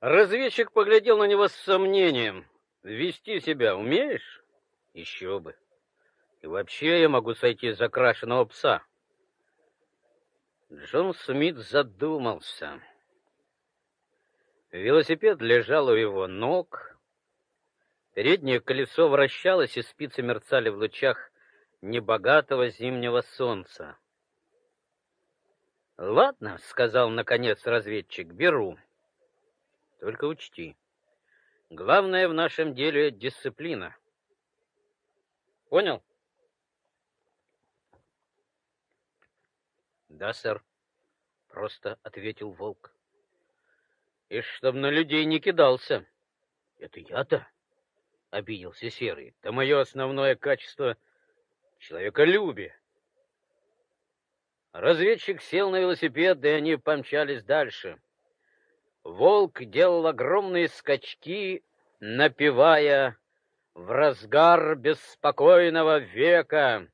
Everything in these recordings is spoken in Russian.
Разведчик поглядел на него с сомнением. Вести себя умеешь? Еще бы. И вообще я могу сойти за крашеного пса. Джон Смит задумался. Велосипед лежал у его ног. Переднее колесо вращалось, и спицы мерцали в лучах небогатого зимнего солнца. "Ладно", сказал наконец разведчик. "Беру. Только учти, главное в нашем деле дисциплина. Понял? Да, сэр, просто ответил волк. И чтоб на людей не кидался. Это я-то, обиделся серый. Это мое основное качество человеколюбие. Разведчик сел на велосипед, и они помчались дальше. Волк делал огромные скачки, напевая в разгар беспокойного века,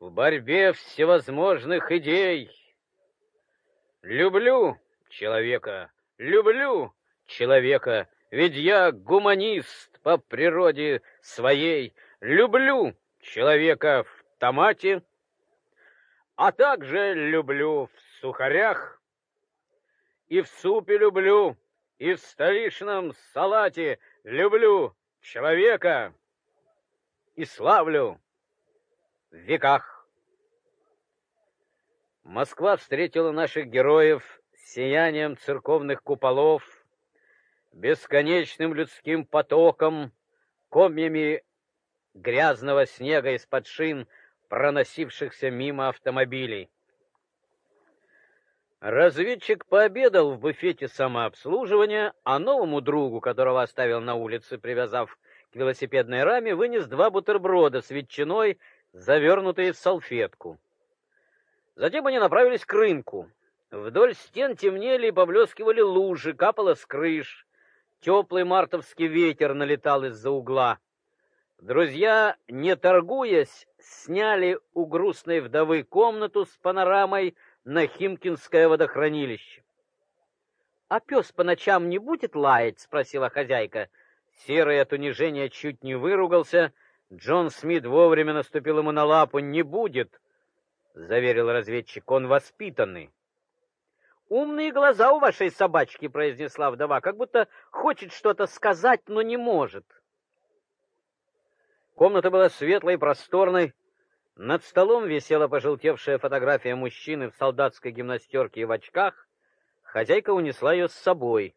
в борьбе всевозможных идей. Люблю человека, люблю человека, ведь я гуманист по природе своей, люблю человека в томате, а также люблю в сухарях и в супе люблю, и в столичном салате люблю человека и славлю в веках. Москва встретила наших героев сиянием церковных куполов, бесконечным людским потоком, комьями грязного снега из-под шин, проносившихся мимо автомобилей. Разведчик пообедал в буфете самообслуживания, а новому другу, которого оставил на улице, привязав к велосипедной раме, вынес два бутерброда с ветчиной, завернутые в салфетку. Затем они направились к рынку. Вдоль стен темнели и поблескивали лужи, капало с крыш. Теплый мартовский ветер налетал из-за угла. Друзья, не торгуясь, сняли у грустной вдовы комнату с панорамой на Химкинское водохранилище. А пес по ночам не будет лаять, спросила хозяйка. Серый от унижения чуть не выругался. Джон Смит вовремя наступил ему на лапу. Не будет, заверил разведчик. Он воспитанный. Умные глаза у вашей собачки, произнесла вдова, как будто хочет что-то сказать, но не может. Комната была светлой просторной. Над столом висела пожелтевшая фотография мужчины в солдатской гимнастерке и в очках. Хозяйка унесла ее с собой.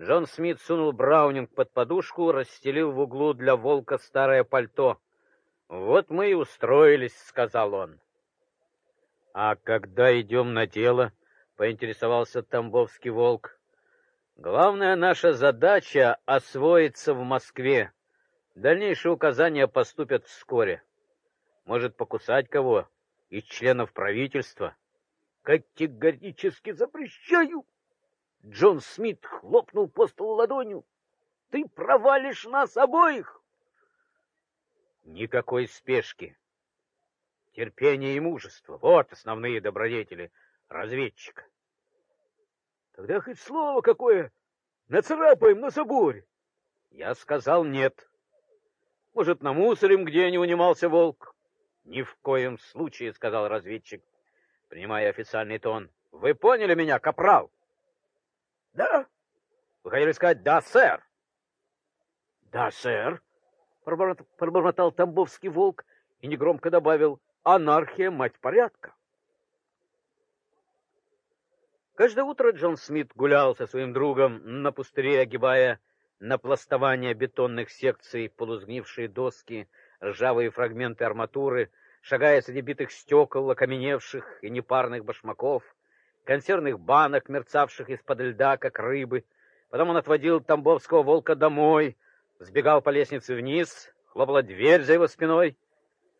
Джон Смит сунул Браунинг под подушку, расстелил в углу для волка старое пальто. Вот мы и устроились, сказал он. А когда идем на дело, поинтересовался Тамбовский волк. Главная наша задача освоиться в Москве. Дальнейшие указания поступят вскоре может покусать кого из членов правительства. Категорически запрещаю. Джон Смит хлопнул по столу ладонью. Ты провалишь нас обоих. Никакой спешки. Терпение и мужество вот основные добродетели разведчика. Тогда хоть слово какое нацарапаем на соборе. Я сказал нет. Может, намусорим, где не унимался волк. Ни в коем случае, сказал разведчик, принимая официальный тон. Вы поняли меня, капрал? Да? Вы хотели сказать да, сэр? Да, сэр, пробормотал Тамбовский волк и негромко добавил: анархия мать порядка. Каждое утро Джон Смит гулял со своим другом на пустыре, огибая напластование бетонных секций, полузгнившие доски, ржавые фрагменты арматуры, шагая среди битых стекол, окаменевших и непарных башмаков, консервных банок, мерцавших из-под льда, как рыбы. Потом он отводил тамбовского волка домой, сбегал по лестнице вниз, хлопала дверь за его спиной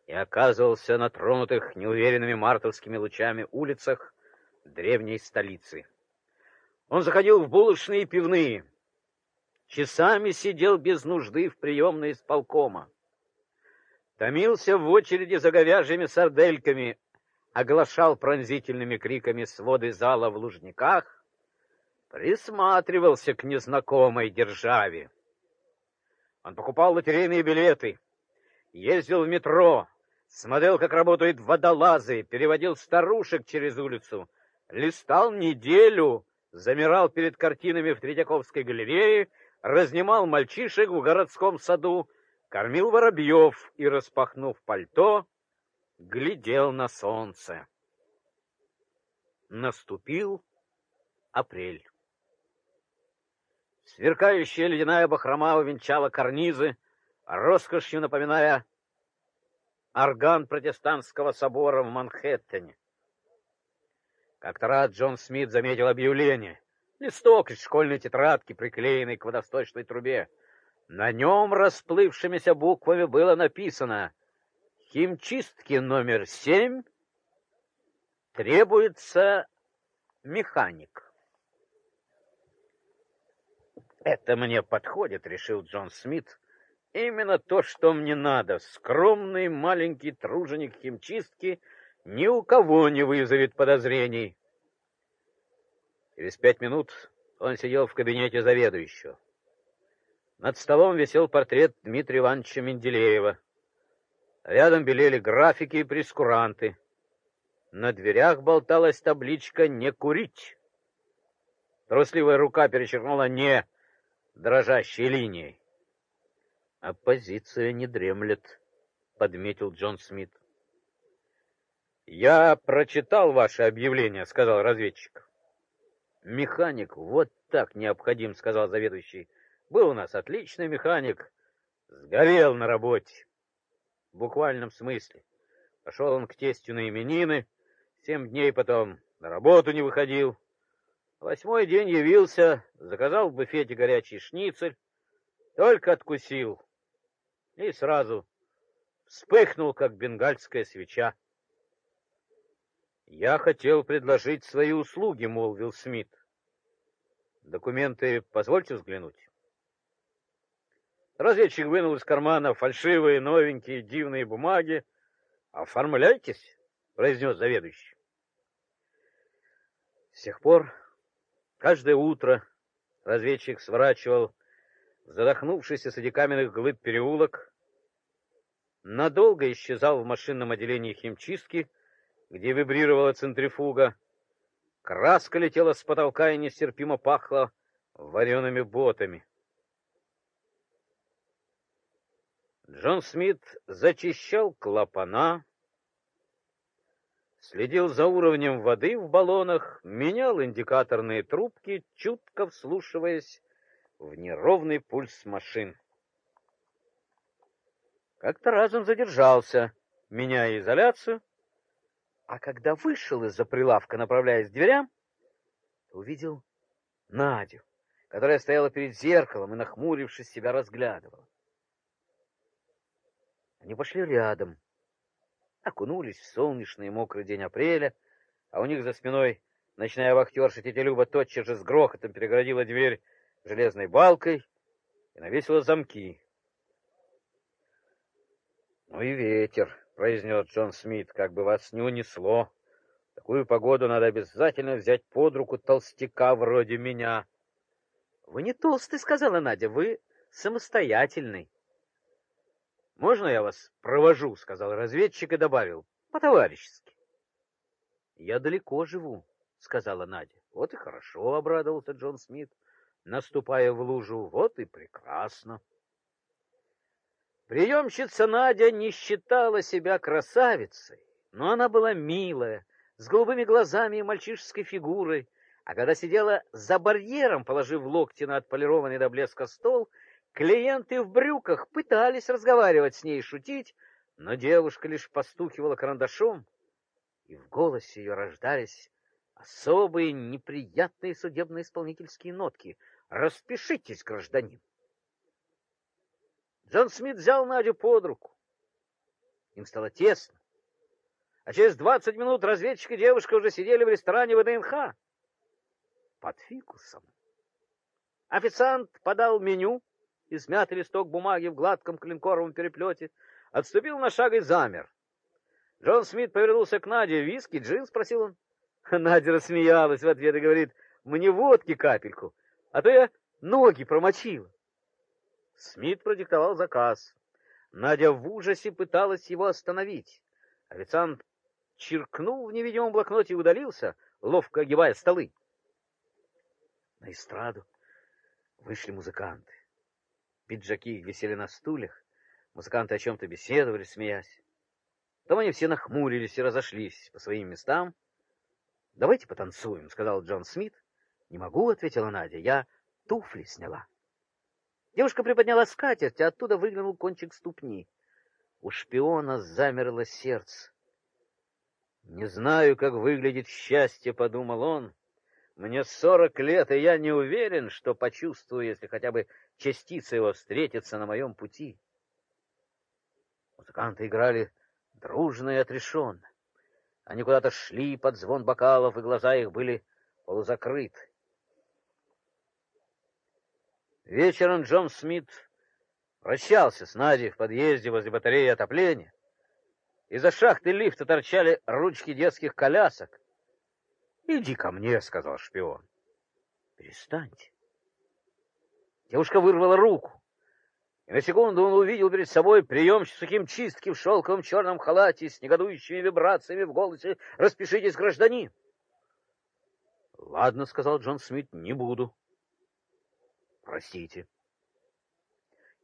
и оказывался на тронутых неуверенными мартовскими лучами улицах древней столицы. Он заходил в булочные и пивные, часами сидел без нужды в приемной исполкома томился в очереди за говяжьими сардельками, оглашал пронзительными криками своды зала в Лужниках, присматривался к незнакомой державе. Он покупал лотерейные билеты, ездил в метро, смотрел, как работают водолазы, переводил старушек через улицу, листал неделю, замирал перед картинами в Третьяковской галерее, разнимал мальчишек в городском саду, кормил воробьев и, распахнув пальто, глядел на солнце. Наступил апрель. Сверкающая ледяная бахрома увенчала карнизы, роскошью напоминая орган протестантского собора в Манхэттене. Как-то раз Джон Смит заметил объявление. Листок из школьной тетрадки, приклеенный к водосточной трубе. На нем расплывшимися буквами было написано «Химчистки номер семь требуется механик». Это мне подходит, решил Джон Смит. Именно то, что мне надо. Скромный маленький труженик химчистки ни у кого не вызовет подозрений. Через пять минут он сидел в кабинете заведующего. Над столом висел портрет Дмитрия Ивановича Менделеева. Рядом белели графики и прескуранты. На дверях болталась табличка «Не курить». Трусливая рука перечеркнула «Не» дрожащей линией. Оппозиция не дремлет, подметил Джон Смит. Я прочитал ваше объявление, сказал разведчик. Механик вот так необходим, сказал заведующий. Был у нас отличный механик, сгорел на работе. В буквальном смысле. Пошел он к тестю на именины, семь дней потом на работу не выходил. Восьмой день явился, заказал в буфете горячий шницель, только откусил и сразу вспыхнул, как бенгальская свеча. Я хотел предложить свои услуги, молвил Смит. Документы позвольте взглянуть. Разведчик вынул из кармана фальшивые, новенькие, дивные бумаги. "Оформляйтесь", произнес заведующий. С тех пор Каждое утро разведчик сворачивал в задохнувшийся среди каменных глыб переулок, надолго исчезал в машинном отделении химчистки, где вибрировала центрифуга. Краска летела с потолка и нестерпимо пахла вареными ботами. Джон Смит зачищал клапана, следил за уровнем воды в баллонах, менял индикаторные трубки, чутко вслушиваясь в неровный пульс машин. Как-то раз он задержался, меняя изоляцию, а когда вышел из-за прилавка, направляясь к дверям, увидел Надю, которая стояла перед зеркалом и нахмурившись себя разглядывала. Они пошли рядом окунулись в солнечный мокрый день апреля, а у них за спиной ночная вахтерша тетя Люба тотчас же с грохотом перегородила дверь железной балкой и навесила замки. «Ну и ветер», — произнес Джон Смит, — «как бы вас не унесло. Такую погоду надо обязательно взять под руку толстяка вроде меня». «Вы не толстый», — сказала Надя, — «вы самостоятельный». Можно я вас провожу, сказал разведчик и добавил: по-товарищески. Я далеко живу, сказала Надя. Вот и хорошо, обрадовался Джон Смит, наступая в лужу. Вот и прекрасно. Приемщица Надя не считала себя красавицей, но она была милая, с голубыми глазами и мальчишеской фигурой, а когда сидела за барьером, положив локти на отполированный до блеска стол, Клиенты в брюках пытались разговаривать с ней и шутить, но девушка лишь постукивала карандашом, и в голосе ее рождались особые неприятные судебно-исполнительские нотки. Распишитесь, гражданин. Джон Смит взял Надю под руку. Им стало тесно. А через двадцать минут разведчик и девушка уже сидели в ресторане ВДНХ под фикусом. Официант подал меню, и смятый листок бумаги в гладком клинкоровом переплете, отступил на шаг и замер. Джон Смит повернулся к Наде. «Виски, джин?» — спросил он. Надя рассмеялась в ответ и говорит, мне водки капельку, а то я ноги промочила. Смит продиктовал заказ. Надя в ужасе пыталась его остановить. Официант чиркнул в невидимом блокноте и удалился, ловко огибая столы. На эстраду вышли музыканты. Пиджаки их висели на стульях, музыканты о чем то беседовали, смеясь. Потом они все нахмурились и разошлись по своим местам. "Давайте потанцуем", сказал Джон Смит. "Не могу", ответила Надя. "Я туфли сняла". Девушка приподняла скатерть, и оттуда выглянул кончик ступни. У шпиона замерло сердце. Не знаю, как выглядит счастье, подумал он. Мне сорок лет, и я не уверен, что почувствую, если хотя бы частица его встретится на моем пути. Музыканты играли дружно и отрешенно. Они куда-то шли под звон бокалов, и глаза их были полузакрыты. Вечером Джон Смит прощался с Надей в подъезде возле батареи отопления. Из-за шахты лифта торчали ручки детских колясок. "Иди ко мне", сказал шпион. "Перестаньте". Девушка вырвала руку. И на секунду он увидел перед собой приемщицу химчистки в шелковом черном халате с негодующими вибрациями в голосе: "Распишитесь, гражданин". "Ладно", сказал Джон Смит, "не буду". "Простите".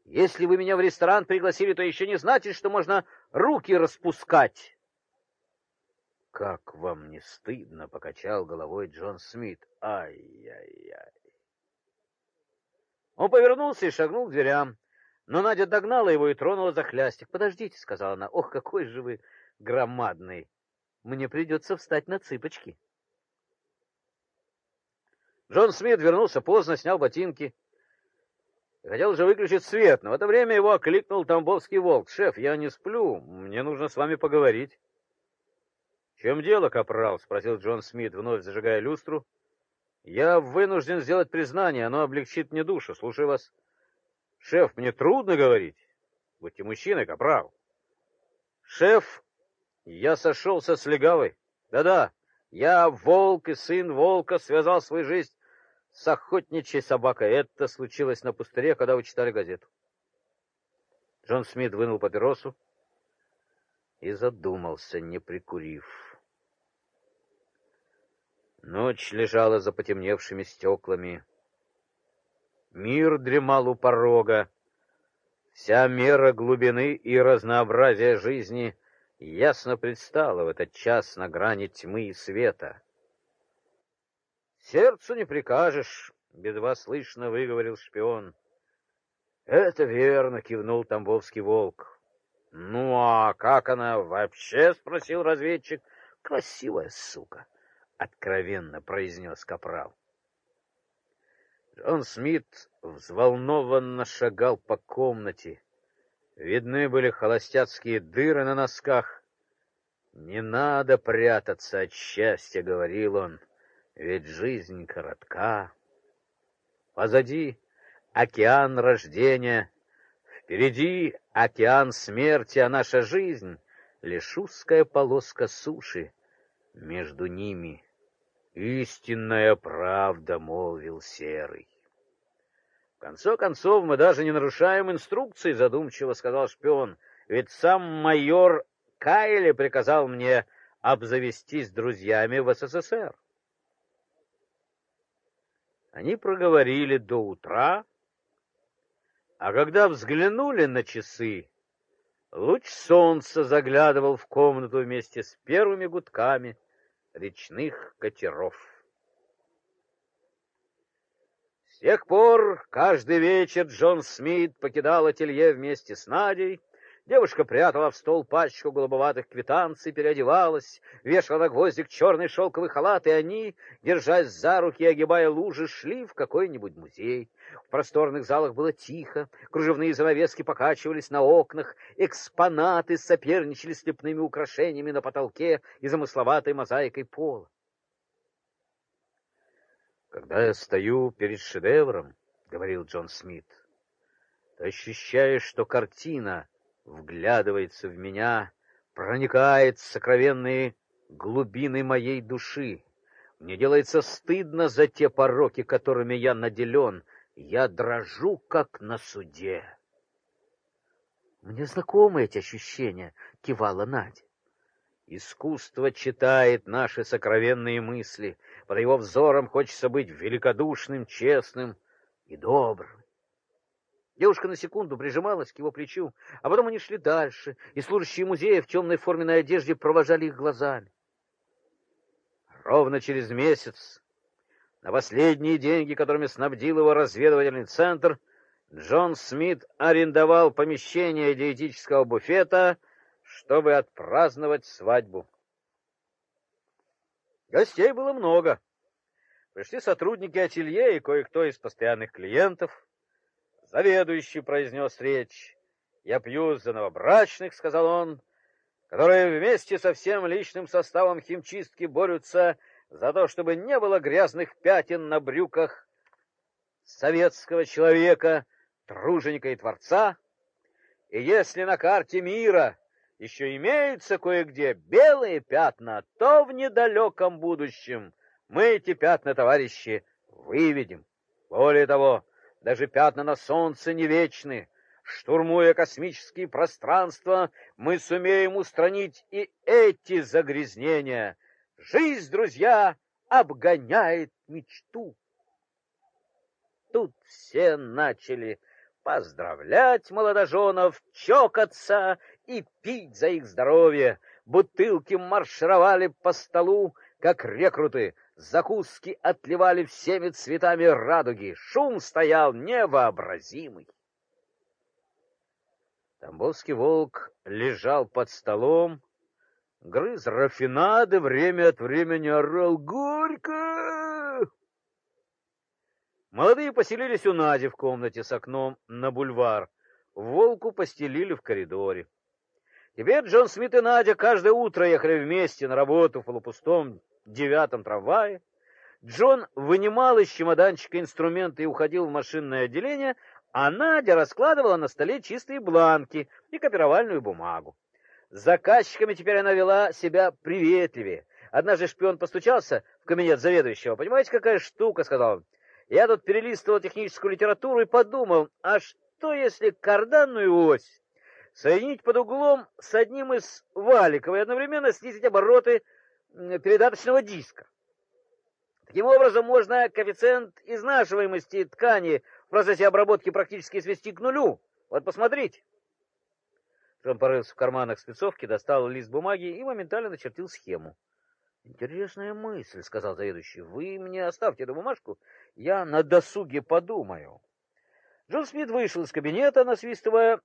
Если вы меня в ресторан пригласили, то еще не значит, что можно руки распускать. Как вам не стыдно, покачал головой Джон Смит. Ай-яй-яй. Он повернулся и шагнул к дверям, но Надя догнала его и тронула за хлястик. "Подождите", сказала она. "Ох, какой же вы громадный. Мне придется встать на цыпочки". Джон Смит вернулся поздно, снял ботинки хотел же выключить свет, но в это время его окликнул Тамбовский волк. "Шеф, я не сплю, мне нужно с вами поговорить". "В чем дело, капрал?" спросил Джон Смит, вновь зажигая люстру. "Я вынужден сделать признание, оно облегчит мне душу. Слушаю вас". "Шеф, мне трудно говорить. Будьте мужчиной, капрал". "Шеф, я сошелся с легавой. Да-да, я волк и сын волка, связал свою жизнь с охотничьей собакой. Это случилось на пустыре, когда вы читали газету". Джон Смит вынул папиросу и задумался, не прикурив. Ночь лежала за потемневшими стеклами. Мир дремал у порога. Вся мера глубины и разнообразия жизни ясно предстала в этот час на грани тьмы и света. Сердцу не прикажешь, едва слышно выговорил шпион. Это верно, кивнул Тамбовский волк. Ну а как она вообще, спросил разведчик. Красивая сука откровенно произнес капрал. Джон Смит взволнованно шагал по комнате. Видны были холостяцкие дыры на носках. Не надо прятаться от счастья, говорил он, ведь жизнь коротка. Позади океан рождения, впереди океан смерти, а наша жизнь лишь узкая полоска суши между ними. Истинная правда, молвил серый. В конце концов, мы даже не нарушаем инструкции, задумчиво сказал шпион. Ведь сам майор Кайли приказал мне обзавестись друзьями в СССР. Они проговорили до утра, а когда взглянули на часы, луч солнца заглядывал в комнату вместе с первыми гудками речных катеров. С тех пор каждый вечер Джон Смит покидал ателье вместе с Надей. Девушка прятала в стол пачку голубоватых квитанций, переодевалась, вешала на гвоздик черный шелковый халат, и они, держась за руки и огибая лужи, шли в какой-нибудь музей. В просторных залах было тихо, кружевные занавески покачивались на окнах, экспонаты соперничали с лепными украшениями на потолке и замысловатой мозаикой пола. Когда я стою перед шедевром, говорил Джон Смит, то ощущаешь, что картина вглядывается в меня, проникает в сокровенные глубины моей души. Мне делается стыдно за те пороки, которыми я наделен. Я дрожу, как на суде. Мне знакомы эти ощущения, кивала Надя. Искусство читает наши сокровенные мысли. Под его взором хочется быть великодушным, честным и добрым. Девушка на секунду прижималась к его плечу, а потом они шли дальше, и служащие музея в темной форменной одежде провожали их глазами. Ровно через месяц, на последние деньги, которыми снабдил его разведывательный центр, Джон Смит арендовал помещение диетического буфета — чтобы отпраздновать свадьбу. Гостей было много. Пришли сотрудники ателье и кое-кто из постоянных клиентов. Заведующий произнес речь. «Я пью за новобрачных», — сказал он, которые вместе со всем личным составом химчистки борются за то, чтобы не было грязных пятен на брюках советского человека, труженика и творца. И если на карте мира еще имеются кое-где белые пятна, то в недалеком будущем мы эти пятна, товарищи, выведем. Более того, даже пятна на солнце не вечны. Штурмуя космические пространства, мы сумеем устранить и эти загрязнения. Жизнь, друзья, обгоняет мечту. Тут все начали поздравлять молодоженов, чокаться и пить за их здоровье. Бутылки маршировали по столу, как рекруты, закуски отливали всеми цветами радуги, шум стоял невообразимый. Тамбовский волк лежал под столом, грыз рафинады, время от времени орал «Горько!». Молодые поселились у Нади в комнате с окном на бульвар. Волку постелили в коридоре. Теперь Джон Смит и Надя каждое утро ехали вместе на работу в полупустом девятом трамвае. Джон вынимал из чемоданчика инструменты и уходил в машинное отделение, а Надя раскладывала на столе чистые бланки и копировальную бумагу. С заказчиками теперь она вела себя приветливее. Однажды шпион постучался в кабинет заведующего. «Понимаете, какая штука?» — сказал он. Я тут перелистывал техническую литературу и подумал, а что если карданную ось соединить под углом с одним из валиков и одновременно снизить обороты передаточного диска? Таким образом, можно коэффициент изнашиваемости ткани в процессе обработки практически свести к нулю. Вот посмотрите. Джон порылся в карманах спецовки, достал лист бумаги и моментально начертил схему. Интересная мысль, сказал заведующий. Вы мне оставьте эту бумажку, я на досуге подумаю. Джон Смит вышел из кабинета, насвистывая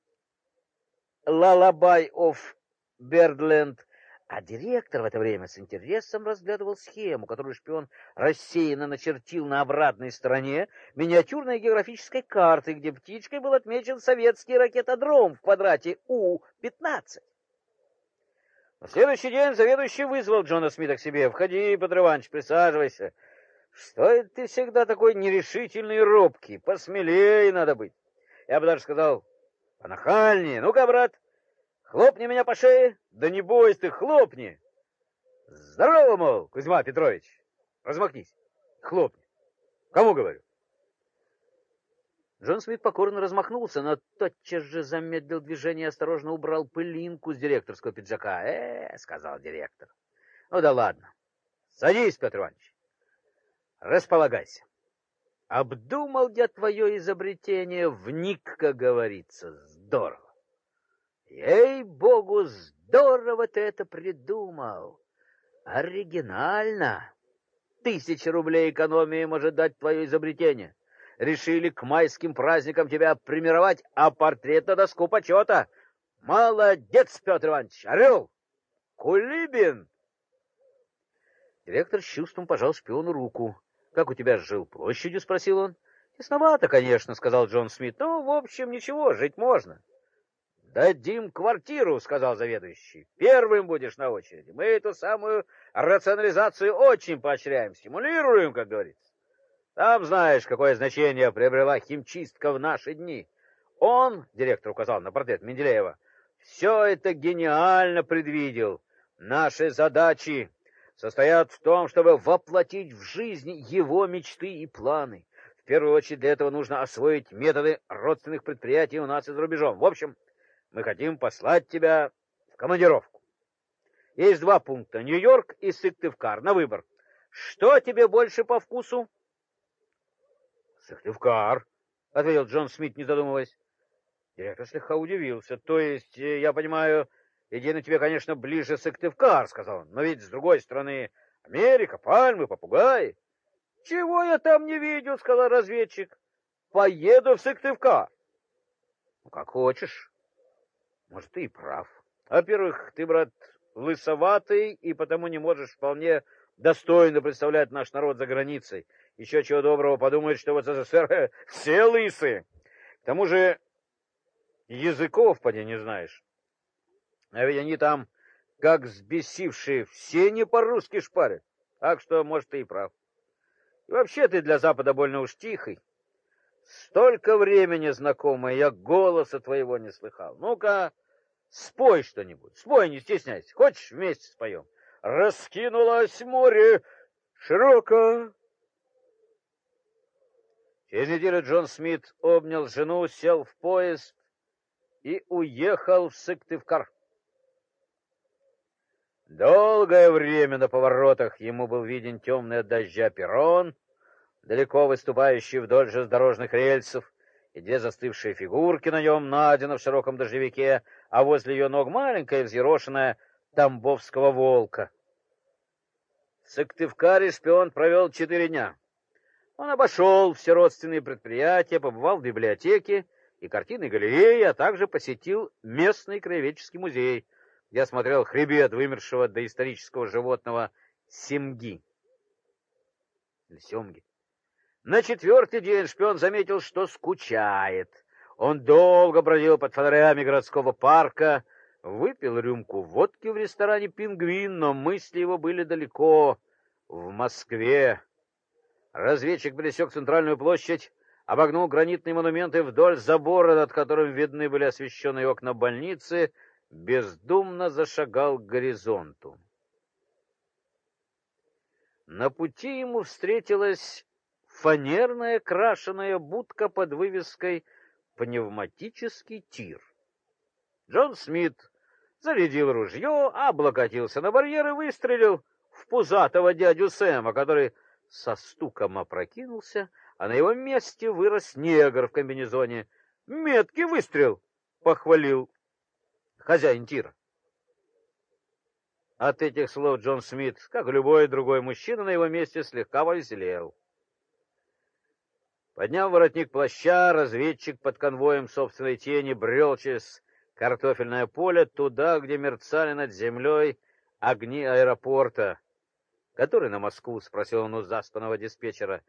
«Lullaby of Birdland», а директор в это время с интересом разглядывал схему, которую шпион рассеянно начертил на обратной стороне миниатюрной географической карты, где птичкой был отмечен советский ракетодром в квадрате У-15. На следующий день заведующий вызвал Джона Смита к себе. «Входи, Петр Иванович, присаживайся. Что это ты всегда такой нерешительный и робкий? Посмелее надо быть». Я бы даже сказал, понахальнее. Ну-ка, брат, хлопни меня по шее. Да не бойся ты, хлопни. Здорово, мол, Кузьма Петрович. Размахнись, хлопни. Кому говорю? Джон Смит покорно размахнулся, но тотчас же замедлил движение и осторожно убрал пылинку с директорского пиджака. «Э, — сказал директор. — Ну да ладно. Садись, Петр Иванович. Располагайся. Обдумал я твое изобретение вник, как говорится. Здорово. Ей-богу, здорово ты это придумал. Оригинально. Тысяча рублей экономии может дать твое изобретение решили к майским праздникам тебя премировать, а портрет на доску почета. Молодец, Петр Иванович, орел! Кулибин! Директор с чувством пожал шпиону руку. — Как у тебя с жилплощадью? — спросил он. — Тесновато, конечно, — сказал Джон Смит. — Ну, в общем, ничего, жить можно. — Дадим квартиру, — сказал заведующий. — Первым будешь на очереди. Мы эту самую рационализацию очень поощряем, стимулируем, как говорится. Там знаешь, какое значение приобрела химчистка в наши дни. Он, директор указал на портрет Менделеева, все это гениально предвидел. Наши задачи состоят в том, чтобы воплотить в жизнь его мечты и планы. В первую очередь для этого нужно освоить методы родственных предприятий у нас и за рубежом. В общем, мы хотим послать тебя в командировку. Есть два пункта: Нью-Йорк и Сыктывкар на выбор. Что тебе больше по вкусу? Сыктывкар, ответил Джон Смит, не задумываясь. Директор слегка удивился. То есть, э, я понимаю, идея на тебе, конечно, ближе Сыктывкар, сказал он. Но ведь с другой стороны, Америка, пальмы, попугаи. Чего я там не видел, сказал разведчик. Поеду в Сыктывкар. Ну как хочешь. Может, ты и прав. Во-первых, ты, брат, лысоватый и потому не можешь вполне достойно представлять наш народ за границей. Еще чего доброго подумают, что в СССР все лысые. К тому же языков поди не знаешь. А ведь они там, как сбесившие, все не по-русски шпарят. Так что, может, ты и прав. И вообще ты для Запада больно уж тихий. Столько времени знакомый, я голоса твоего не слыхал. Ну-ка, спой что-нибудь. Спой, не стесняйся. Хочешь, вместе споем? Раскинулось море широко. Через неделю Джон Смит обнял жену, сел в поезд и уехал в Сыктывкар. Долгое время на поворотах ему был виден темный от дождя перрон, далеко выступающий вдоль железнодорожных рельсов, и две застывшие фигурки на нем, Надина в широком дождевике, а возле ее ног маленькая взъерошенная тамбовского волка. В Сыктывкаре шпион провел четыре дня. Он обошел все родственные предприятия, побывал в библиотеке и картинной галерее, а также посетил местный краеведческий музей, где осмотрел хребет вымершего доисторического животного семги. Семги. На четвертый день шпион заметил, что скучает. Он долго бродил под фонарями городского парка, выпил рюмку водки в ресторане «Пингвин», но мысли его были далеко, в Москве. Разведчик пересек центральную площадь, обогнул гранитные монументы вдоль забора, над которым видны были освещенные окна больницы, бездумно зашагал к горизонту. На пути ему встретилась фанерная крашеная будка под вывеской «Пневматический тир». Джон Смит зарядил ружье, облокотился на барьер и выстрелил в пузатого дядю Сэма, который со стуком опрокинулся, а на его месте вырос негр в комбинезоне. Меткий выстрел, похвалил хозяин тира. От этих слов Джон Смит, как любой другой мужчина на его месте, слегка повеселел. Подняв воротник плаща, разведчик под конвоем собственной тени брел через картофельное поле туда, где мерцали над землей огни аэропорта. Который на Москву, спросил он у заспанного диспетчера.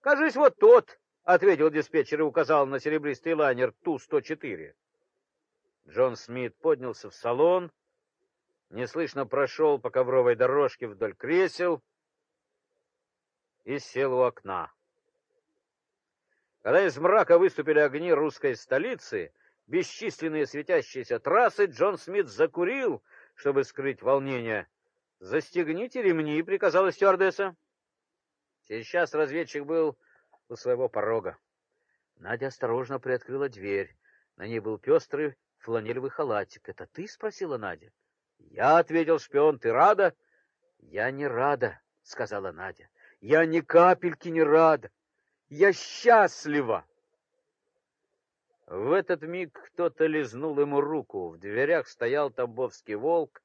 Кажись, вот тот, ответил диспетчер и указал на серебристый лайнер Ту-104. Джон Смит поднялся в салон, неслышно прошел по ковровой дорожке вдоль кресел и сел у окна. Когда из мрака выступили огни русской столицы, бесчисленные светящиеся трассы, Джон Смит закурил, чтобы скрыть волнение. Застегните ремни, приказала стюардесса. Сейчас разведчик был у своего порога. Надя осторожно приоткрыла дверь. На ней был пестрый фланелевый халатик. "Это ты?" спросила Надя. "Я", ответил шпион. "Ты рада?" "Я не рада", сказала Надя. "Я ни капельки не рада. Я счастлива". В этот миг кто-то лизнул ему руку. В дверях стоял тамбовский волк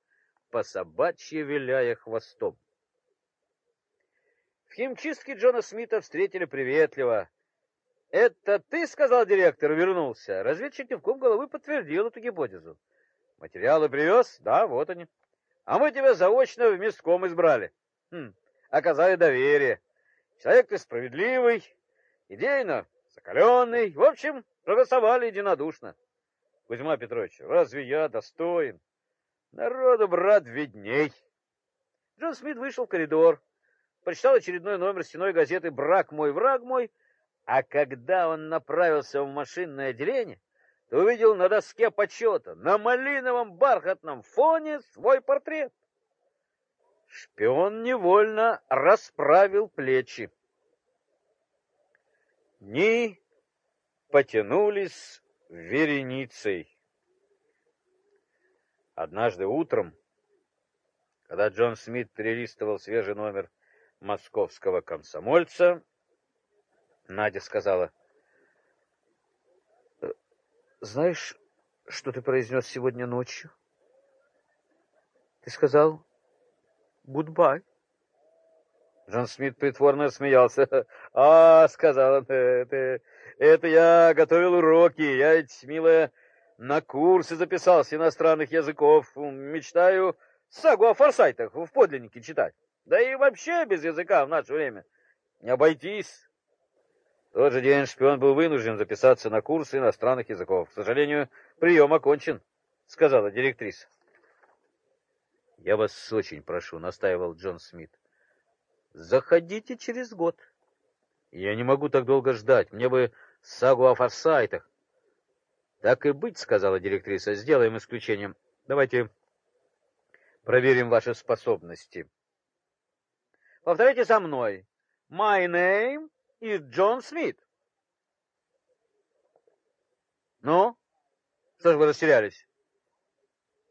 по собачьи виляя хвостом. В химчистке Джона Смита встретили приветливо. «Это ты, — сказал директор, — вернулся?» Разведчик кивком головы подтвердил эту гипотезу. «Материалы привез? Да, вот они. А мы тебя заочно в местком избрали. Хм, оказали доверие. Человек ты справедливый, идейно закаленный. В общем, проголосовали единодушно. Кузьма Петрович, разве я достоин? Народу, брат, видней. Джон Смит вышел в коридор, прочитал очередной номер стеной газеты «Брак мой, враг мой», а когда он направился в машинное отделение, то увидел на доске почета на малиновом бархатном фоне свой портрет. Шпион невольно расправил плечи. Дни потянулись вереницей. Однажды утром, когда Джон Смит перелистывал свежий номер московского комсомольца, Надя сказала, «Э, «Знаешь, что ты произнес сегодня ночью?» «Ты сказал «гудбай». Джон Смит притворно смеялся. «А, — сказал он, — это, это я готовил уроки. Я ведь, милая, на курсы записался иностранных языков. Мечтаю сагу о форсайтах в подлиннике читать. Да и вообще без языка в наше время не обойтись». В тот же день шпион был вынужден записаться на курсы иностранных языков. К сожалению, прием окончен, — сказала директриса. — Я вас очень прошу, — настаивал Джон Смит. Заходите через год. Я не могу так долго ждать. Мне бы сагу о форсайтах. Так и быть, сказала директриса. Сделаем исключением. Давайте проверим ваши способности. Повторите за мной. My name is John Smith. Ну, что же вы растерялись?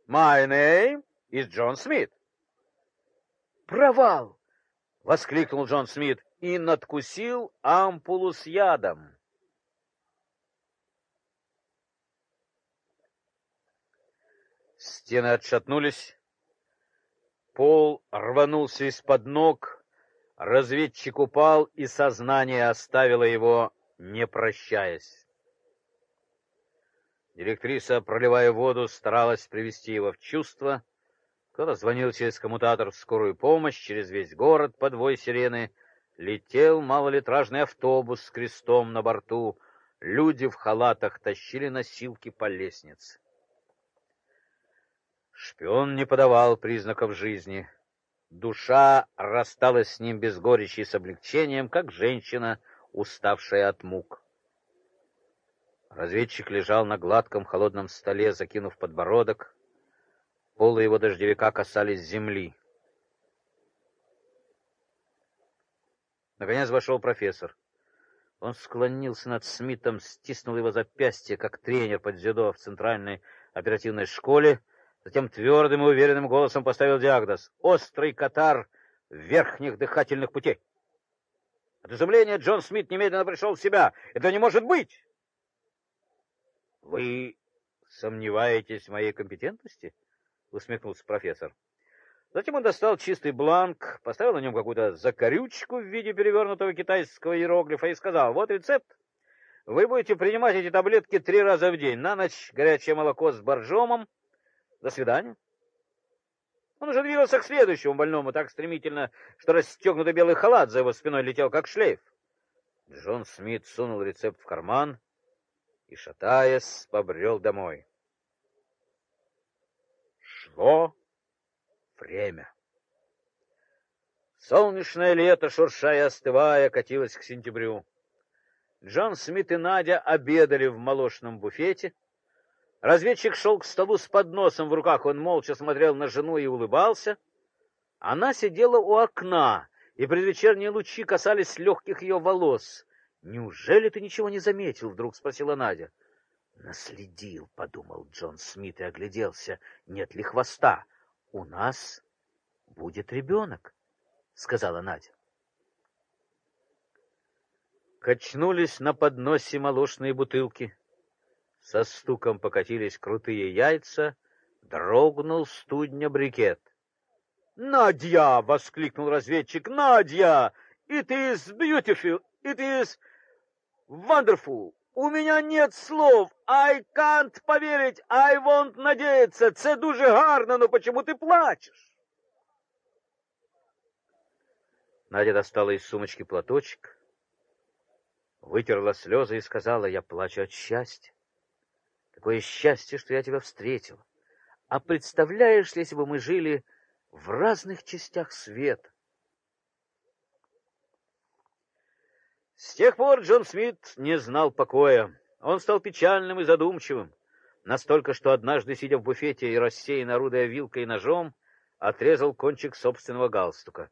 My name is John Smith. Провал воскликнул Джон Смит и надкусил ампулу с ядом. Стены отшатнулись, пол рванулся из-под ног, разведчик упал, и сознание оставило его, не прощаясь. Директриса, проливая воду, старалась привести его в чувство — кто-то звонил через коммутатор в скорую помощь, через весь город под вой сирены. Летел малолитражный автобус с крестом на борту. Люди в халатах тащили носилки по лестнице. Шпион не подавал признаков жизни. Душа рассталась с ним без горечи и с облегчением, как женщина, уставшая от мук. Разведчик лежал на гладком холодном столе, закинув подбородок, Полы его дождевика касались земли. Наконец вошел профессор. Он склонился над Смитом, стиснул его запястье, как тренер под дзюдо в центральной оперативной школе, затем твердым и уверенным голосом поставил диагноз — острый катар верхних дыхательных путей. От изумления Джон Смит немедленно пришел в себя. Это не может быть! — Вы сомневаетесь в моей компетентности? —— усмехнулся профессор. Затем он достал чистый бланк, поставил на нем какую-то закорючку в виде перевернутого китайского иероглифа и сказал, вот рецепт. Вы будете принимать эти таблетки три раза в день. На ночь горячее молоко с боржомом. До свидания. Он уже двигался к следующему больному так стремительно, что расстегнутый белый халат за его спиной летел, как шлейф. Джон Смит сунул рецепт в карман и, шатаясь, побрел домой. Шло время. Солнечное лето, шуршая остывая, катилось к сентябрю. Джон Смит и Надя обедали в молочном буфете. Разведчик шел к столу с подносом в руках, он молча смотрел на жену и улыбался. Она сидела у окна, и предвечерние лучи касались легких ее волос. «Неужели ты ничего не заметил?» — вдруг спросила Надя. Наследил, подумал Джон Смит и огляделся, нет ли хвоста. У нас будет ребенок, сказала Надя. Качнулись на подносе молочные бутылки. Со стуком покатились крутые яйца, дрогнул студня брикет. «Надя!» — воскликнул разведчик. «Надя! It is beautiful! It is wonderful! У меня нет слов. I can't поверить. I won't надеяться. Це дуже гарно, но почему ты плачешь? Надя достала из сумочки платочек, вытерла слезы и сказала, я плачу от счастья. Такое счастье, что я тебя встретила. А представляешь, если бы мы жили в разных частях света? С тех пор Джон Смит не знал покоя. Он стал печальным и задумчивым, настолько, что однажды, сидя в буфете и рассеянно орудуя вилкой и ножом, отрезал кончик собственного галстука.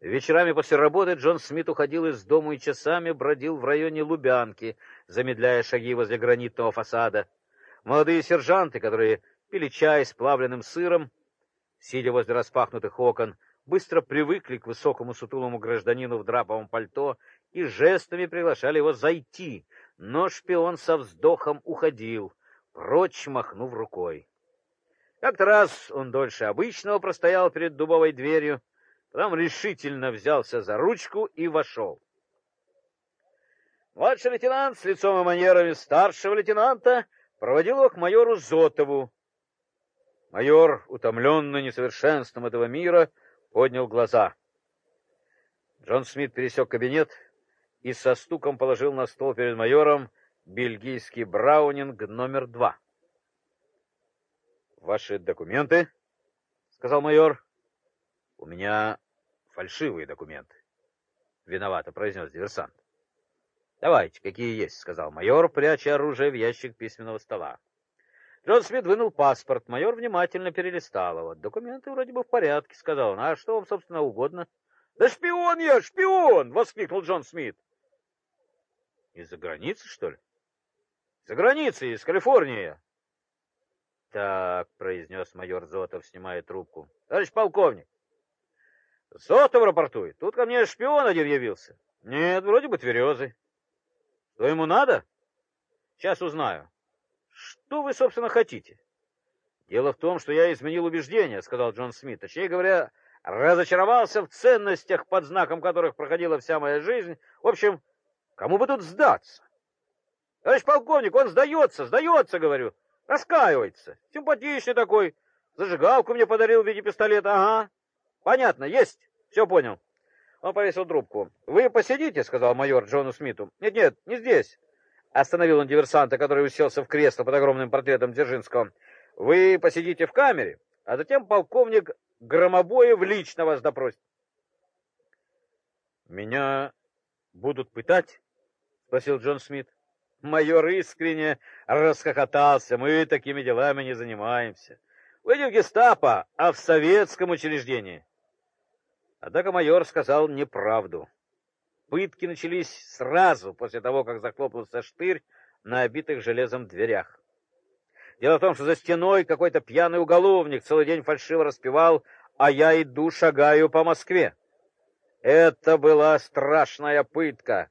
Вечерами после работы Джон Смит уходил из дома и часами бродил в районе Лубянки, замедляя шаги возле гранитного фасада. Молодые сержанты, которые пили чай с плавленным сыром, сидя возле распахнутых окон, быстро привыкли к высокому сутулому гражданину в драповом пальто и жестами приглашали его зайти, но шпион со вздохом уходил, прочь махнув рукой. Как-то раз он дольше обычного простоял перед дубовой дверью, потом решительно взялся за ручку и вошел. Младший лейтенант с лицом и манерами старшего лейтенанта проводил его к майору Зотову. Майор, утомленный несовершенством этого мира, поднял глаза. Джон Смит пересек кабинет и со стуком положил на стол перед майором бельгийский браунинг номер два. Ваши документы, сказал майор. У меня фальшивые документы, виновато произнес диверсант. Давайте, какие есть, сказал майор, пряча оружие в ящик письменного стола. Джон Смит вынул паспорт. Майор внимательно перелистал его. Документы вроде бы в порядке, сказал он. А что вам, собственно, угодно? Да шпион я, шпион! воскликнул Джон Смит. Из-за границы, что ли? За границей, из Калифорнии. Так, произнес майор Зотов, снимая трубку. Товарищ полковник. Зотов рапортует. Тут ко мне шпион один явился. Нет, вроде бы тверезый. Что ему надо? Сейчас узнаю. Что вы, собственно, хотите? Дело в том, что я изменил убеждения, сказал Джон Смит. Точнее говоря, разочаровался в ценностях, под знаком которых проходила вся моя жизнь. В общем, кому бы тут сдаться? Товарищ полковник, он сдается, сдается, говорю. Раскаивается. Симпатичный такой. Зажигалку мне подарил в виде пистолета. Ага. Понятно, есть. Все понял. Он повесил трубку. Вы посидите, сказал майор Джону Смиту. Нет, нет, не здесь. Остановил он диверсанта, который уселся в кресло под огромным портретом Дзержинского. Вы посидите в камере, а затем полковник Громобоев лично вас допросит. Меня будут пытать? Спросил Джон Смит. Майор искренне расхохотался. Мы такими делами не занимаемся. Вы не в гестапо, а в советском учреждении. Однако майор сказал неправду. Пытки начались сразу после того, как захлопнулся штырь на обитых железом дверях. Дело в том, что за стеной какой-то пьяный уголовник целый день фальшиво распевал «А я иду, шагаю по Москве». Это была страшная пытка.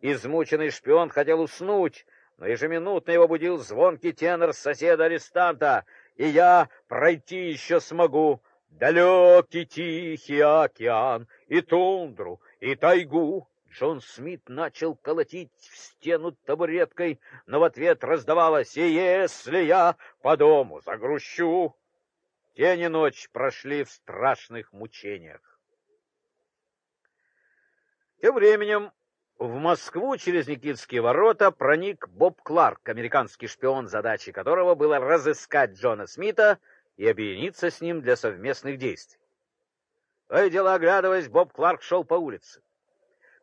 Измученный шпион хотел уснуть, но ежеминутно его будил звонкий тенор соседа-арестанта, и я пройти еще смогу далекий тихий океан, и тундру, и тайгу. Джон Смит начал колотить в стену табуреткой, но в ответ раздавалось «И если я по дому загрущу?» День и ночь прошли в страшных мучениях. Тем временем в Москву через Никитские ворота проник Боб Кларк, американский шпион, задачей которого было разыскать Джона Смита и объединиться с ним для совместных действий. То и дело оглядываясь, Боб Кларк шел по улице.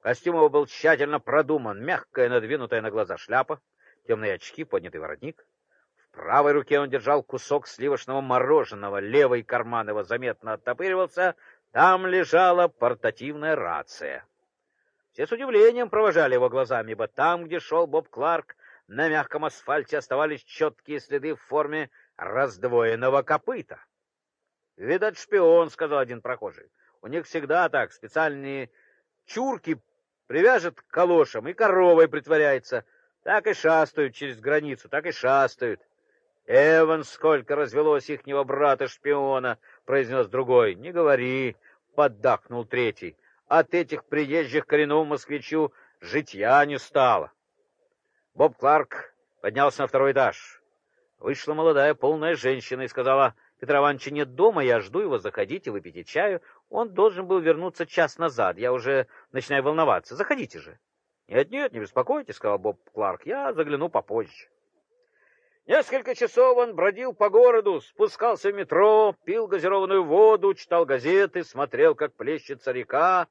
Костюм его был тщательно продуман, мягкая, надвинутая на глаза шляпа, темные очки, поднятый воротник. В правой руке он держал кусок сливочного мороженого, левый карман его заметно оттопыривался, там лежала портативная рация. Все с удивлением провожали его глазами, ибо там, где шел Боб Кларк, на мягком асфальте оставались четкие следы в форме раздвоенного копыта. «Видать, шпион», — сказал один прохожий. «У них всегда так, специальные чурки привяжет к калошам и коровой притворяется. Так и шастают через границу, так и шастают». «Эван, сколько развелось ихнего брата-шпиона!» — произнес другой. «Не говори!» — поддакнул третий от этих приезжих коренному москвичу житья не стало. Боб Кларк поднялся на второй этаж. Вышла молодая полная женщина и сказала, «Петра Ивановича нет дома, я жду его, заходите, выпейте чаю. Он должен был вернуться час назад, я уже начинаю волноваться. Заходите же». «Нет, нет, не беспокойтесь», — сказал Боб Кларк, «я загляну попозже». Несколько часов он бродил по городу, спускался в метро, пил газированную воду, читал газеты, смотрел, как плещется река,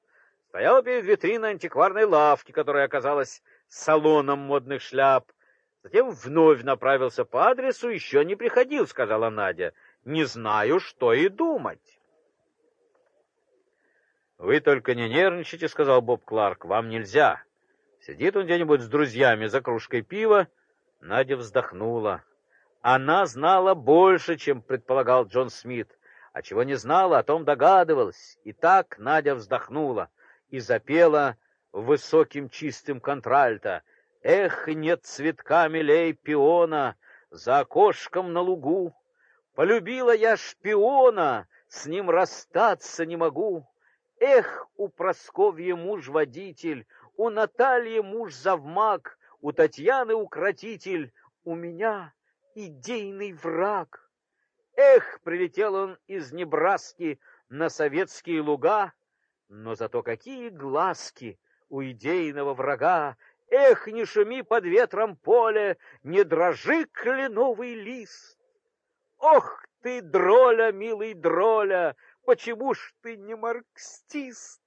стоял перед витриной антикварной лавки, которая оказалась салоном модных шляп. Затем вновь направился по адресу, еще не приходил, сказала Надя. не знаю, что и думать. Вы только не нервничайте, сказал Боб Кларк. Вам нельзя. Сидит он где-нибудь с друзьями за кружкой пива. Надя вздохнула. Она знала больше, чем предполагал Джон Смит, а чего не знала, о том догадывалась. И так Надя вздохнула и запела высоким чистым контральто: "Эх, нет цветка милей пиона за окошком на лугу. Полюбила я шпиона, с ним расстаться не могу. Эх, у Просковьи муж-водитель, у Натальи муж-завмак, у Татьяны укротитель, у меня идейный враг. Эх, прилетел он из Небраски на советские луга, но зато какие глазки у идейного врага! Эх, не шуми под ветром поле, не дрожи кленовый лист! Ох ты, дроля, милый дроля, почему ж ты не марксист?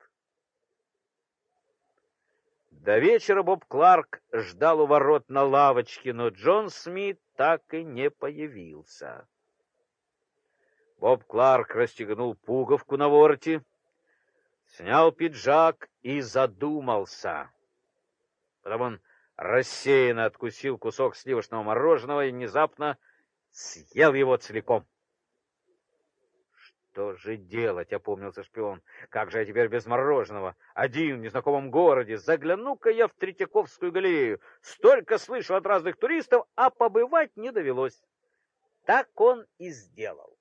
До вечера Боб Кларк ждал у ворот на лавочке, но Джон Смит так и не появился. Боб Кларк расстегнул пуговку на вороте, снял пиджак и задумался. Потом он рассеянно откусил кусок сливочного мороженого и внезапно съел его целиком. Что же делать, опомнился шпион. Как же я теперь без мороженого? Один в незнакомом городе. Загляну-ка я в Третьяковскую галерею. Столько слышал от разных туристов, а побывать не довелось. Так он и сделал.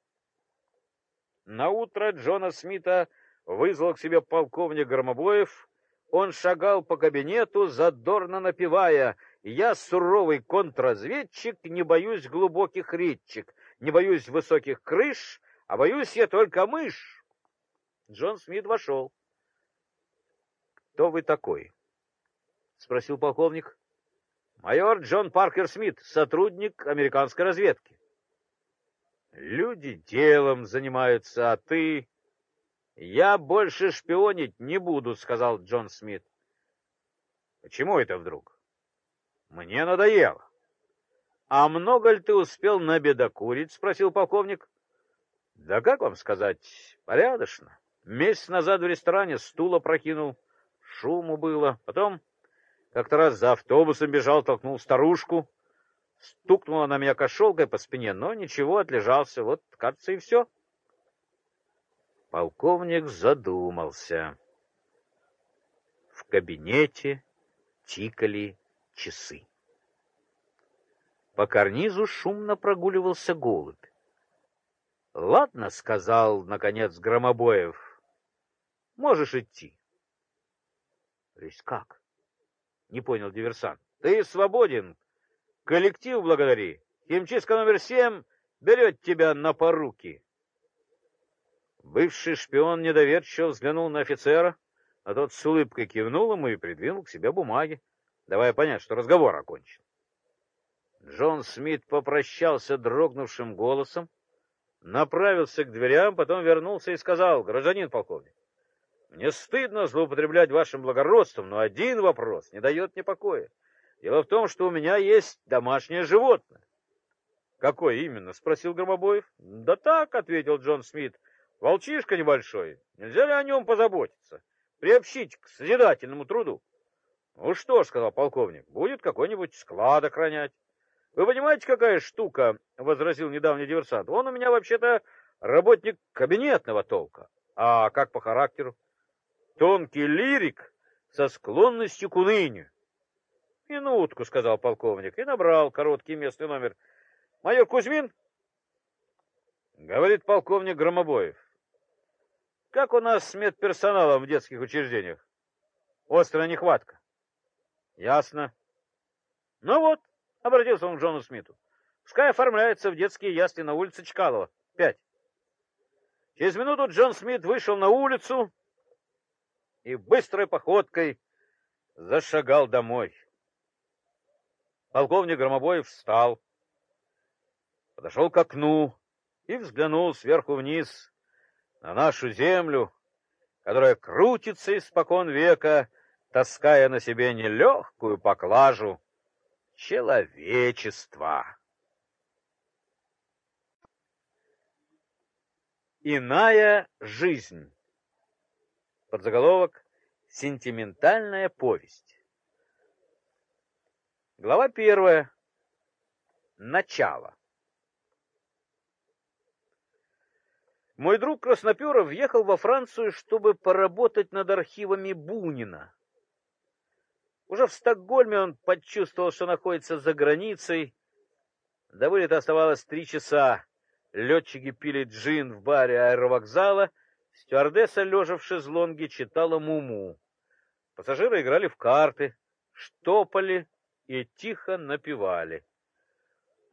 На утро Джона Смита вызвал к себе полковник Громобоев. Он шагал по кабинету, задорно напевая: "Я суровый контрразведчик, не боюсь глубоких речек, не боюсь высоких крыш, а боюсь я только мышь". Джон Смит вошел. "Кто вы такой?" спросил полковник. "Майор Джон Паркер Смит, сотрудник американской разведки". "Люди делом занимаются, а ты я больше шпионить не буду, сказал Джон Смит. Почему это вдруг? Мне надоело. А много ли ты успел набедокурить? спросил полковник. Да как вам сказать, порядочно. Месяц назад в ресторане стул опрокинул, шуму было. Потом как-то раз за автобусом бежал, толкнул старушку. Стукнула на меня кошелкой по спине, но ничего, отлежался. Вот, кажется, и все. Полковник задумался. В кабинете тикали часы. По карнизу шумно прогуливался голубь. "Ладно", сказал наконец Громобоев. "Можешь идти". "То как?" не понял диверсант. "Ты свободен. Коллектив благодари. Химчистка номер семь берет тебя на поруки". Бывший шпион недоверчиво взглянул на офицера, а тот с улыбкой кивнул ему и придвинул к себе бумаги, давая понять, что разговор окончен. Джон Смит попрощался дрогнувшим голосом, направился к дверям, потом вернулся и сказал: "Гражданин полковник, мне стыдно злоупотреблять вашим благородством, но один вопрос не дает мне покоя. Дело в том, что у меня есть домашнее животное. Какое именно? спросил Громобоев. Да так, ответил Джон Смит. Волчишка небольшой, нельзя ли о нем позаботиться, приобщить к созидательному труду? Ну что ж, сказал полковник, будет какой-нибудь склад охранять. Вы понимаете, какая штука, возразил недавний диверсант. Он у меня вообще-то работник кабинетного толка. А как по характеру? Тонкий лирик со склонностью к унынию. Минутку, сказал полковник и набрал короткий местный номер. Майор Кузьмин? Говорит полковник Громобоев. Как у нас с медперсоналом в детских учреждениях? Острая нехватка. Ясно. Ну вот, обратился он к Джону Смиту. Пускай оформляется в детские ясли на улице Чкалова, пять. Через минуту Джон Смит вышел на улицу и быстрой походкой зашагал домой. Полковник Громобоев встал, подошел к окну и взглянул сверху вниз на нашу землю, которая крутится испокон века, таская на себе нелегкую поклажу человечества. Иная жизнь. Подзаголовок Сентиментальная повесть. Глава первая. Начало. Мой друг Красноперов въехал во Францию, чтобы поработать над архивами Бунина. Уже в Стокгольме он почувствовал, что находится за границей. До вылета оставалось три часа. Летчики пили джин в баре аэровокзала, стюардесса, лежа в шезлонге, читала «Муму». Пассажиры играли в карты, штопали и тихо напевали.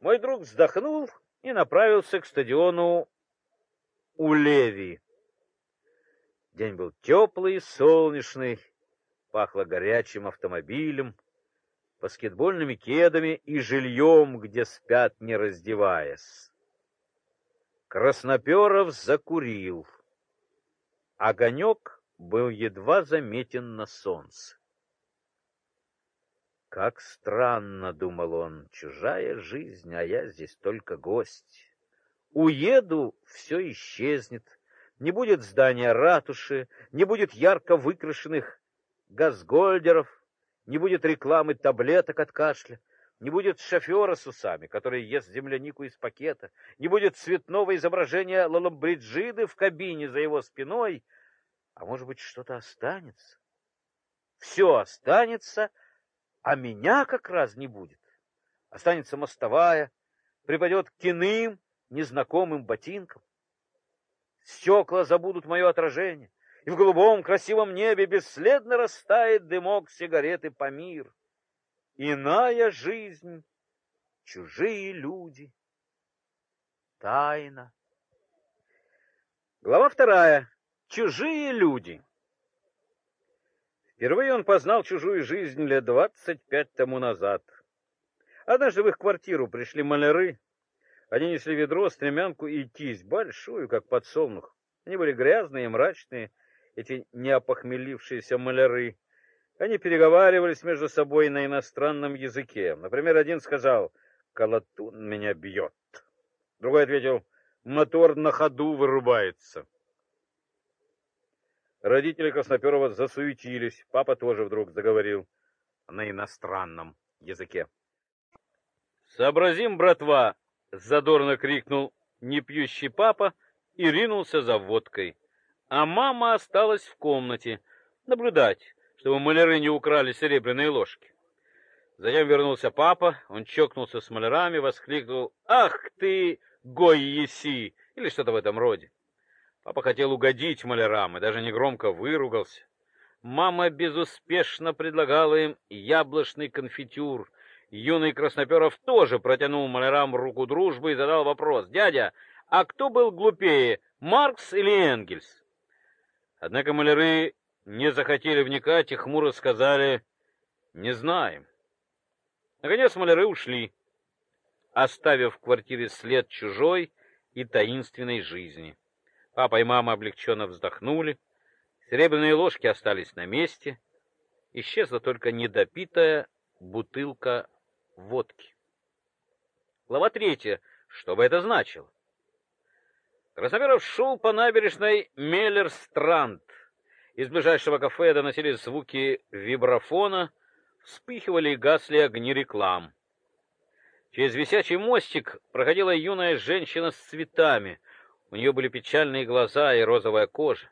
Мой друг вздохнул и направился к стадиону у Леви. День был теплый солнечный, пахло горячим автомобилем, баскетбольными кедами и жильем, где спят, не раздеваясь. Красноперов закурил. Огонек был едва заметен на солнце. Как странно, думал он, чужая жизнь, а я здесь только гость. Уеду, все исчезнет. Не будет здания ратуши, не будет ярко выкрашенных газгольдеров, не будет рекламы таблеток от кашля, не будет шофера с усами, который ест землянику из пакета, не будет цветного изображения Лаламбриджиды в кабине за его спиной, а может быть, что-то останется. Все останется, а меня как раз не будет. Останется мостовая, припадет к иным, незнакомым ботинкам. Стекла забудут мое отражение, и в голубом красивом небе бесследно растает дымок сигареты по мир. Иная жизнь, чужие люди, тайна. Глава вторая. Чужие люди. Впервые он познал чужую жизнь лет двадцать пять тому назад. Однажды в их квартиру пришли маляры. Они несли ведро, стремянку и кисть, большую, как подсолнух. Они были грязные и мрачные, эти неопохмелившиеся маляры. Они переговаривались между собой на иностранном языке. Например, один сказал «Колотун меня бьет». Другой ответил «Мотор на ходу вырубается». Родители Красноперова засуетились. Папа тоже вдруг заговорил на иностранном языке. «Сообразим, братва!» — задорно крикнул непьющий папа и ринулся за водкой а мама осталась в комнате наблюдать, чтобы маляры не украли серебряные ложки. Затем вернулся папа, он чокнулся с малярами, воскликнул «Ах ты, гой еси!» или что-то в этом роде. Папа хотел угодить малярам и даже негромко выругался. Мама безуспешно предлагала им яблочный конфитюр. Юный Красноперов тоже протянул малярам руку дружбы и задал вопрос. «Дядя, а кто был глупее, Маркс или Энгельс?» Однако маляры не захотели вникать и хмуро сказали «не знаем». Наконец маляры ушли, оставив в квартире след чужой и таинственной жизни. Папа и мама облегченно вздохнули, серебряные ложки остались на месте, исчезла только недопитая бутылка водки. Глава третья. Что бы это значило? Красноперов шел по набережной Меллер-Странд. Из ближайшего кафе доносились звуки вибрафона, вспыхивали и гасли огни реклам. Через висячий мостик проходила юная женщина с цветами. У нее были печальные глаза и розовая кожа.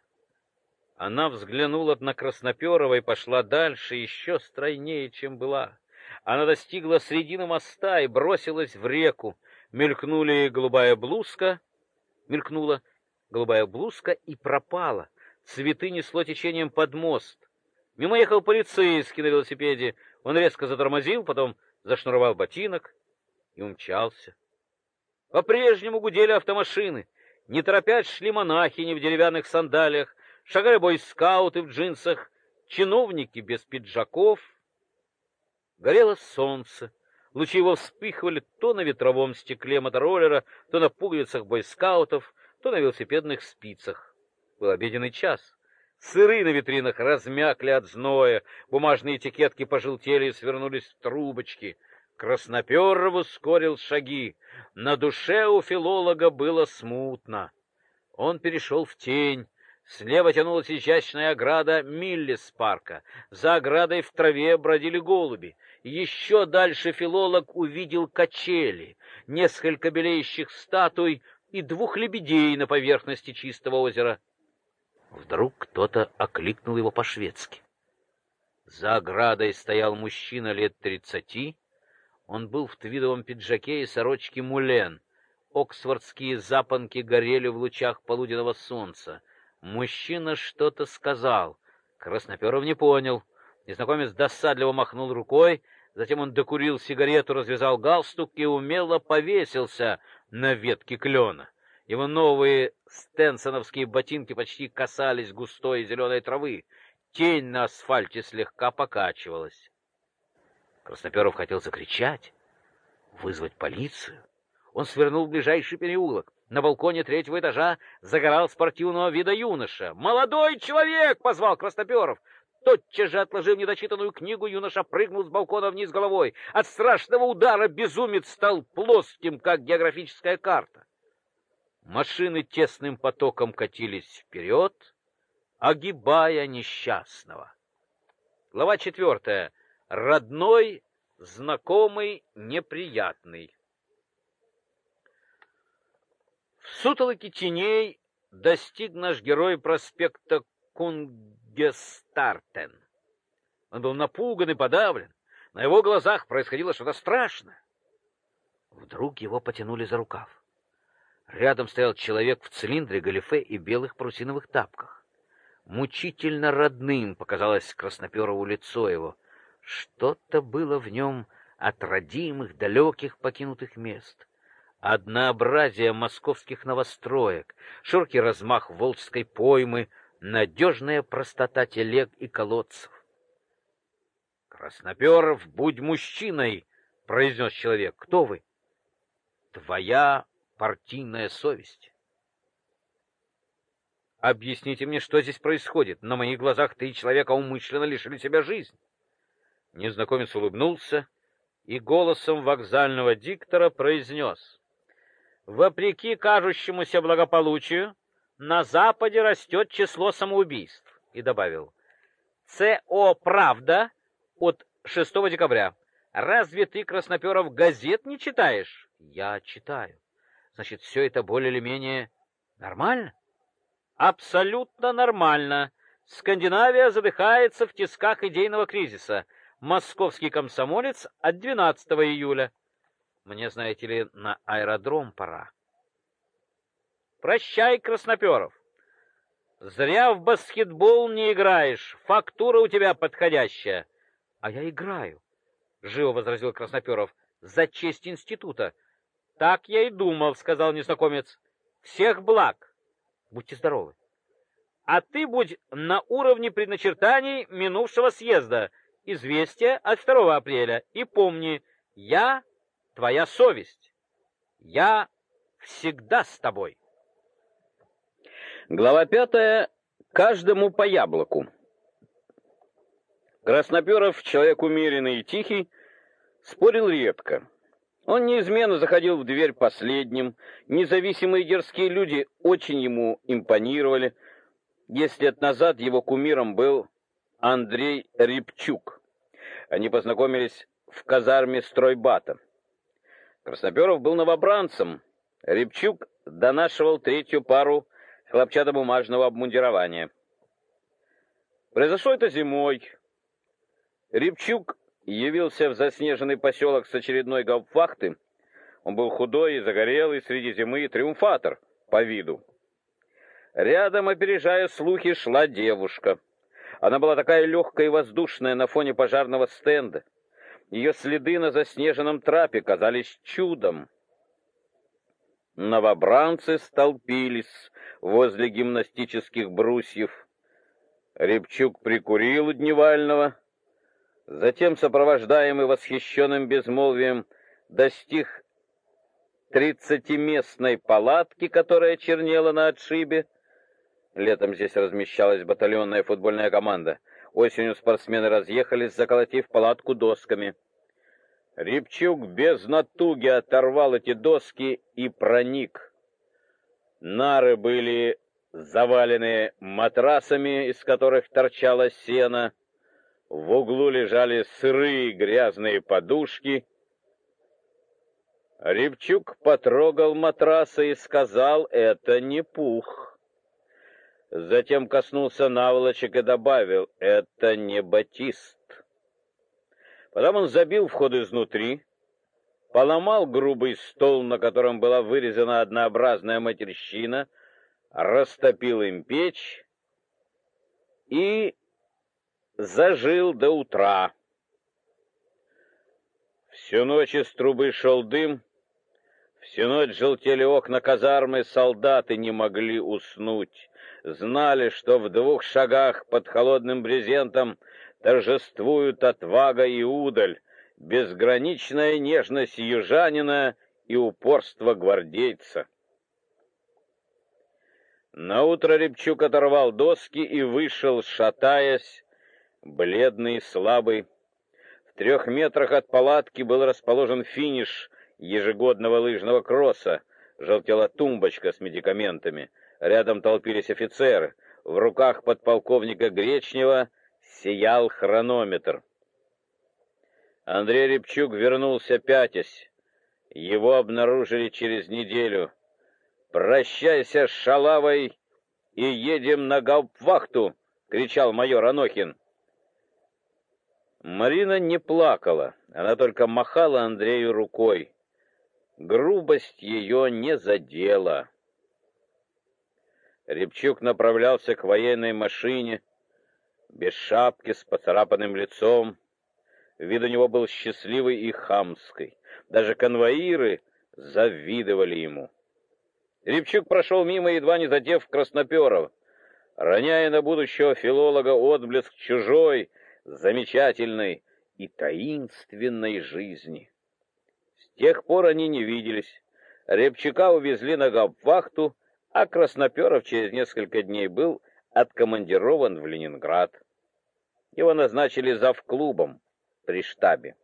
Она взглянула на Красноперова и пошла дальше, еще стройнее, чем была. Она достигла середины моста и бросилась в реку. Мелькнули голубая блузка — мелькнула голубая блузка и пропала. Цветы несло течением под мост. Мимо ехал полицейский на велосипеде. Он резко затормозил, потом зашнуровал ботинок и умчался. По-прежнему гудели автомашины. Не торопясь шли монахини в деревянных сандалиях, шагали бойскауты в джинсах, чиновники без пиджаков. Горело солнце. Лучи его вспыхивали то на ветровом стекле мотороллера, то на пуговицах бойскаутов, то на велосипедных спицах. Был обеденный час. Сыры на витринах размякли от зноя, бумажные этикетки пожелтели и свернулись в трубочки. Красноперов ускорил шаги. На душе у филолога было смутно. Он перешел в тень. Слева тянулась изящная ограда Миллис-парка. За оградой в траве бродили голуби. Еще дальше филолог увидел качели, несколько белеющих статуй и двух лебедей на поверхности чистого озера. Вдруг кто-то окликнул его по-шведски. За оградой стоял мужчина лет тридцати. Он был в твидовом пиджаке и сорочке мулен. Оксфордские запонки горели в лучах полуденного солнца. Мужчина что-то сказал. Красноперов не понял. Незнакомец досадливо махнул рукой, затем он докурил сигарету, развязал галстук и умело повесился на ветке клена. Его новые стенсоновские ботинки почти касались густой зеленой травы. Тень на асфальте слегка покачивалась. Красноперов хотел закричать, вызвать полицию. Он свернул в ближайший переулок. На балконе третьего этажа загорал спортивного вида юноша. «Молодой человек!» — позвал Красноперов. Тотчас же, отложив недочитанную книгу, юноша прыгнул с балкона вниз головой. От страшного удара безумец стал плоским, как географическая карта. Машины тесным потоком катились вперед, огибая несчастного. Глава четвертая. Родной, знакомый, неприятный. В сутолоке теней достиг наш герой проспекта Кунгестартен. Он был напуган и подавлен. На его глазах происходило что-то страшное. Вдруг его потянули за рукав. Рядом стоял человек в цилиндре, галифе и белых парусиновых тапках. Мучительно родным показалось Красноперову лицо его. Что-то было в нем от родимых, далеких, покинутых мест. Однообразие московских новостроек, широкий размах волжской поймы, надежная простота телег и колодцев. «Красноперов, будь мужчиной!» — произнес человек. «Кто вы?» «Твоя партийная совесть. Объясните мне, что здесь происходит? На моих глазах ты человека умышленно лишили себя жизни. Незнакомец улыбнулся и голосом вокзального диктора произнес. Вопреки кажущемуся благополучию, на Западе растет число самоубийств. И добавил. ЦО «Правда» от 6 декабря. Разве ты, Красноперов, газет не читаешь? Я читаю. Значит, все это более или менее нормально? Абсолютно нормально. Скандинавия задыхается в тисках идейного кризиса. Московский комсомолец от 12 июля. Мне, знаете ли, на аэродром пора. Прощай, Красноперов. Зря в баскетбол не играешь. Фактура у тебя подходящая. А я играю, живо возразил Красноперов. За честь института. Так я и думал, сказал незнакомец. Всех благ. Будьте здоровы. А ты будь на уровне предначертаний минувшего съезда. Известие от 2 апреля. И помни, я твоя совесть. Я всегда с тобой. Глава пятая. Каждому по яблоку. Красноперов, человек умеренный и тихий, спорил редко. Он неизменно заходил в дверь последним. Независимые дерзкие люди очень ему импонировали. Десять лет назад его кумиром был Андрей Рябчук. Они познакомились в казарме стройбата. Красноперов был новобранцем. Рябчук донашивал третью пару хлопчатобумажного обмундирования. Произошло это зимой. Рябчук явился в заснеженный поселок с очередной гауптвахты. Он был худой и загорелый среди зимы триумфатор по виду. Рядом, опережая слухи, шла девушка. Она была такая легкая и воздушная на фоне пожарного стенда. Ее следы на заснеженном трапе казались чудом. Новобранцы столпились возле гимнастических брусьев. Рябчук прикурил у Дневального, Затем, сопровождаемый восхищенным безмолвием, достиг тридцатиместной палатки, которая чернела на отшибе. Летом здесь размещалась батальонная футбольная команда. Осенью спортсмены разъехались, заколотив палатку досками. Рябчук без натуги оторвал эти доски и проник. Нары были завалены матрасами, из которых торчало сено. В углу лежали сырые грязные подушки. Рябчук потрогал матрасы и сказал, это не пух. Затем коснулся наволочек и добавил, это не батист. Потом он забил вход изнутри, поломал грубый стол, на котором была вырезана однообразная матерщина, растопил им печь и зажил до утра. Всю ночь из трубы шел дым, всю ночь желтели окна казармы, солдаты не могли уснуть, знали, что в двух шагах под холодным брезентом торжествуют отвага и удаль, безграничная нежность южанина и упорство гвардейца. Наутро Рябчук оторвал доски и вышел, шатаясь, бледный и слабый. В трех метрах от палатки был расположен финиш ежегодного лыжного кросса. Желтела тумбочка с медикаментами. Рядом толпились офицеры. В руках подполковника Гречнева сиял хронометр. Андрей Рябчук вернулся пятясь. Его обнаружили через неделю. «Прощайся с шалавой и едем на гауптвахту!» — кричал майор Анохин. Марина не плакала, она только махала Андрею рукой. Грубость ее не задела. Рябчук направлялся к военной машине, без шапки, с поцарапанным лицом. Вид у него был счастливый и хамский. Даже конвоиры завидовали ему. Рябчук прошел мимо, едва не задев Красноперова, роняя на будущего филолога отблеск чужой, замечательной и таинственной жизни. С тех пор они не виделись. Рябчука увезли на гауптвахту, а Красноперов через несколько дней был откомандирован в Ленинград. Его назначили завклубом при штабе.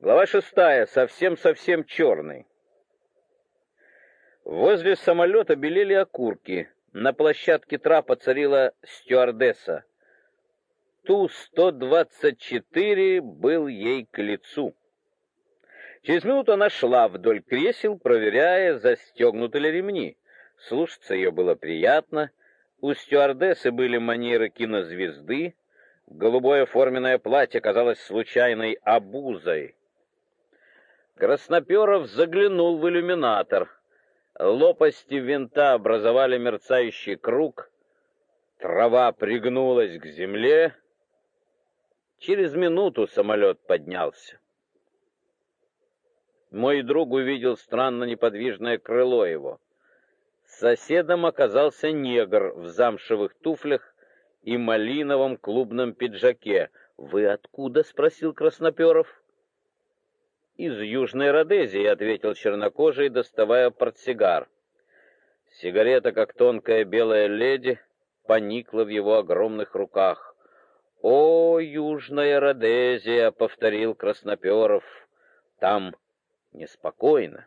Глава шестая, совсем-совсем черный. Возле самолета белели окурки. На площадке трапа царила стюардесса. Ту-124 был ей к лицу. Через минуту она шла вдоль кресел, проверяя, застегнуты ли ремни. Слушаться ее было приятно. У стюардессы были манеры кинозвезды, Голубое форменное платье казалось случайной обузой. Красноперов заглянул в иллюминатор. Лопасти винта образовали мерцающий круг. Трава пригнулась к земле. Через минуту самолет поднялся. Мой друг увидел странно неподвижное крыло его. Соседом оказался негр в замшевых туфлях и малиновом клубном пиджаке. «Вы откуда?» — спросил Красноперов. «Из Южной Родезии», — ответил чернокожий, доставая портсигар. Сигарета, как тонкая белая леди, поникла в его огромных руках. «О, Южная Родезия!» — повторил Красноперов. «Там неспокойно».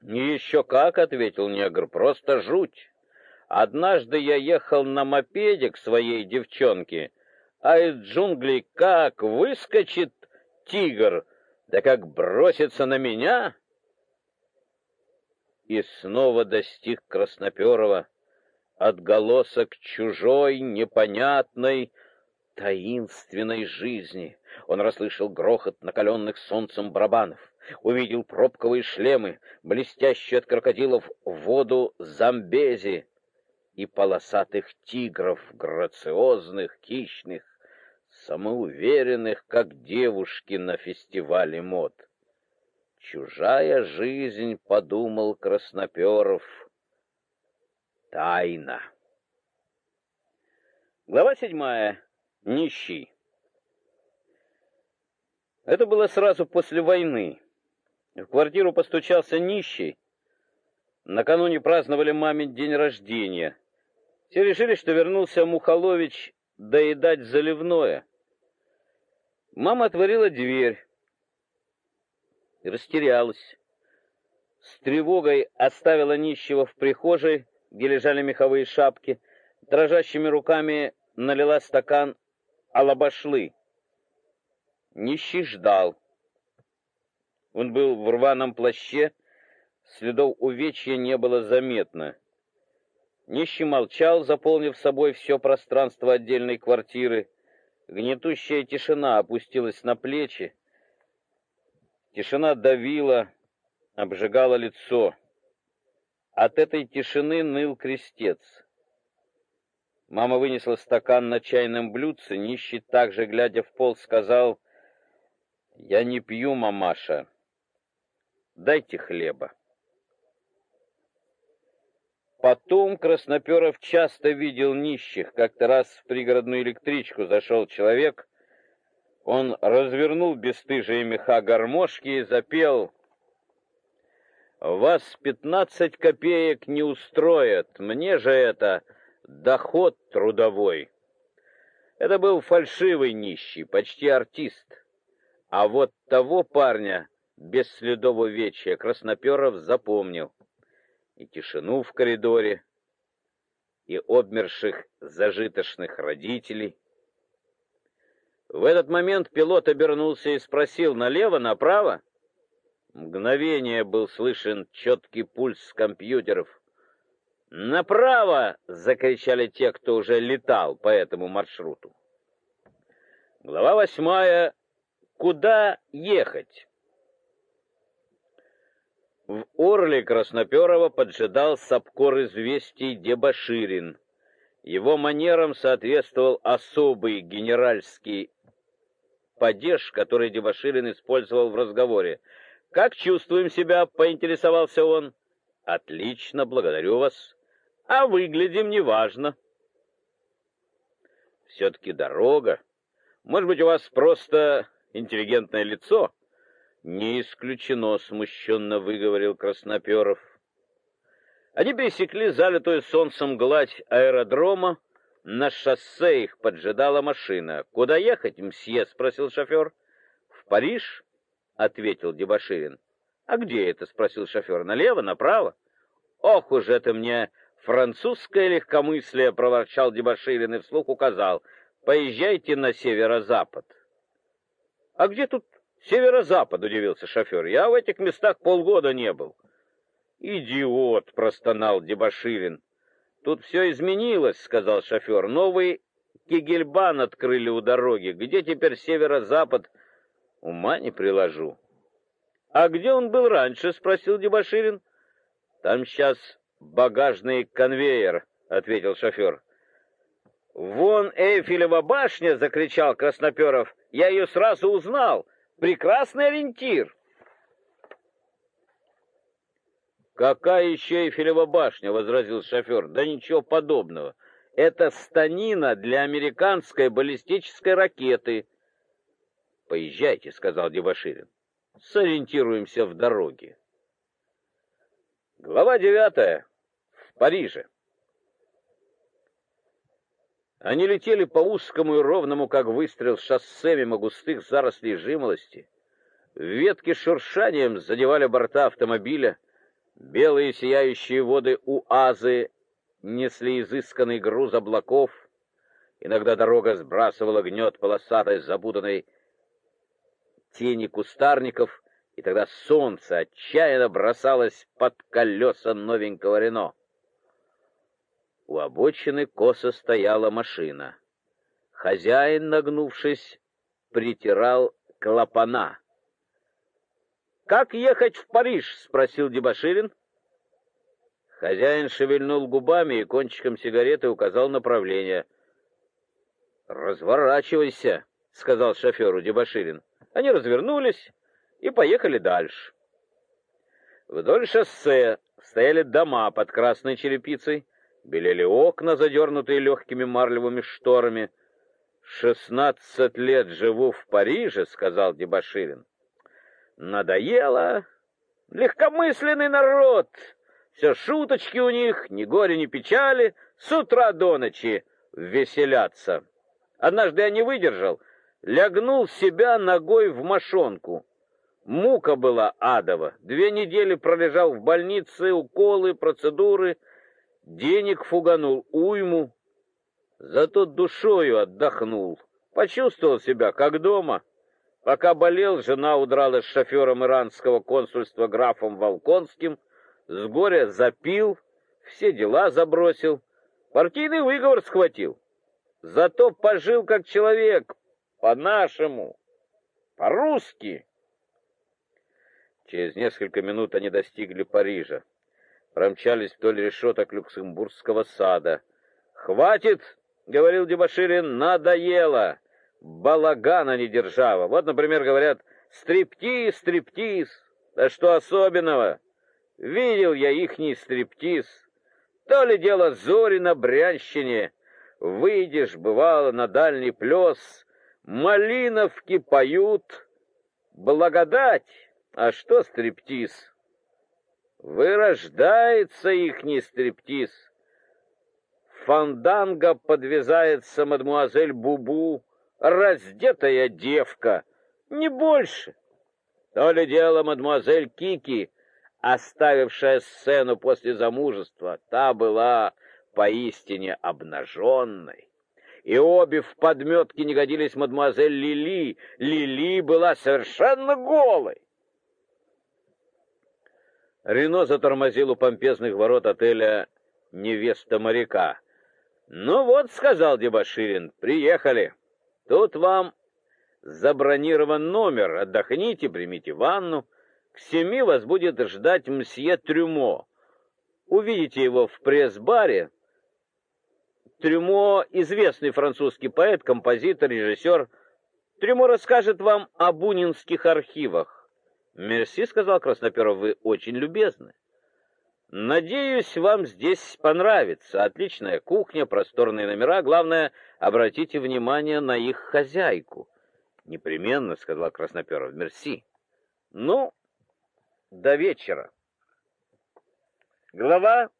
«Не еще как», — ответил негр, — «просто жуть». Однажды я ехал на мопеде к своей девчонке, а из джунглей как выскочит тигр, да как бросится на меня. И снова достиг Красноперова отголосок чужой, непонятной, таинственной жизни. Он расслышал грохот накаленных солнцем барабанов, увидел пробковые шлемы, блестящие от крокодилов воду замбези, и полосатых тигров, грациозных, хищных, самоуверенных, как девушки на фестивале мод. Чужая жизнь, подумал Красноперов, тайна. Глава седьмая. Нищий. Это было сразу после войны. В квартиру постучался нищий. Накануне праздновали мамин день рождения. Все решили, что вернулся Мухолович доедать заливное. Мама отворила дверь растерялась. с тревогой оставила нищего в прихожей, где лежали меховые шапки, дрожащими руками налила стакан алабашлы. Нищий ждал. Он был в рваном плаще, следов увечья не было заметно. Нищий молчал, заполнив собой все пространство отдельной квартиры. Гнетущая тишина опустилась на плечи. Тишина давила, обжигала лицо. От этой тишины ныл крестец. Мама вынесла стакан на чайном блюдце, нищий также, глядя в пол, сказал, «Я не пью, мамаша, дайте хлеба». Потом Красноперов часто видел нищих. Как-то раз в пригородную электричку зашел человек. Он развернул бесстыжие меха гармошки и запел «Вас пятнадцать копеек не устроят, мне же это доход трудовой». Это был фальшивый нищий, почти артист. А вот того парня без следов увечья Красноперов запомнил и тишину в коридоре, и обмерших зажиточных родителей. В этот момент пилот обернулся и спросил: "Налево, направо?" Мгновение был слышен четкий пульс с компьютеров. "Направо!" закричали те, кто уже летал по этому маршруту. Глава восьмая. Куда ехать? В Орле Красноперова поджидал Сапкор известий Дебаширин. Его манерам соответствовал особый генеральский падеж, который Дебаширин использовал в разговоре. «Как чувствуем себя?» — поинтересовался он. «Отлично, благодарю вас. А выглядим неважно». «Все-таки дорога. Может быть, у вас просто интеллигентное лицо?» Не исключено, смущенно выговорил Красноперов. Они пересекли залитую солнцем гладь аэродрома. На шоссе их поджидала машина. Куда ехать, мсье? спросил шофер. В Париж, ответил Дебоширин. А где это? спросил шофер. Налево, направо? Ох уж это мне французское легкомыслие, проворчал Дебоширин и вслух указал: "Поезжайте на северо-запад". А где тут Северо-запад, удивился шофер. Я в этих местах полгода не был. Идиот, простонал Дебоширин. Тут все изменилось, сказал шофер. Новый Кигельбан открыли у дороги. Где теперь северо-запад? Ума не приложу. А где он был раньше, спросил Дебоширин. Там сейчас багажный конвейер, ответил шофер. Вон Эйфелева башня, закричал Красноперов. Я ее сразу узнал. Прекрасный ориентир. Какая еще Эйфелева башня, возразил шофер. Да ничего подобного. Это станина для американской баллистической ракеты. Поезжайте, сказал Дебоширин. Сориентируемся в дороге. Глава девятая. В Париже. Они летели по узкому и ровному, как выстрел, шоссе мимо густых зарослей жимолости. Ветки шуршанием задевали борта автомобиля. Белые сияющие воды УАЗы несли изысканный груз облаков. Иногда дорога сбрасывала гнет полосатой, запутанной тени кустарников, и тогда солнце отчаянно бросалось под колеса новенького Рено. У обочины косо стояла машина. Хозяин, нагнувшись, притирал клапана. «Как ехать в Париж?» — спросил Дебоширин. Хозяин шевельнул губами и кончиком сигареты указал направление. «Разворачивайся», — сказал шоферу Дебоширин. Они развернулись и поехали дальше. Вдоль шоссе стояли дома под красной черепицей, белели окна, задернутые легкими марлевыми шторами. «Шестнадцать лет живу в Париже», — сказал Дебоширин. «Надоело. Легкомысленный народ. Все шуточки у них, ни горя, ни печали, с утра до ночи веселятся. Однажды я не выдержал, лягнул себя ногой в мошонку. Мука была адова. Две недели пролежал в больнице, уколы, процедуры. Денег фуганул уйму. Зато душою отдохнул. Почувствовал себя как дома. Пока болел, жена удрала с шофером иранского консульства графом Волконским. С горя запил, все дела забросил. Партийный выговор схватил. Зато пожил как человек, по-нашему, по-русски. Через несколько минут они достигли Парижа. Промчались вдоль решеток Люксембургского сада. «Хватит!» — говорил Дебаширин. «Надоело! Балагана не держава! Вот, например, говорят «стриптиз, стриптиз». Да что особенного? Видел я ихний стриптиз. То ли дело зори на Брянщине. Выйдешь, бывало, на дальний плес, малиновки поют. Благодать! А что стриптиз? Вырождается ихний стриптиз. Фанданго подвязается мадмуазель Бубу, раздетая девка, не больше. То ли дело мадмуазель Кики, оставившая сцену после замужества, та была поистине обнаженной. И обе в подметке не годились мадмуазель Лили. Лили была совершенно голой. Рено затормозил у помпезных ворот отеля «Невеста моряка». «Ну вот», — сказал Дебаширин, — «приехали. Тут вам забронирован номер. Отдохните, примите ванну. К семи вас будет ждать мсье Трюмо. Увидите его в пресс-баре. Трюмо — известный французский поэт, композитор, режиссер. Трюмо расскажет вам о бунинских архивах. Мерси, сказал Красноперов, вы очень любезны. Надеюсь, вам здесь понравится. Отличная кухня, просторные номера. Главное, обратите внимание на их хозяйку. Непременно, сказал Красноперов. Мерси. Ну, до вечера. Глава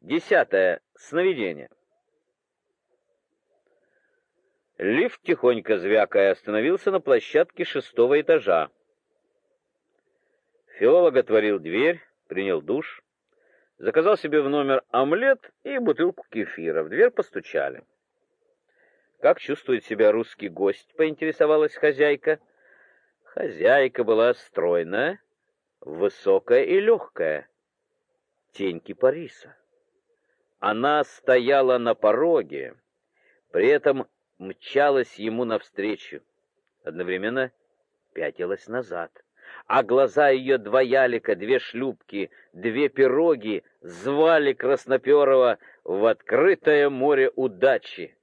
десятая. Сновидение. Лифт, тихонько звякая, остановился на площадке шестого этажа. Филолог отворил дверь, принял душ, заказал себе в номер омлет и бутылку кефира. В дверь постучали. Как чувствует себя русский гость, поинтересовалась хозяйка. Хозяйка была стройная, высокая и легкая, тень кипариса. Она стояла на пороге, при этом мчалась ему навстречу, одновременно пятилась назад а глаза ее два ялика, две шлюпки, две пироги звали Красноперова в открытое море удачи.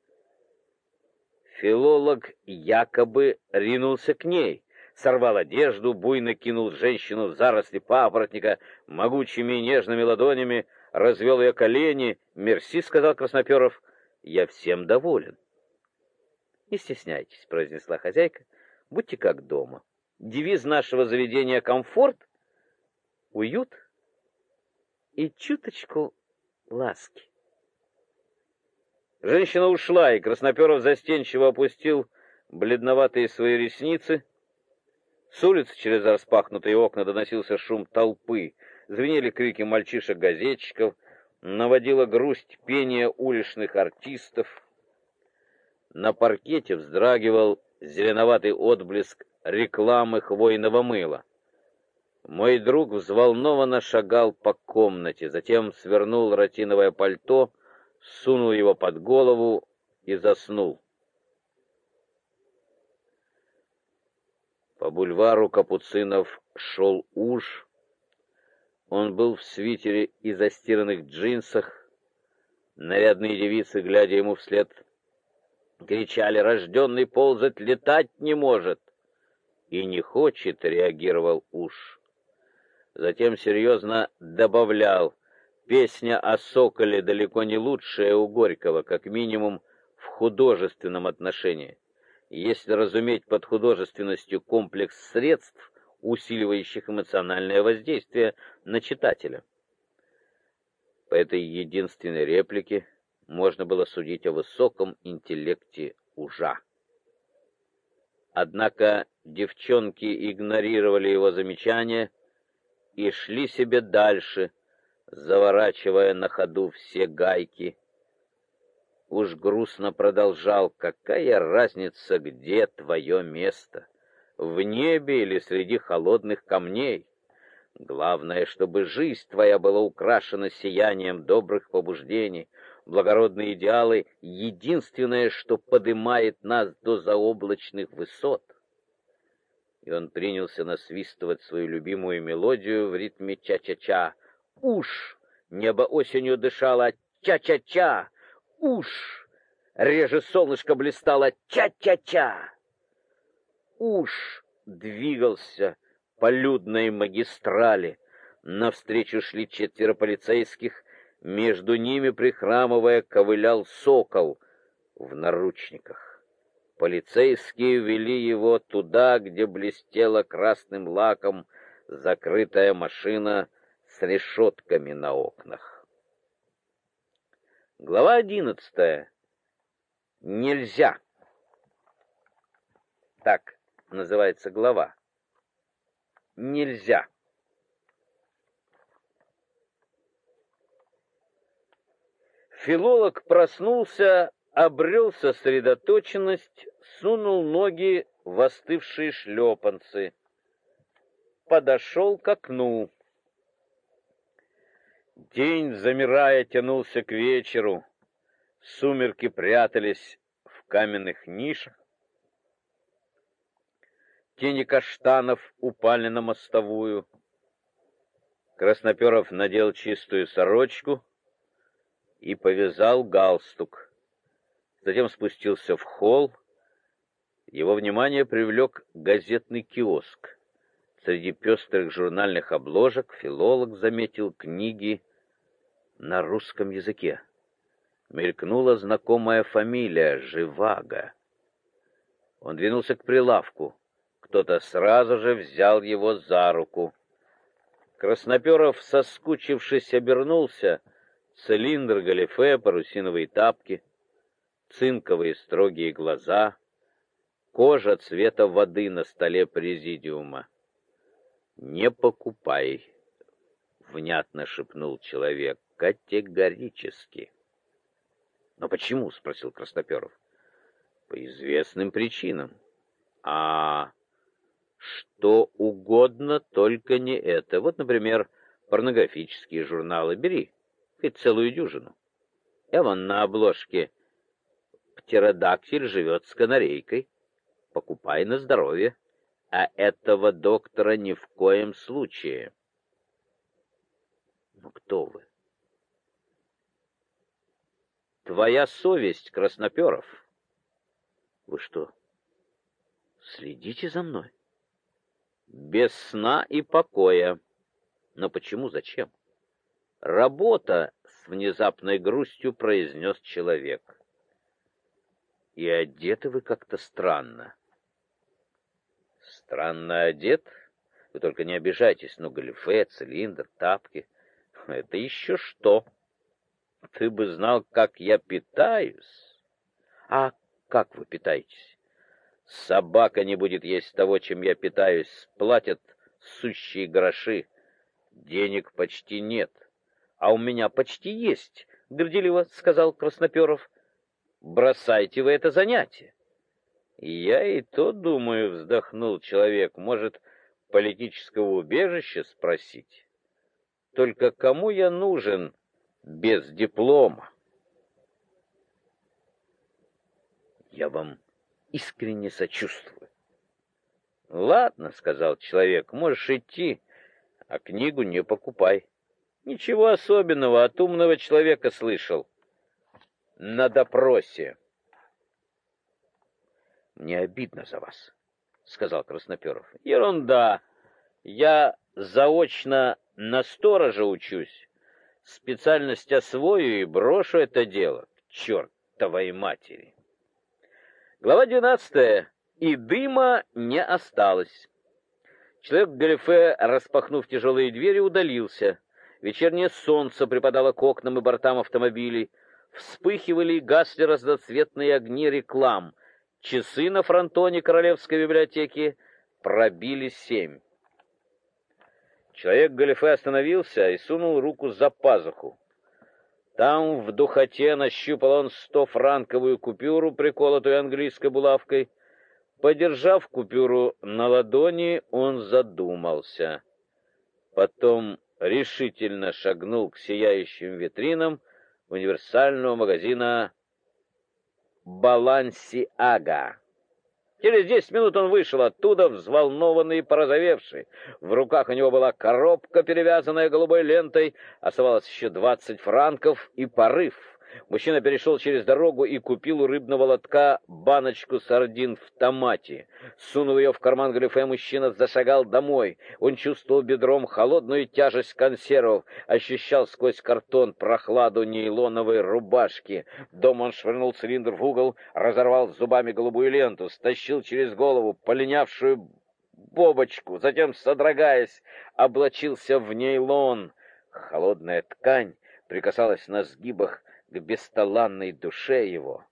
Филолог якобы ринулся к ней, сорвал одежду, буйно кинул женщину в заросли папоротника, могучими нежными ладонями развел ее колени. «Мерси», — сказал Красноперов, — «я всем доволен». «Не стесняйтесь», — произнесла хозяйка, — «будьте как дома». Девиз нашего заведения комфорт, уют и чуточку ласки. Женщина ушла, и Красноперов застенчиво опустил бледноватые свои ресницы. С улицы через распахнутые окна доносился шум толпы, звенели крики мальчишек-газетчиков, наводила грусть пение уличных артистов. На паркете вздрагивал зеленоватый отблеск рекламы хвойного мыла. Мой друг взволнованно шагал по комнате, затем свернул ротиновое пальто, сунул его под голову и заснул. По бульвару Капуцинов шел уж. Он был в свитере и застиранных джинсах. Нарядные девицы, глядя ему вслед, кричали: "Рожденный ползать летать не может!" И не хочет, реагировал уж. Затем серьезно добавлял: "Песня о соколе далеко не лучшая у Горького, как минимум в художественном отношении. Если разуметь под художественностью комплекс средств, усиливающих эмоциональное воздействие на читателя". По этой единственной реплике можно было судить о высоком интеллекте ужа. Однако девчонки игнорировали его замечания и шли себе дальше, заворачивая на ходу все гайки. Уж грустно продолжал, какая разница, где твое место, в небе или среди холодных камней. Главное, чтобы жизнь твоя была украшена сиянием добрых побуждений, благородные идеалы — единственное, что поднимает нас до заоблачных высот. И он принялся насвистывать свою любимую мелодию в ритме ча-ча-ча. Уж небо осенью дышало ча-ча-ча, уж реже солнышко блистало ча-ча-ча. Уж двигался по людной магистрали. Навстречу шли четверо полицейских, между ними, прихрамывая, ковылял сокол в наручниках. Полицейские вели его туда, где блестела красным лаком закрытая машина с решетками на окнах. Глава одиннадцатая. Нельзя. Так называется глава. Нельзя. Филолог проснулся, обрел сосредоточенность, сунул ноги в остывшие шлепанцы, подошел к окну. День, замирая, тянулся к вечеру. Сумерки прятались в каменных нишах. Тени каштанов упали на мостовую. Красноперов надел чистую сорочку и повязал галстук. Затем спустился в холл. Его внимание привлек газетный киоск. Среди пестрых журнальных обложек филолог заметил книги на русском языке. Мелькнула знакомая фамилия Живаго. Он двинулся к прилавку. Кто-то сразу же взял его за руку. Красноперов, соскучившись, обернулся — цилиндр, галифе, парусиновые тапки, цинковые строгие глаза, кожа цвета воды на столе президиума. «Не покупай», — внятно шепнул человек, — «категорически». «Но почему?» — спросил Красноперов. «По известным причинам». «А что угодно, только не это. Вот, например, порнографические журналы бери и целую дюжину. Я вон на обложке птеродактиль живет с канарейкой. Покупай на здоровье. А этого доктора ни в коем случае. Ну кто вы? Твоя совесть, Красноперов. Вы что, следите за мной? Без сна и покоя. Но почему, зачем? Работа, с внезапной грустью произнес человек. И одеты вы как-то странно. Странно одет? Вы только не обижайтесь, ну, галифе, цилиндр, тапки. Это еще что? Ты бы знал, как я питаюсь. А как вы питаетесь? Собака не будет есть того, чем я питаюсь. Платят сущие гроши. Денег почти нет. А у меня почти есть, горделиво сказал Красноперов. Бросайте вы это занятие. Я и то думаю, вздохнул человек, может, политического убежища спросить. Только кому я нужен без диплома? Я вам искренне сочувствую. Ладно, сказал человек, можешь идти, а книгу не покупай. Ничего особенного от умного человека слышал. На допросе. Мне обидно за вас, сказал Красноперов. Ерунда. Я заочно на сторожа учусь. Специальность освою и брошу это дело. К чертовой матери. Глава двенадцатая. И дыма не осталось. Человек в галифе, распахнув тяжелые двери, удалился. Вечернее солнце припадало к окнам и бортам автомобилей. Вспыхивали и гасли разноцветные огни реклам. Часы на фронтоне Королевской библиотеки пробили семь. Человек галифе остановился и сунул руку за пазуху. Там в духоте нащупал он стофранковую купюру, приколотую английской булавкой. Подержав купюру на ладони, он задумался. Потом решительно шагнул к сияющим витринам универсального магазина «Балансиага». Через десять минут он вышел оттуда, взволнованный и порозовевший. В руках у него была коробка, перевязанная голубой лентой, оставалось еще двадцать франков и порыв. Мужчина перешел через дорогу и купил у рыбного лотка баночку сардин в томате. Сунув ее в карман галифе, мужчина зашагал домой. Он чувствовал бедром холодную тяжесть консервов, ощущал сквозь картон прохладу нейлоновой рубашки. Дома он швырнул цилиндр в угол, разорвал зубами голубую ленту, стащил через голову полинявшую бобочку, затем, содрогаясь, облачился в нейлон. Холодная ткань прикасалась на сгибах к бесталанной душе его.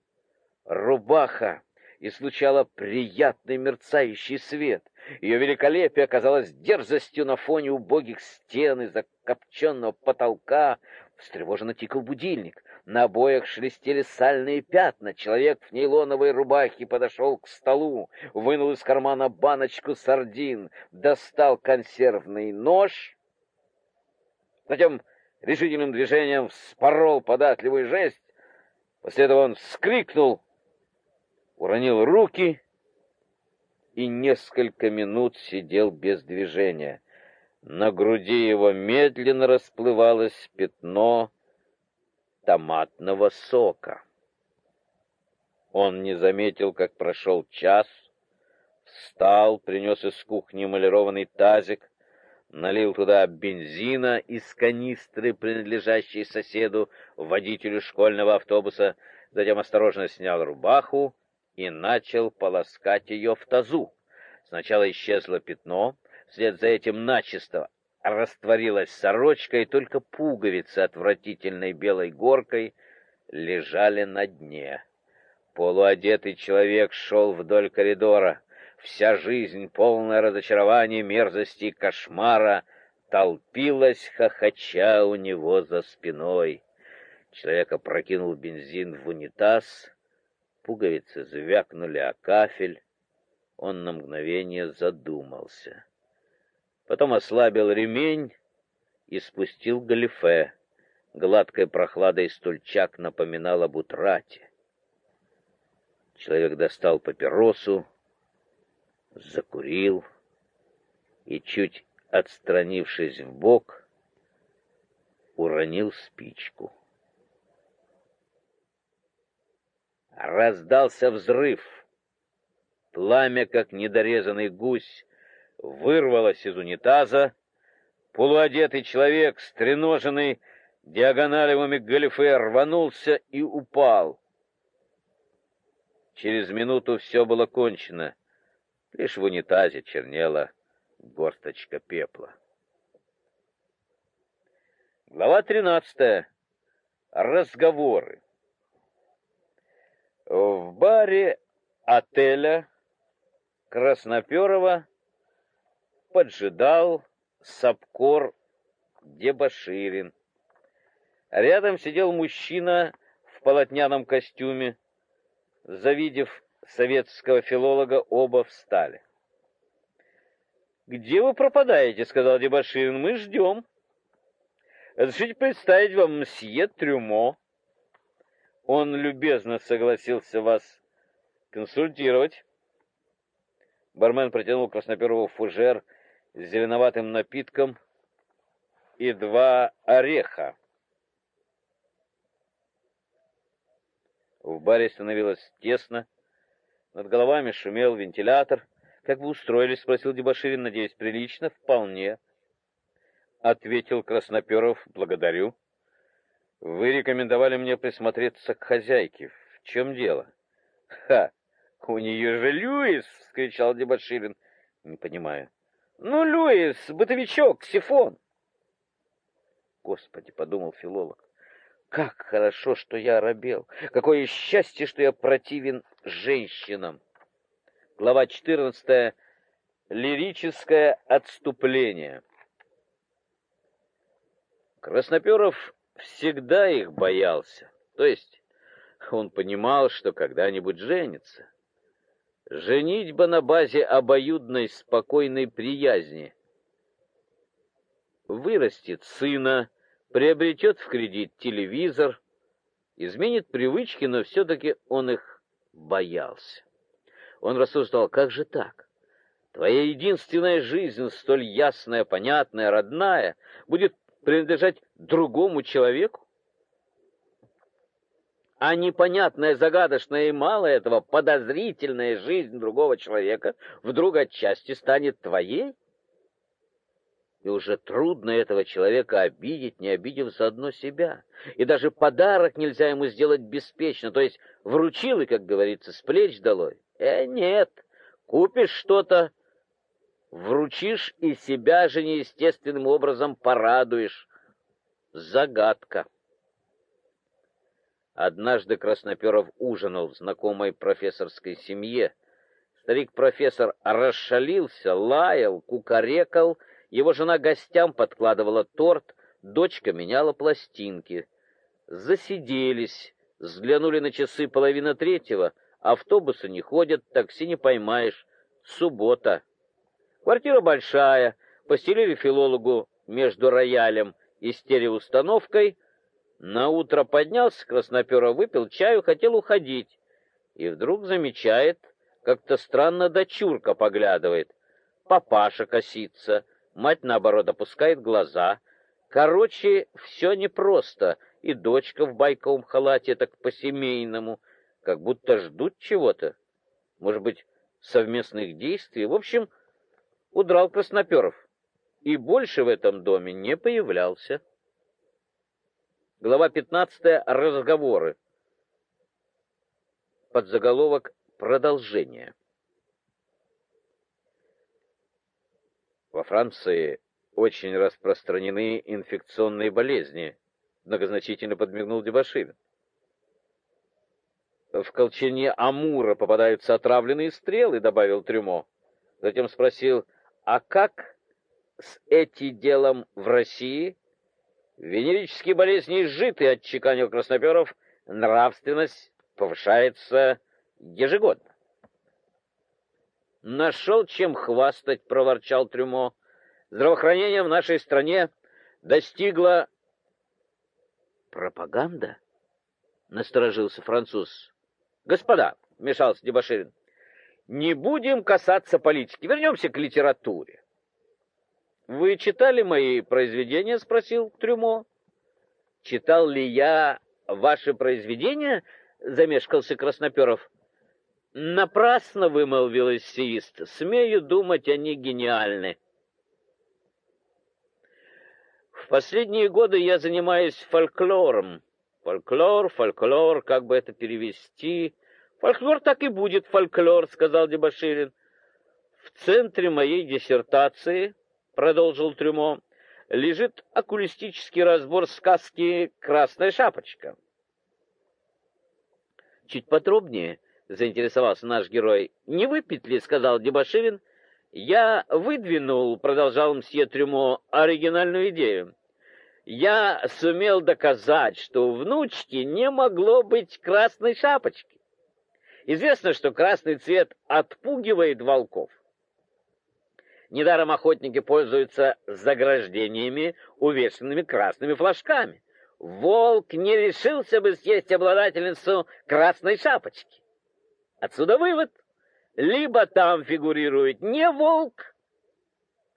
Рубаха излучала приятный мерцающий свет. Ее великолепие оказалось дерзостью на фоне убогих стен и закопченного потолка. Встревоженно тикал будильник. На обоях шелестели сальные пятна. Человек в нейлоновой рубахе подошел к столу, вынул из кармана баночку сардин, достал консервный нож, затем решительным движением вспорол податливую жесть. После этого он вскрикнул, уронил руки и несколько минут сидел без движения. На груди его медленно расплывалось пятно томатного сока. Он не заметил, как прошел час, встал, принес из кухни эмалированный тазик, налил туда бензина из канистры, принадлежащей соседу, водителю школьного автобуса, затем осторожно снял рубаху и начал полоскать ее в тазу. Сначала исчезло пятно, вслед за этим начисто растворилась сорочка, и только пуговицы отвратительной белой горкой лежали на дне. Полуодетый человек шел вдоль коридора. Вся жизнь, полная разочарования, мерзости и кошмара, толпилась, хохоча у него за спиной. Человек опрокинул бензин в унитаз, пуговицы звякнули о кафель. Он на мгновение задумался. Потом ослабил ремень и спустил галифе. Гладкая прохлада и стульчак напоминал об утрате. Человек достал папиросу, закурил и, чуть отстранившись в бок, уронил спичку. Раздался взрыв. Пламя, как недорезанный гусь, вырвалось из унитаза. Полуодетый человек, стреноженный диагоналевыми галифе, рванулся и упал. Через минуту все было кончено. Лишь в унитазе чернела горсточка пепла. Глава 13. Разговоры. В баре отеля Красноперова поджидал Сапкор Дебаширин. Рядом сидел мужчина в полотняном костюме. Завидев советского филолога оба встали. «Где вы пропадаете?» — сказал Дебаширин. «Мы ждем». «Разрешите представить вам мсье Трюмо». Он любезно согласился вас консультировать. Бармен протянул Красноперову фужер с зеленоватым напитком и два ореха. В баре становилось тесно, над головами шумел вентилятор. «Как вы устроились?» — спросил Дебоширин. «Надеюсь, прилично?» «Вполне», — ответил Красноперов. «Благодарю. Вы рекомендовали мне присмотреться к хозяйке. В чем дело?» «Ха! У нее же Люис!» — вскричал Дебоширин. «Не понимаю». «Ну, Люис, бытовичок, сифон!» «Господи!» — подумал филолог. Как хорошо, что я робел. Какое счастье, что я противен женщинам. Глава 14. Лирическое отступление. Красноперов всегда их боялся. То есть он понимал, что когда-нибудь женится. Женитьба на базе обоюдной спокойной приязни. Вырастет сына, приобретет в кредит телевизор, изменит привычки, но все-таки он их боялся. Он рассуждал, как же так? Твоя единственная жизнь, столь ясная, понятная, родная, будет принадлежать другому человеку? А непонятная, загадочная и мало этого подозрительная жизнь другого человека вдруг отчасти станет твоей? И уже трудно этого человека обидеть, не обидев заодно себя. И даже подарок нельзя ему сделать беспечно, то есть вручил и, как говорится, с плеч долой. Э, нет, купишь что-то, вручишь и себя же неестественным образом порадуешь. Загадка. Однажды Красноперов ужинал в знакомой профессорской семье. Старик-профессор расшалился, лаял, кукарекал, его жена гостям подкладывала торт, дочка меняла пластинки. Засиделись, взглянули на часы половина третьего, автобусы не ходят, такси не поймаешь, суббота. Квартира большая, постелили филологу между роялем и стереоустановкой. На утро поднялся, красноперо выпил чаю, хотел уходить. И вдруг замечает, как-то странно дочурка поглядывает. Папаша косится, мать, наоборот, опускает глаза. Короче, все непросто, и дочка в байковом халате так по-семейному, как будто ждут чего-то. Может быть, совместных действий. В общем, удрал Красноперов и больше в этом доме не появлялся. Глава 15. Разговоры. Подзаголовок «Продолжение». Во Франции очень распространены инфекционные болезни, многозначительно подмигнул Дебашир. В колчане Амура попадаются отравленные стрелы, добавил Трюмо. Затем спросил: "А как с этим делом в России?" Венерические болезни изжиты, отчеканил Красноперов. Нравственность повышается ежегодно. Нашел чем хвастать, проворчал Трюмо. Здравоохранение в нашей стране достигло пропаганда, насторожился француз. Господа, вмешался Дебаширин. Не будем касаться политики, вернемся к литературе. Вы читали мои произведения, спросил Трюмо. Читал ли я ваши произведения? замешкался Красноперов. Напрасно вымолвил эссеист. Смею думать, они гениальны. В последние годы я занимаюсь фольклором. Фольклор, фольклор, как бы это перевести? Фольклор так и будет фольклор, сказал Дебаширин. В центре моей диссертации, продолжил Трюмо, лежит окулистический разбор сказки Красная шапочка. Чуть подробнее, заинтересовался наш герой. Не выпить ли, сказал Дебаширин. Я выдвинул, продолжал мсье Трюмо, оригинальную идею. Я сумел доказать, что у внучки не могло быть красной шапочки. Известно, что красный цвет отпугивает волков. Недаром охотники пользуются заграждениями, увешанными красными флажками. Волк не решился бы съесть обладательницу красной шапочки. Отсюда вывод. Либо там фигурирует не волк,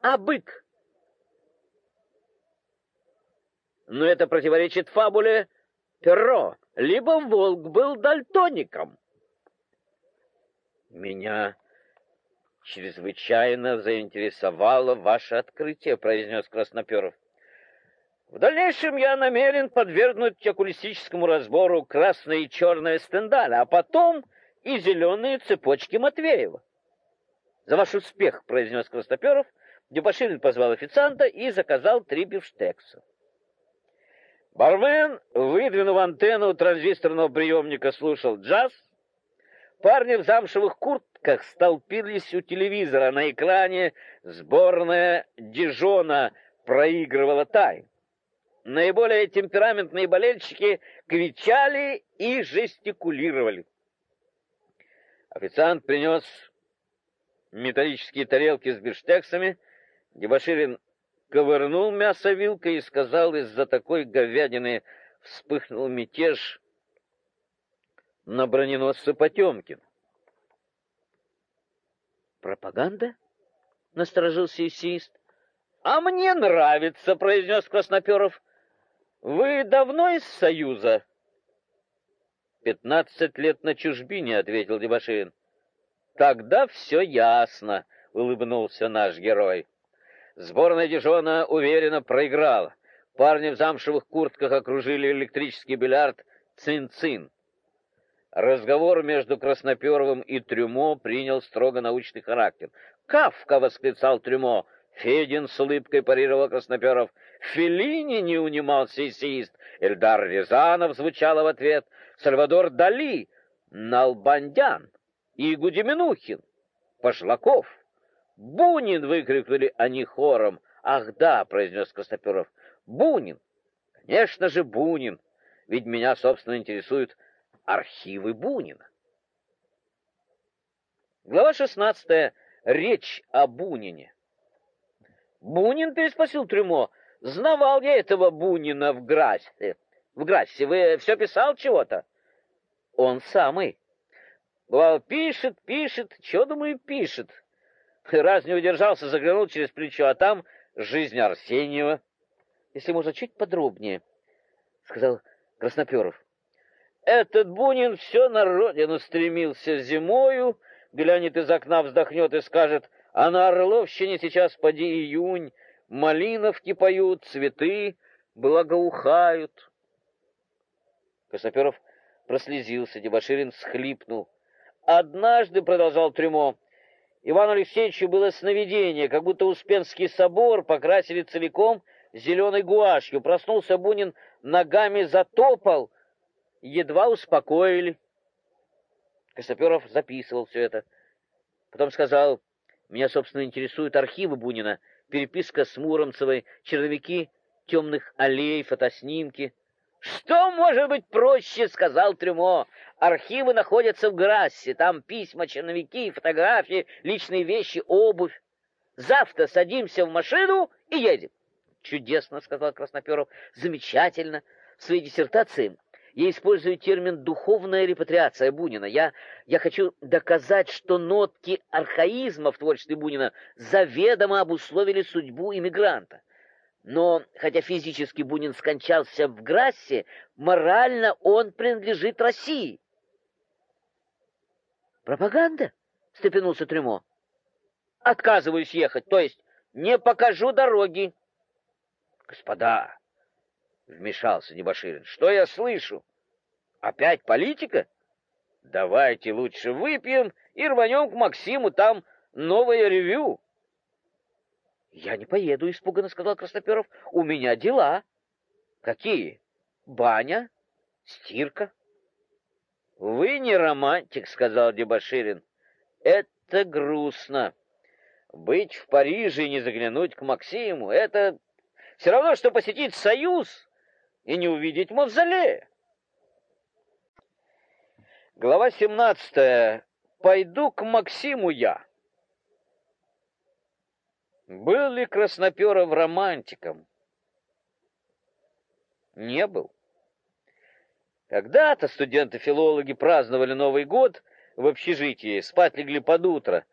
а бык. Но это противоречит фабуле Перро. Либо волк был дальтоником. Меня чрезвычайно заинтересовало ваше открытие, произнес Красноперов. В дальнейшем я намерен подвергнуть окулистическому разбору красное и черное стендаля, а потом и зеленые цепочки Матвеева. За ваш успех, произнес Красноперов. Дебаширин позвал официанта и заказал три бифштекса. Бармен, выдвинув антенну транзисторного приемника, слушал джаз. Парни в замшевых куртках столпились у телевизора. На экране сборная Дижона проигрывала тайм. Наиболее темпераментные болельщики кричали и жестикулировали. Официант принес металлические тарелки с бифштексами. Дебоширин ковырнул мясо вилкой и сказал, из-за такой говядины вспыхнул мятеж на броненосце Потемкин. «Пропаганда?» — насторожился эссеист. «А мне нравится», — произнес Красноперов. Вы давно из Союза? Пятнадцать лет на чужбине, ответил Дебоширин. Тогда все ясно, улыбнулся наш герой. Сборная Дижона уверенно проиграла. Парни в замшевых куртках окружили электрический бильярд цин-цин. Разговор между Красноперовым и Трюмо принял строго научный характер. «Кавка!» — восклицал Трюмо. Федин с улыбкой парировал Красноперов. Феллини не унимался эссеист. Эльдар Рязанов звучало в ответ. Сальвадор Дали, Налбандян, Игу Деминухин, Пошлаков. Бунин выкрикнули они хором. Ах да, произнес Красноперов. Бунин. Конечно же, Бунин. Ведь меня, собственно, интересуют архивы Бунина. Глава 16. Речь о Бунине. Бунин переспросил Трюмо. Знавал я этого Бунина в Грассе. В Грассе вы все писал чего-то? Он самый. Бывал, пишет, пишет, чего, думаю, пишет. Раз не удержался, заглянул через плечо, а там жизнь Арсеньева. Если можно, чуть подробнее, — сказал Красноперов. Этот Бунин все на родину стремился зимою, глянет из окна, вздохнет и скажет, а на Орловщине сейчас поди июнь, малиновки поют, цветы благоухают. Косоперов прослезился, Дебоширин схлипнул. Однажды, продолжал Трюмо, Ивану Алексеевичу было сновидение, как будто Успенский собор покрасили целиком зеленой гуашью. Проснулся Бунин, ногами затопал, едва успокоили. Косоперов записывал все это. Потом сказал, меня, собственно, интересуют архивы Бунина, переписка с Муромцевой, черновики темных аллей, фотоснимки. Что может быть проще, сказал Трюмо. Архивы находятся в Грассе, там письма, черновики, фотографии, личные вещи, обувь. Завтра садимся в машину и едем. Чудесно, сказал Красноперов. Замечательно. В своей диссертации я использую термин «духовная репатриация» Бунина. Я, я хочу доказать, что нотки архаизма в творчестве Бунина заведомо обусловили судьбу иммигранта. Но, хотя физически Бунин скончался в Грассе, морально он принадлежит России. «Пропаганда?» — степенулся Трюмо. «Отказываюсь ехать, то есть не покажу дороги». «Господа, Вмешался Небоширин. Что я слышу? Опять политика? Давайте лучше выпьем и рванем к Максиму, там новое ревю. Я не поеду, испуганно сказал Красноперов. У меня дела. Какие? Баня, стирка. Вы не романтик, сказал Дебоширин. Это грустно. Быть в Париже и не заглянуть к Максиму это все равно что посетить Союз и не увидеть мавзолея. Глава 17. Пойду к Максиму я. Был ли Красноперов романтиком? Не был. Когда-то студенты-филологи праздновали Новый год в общежитии, спать легли под утро.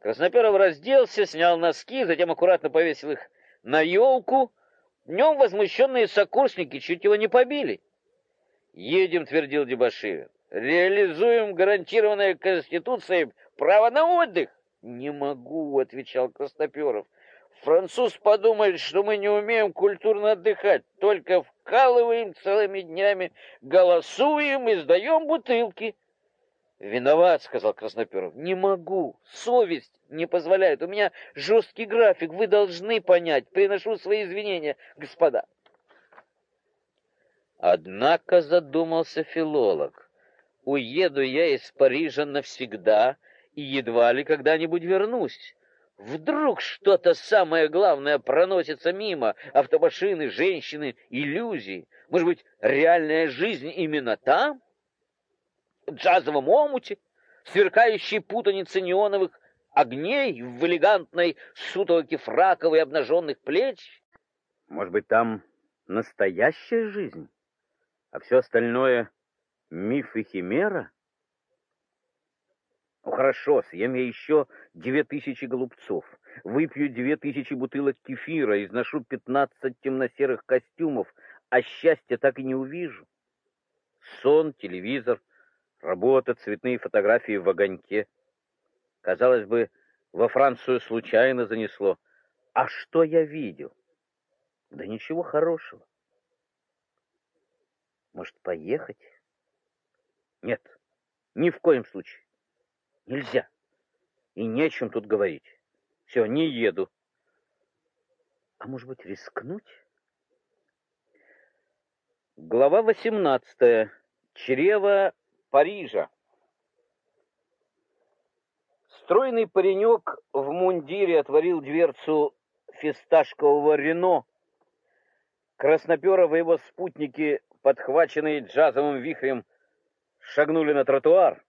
Красноперов разделся, снял носки, затем аккуратно повесил их на елку, Днем возмущенные сокурсники чуть его не побили. «Едем», — твердил Дебашир, — «реализуем гарантированное Конституцией право на отдых». «Не могу», — отвечал Красноперов. «Француз подумает, что мы не умеем культурно отдыхать, только вкалываем целыми днями, голосуем и сдаем бутылки». Виноват, сказал Красноперов. Не могу. Совесть не позволяет. У меня жесткий график. Вы должны понять. Приношу свои извинения, господа. Однако задумался филолог. уеду я из Парижа навсегда и едва ли когда-нибудь вернусь. Вдруг что-то самое главное проносится мимо: автомашины, женщины, иллюзии. Может быть, реальная жизнь именно там? Джазовом омуте, сверкающей путанице неоновых огней в элегантной сутолоке фраков и обнаженных плеч? Может быть, там настоящая жизнь, а все остальное — миф и химера? Ну хорошо, съем я еще две тысячи голубцов, выпью две тысячи бутылок кефира, изношу пятнадцать темно-серых костюмов, а счастья так и не увижу. Сон, телевизор, работа, цветные фотографии в огоньке. Казалось бы, во Францию случайно занесло. А что я видел? Да ничего хорошего. Может, поехать? Нет, ни в коем случае. Нельзя. И не о чем тут говорить. Все, не еду. А может быть, рискнуть? Глава 18. Чрево Парижа. Стройный паренек в мундире отворил дверцу фисташкового Рено. Красноперов и его спутники, подхваченные джазовым вихрем, шагнули на тротуар.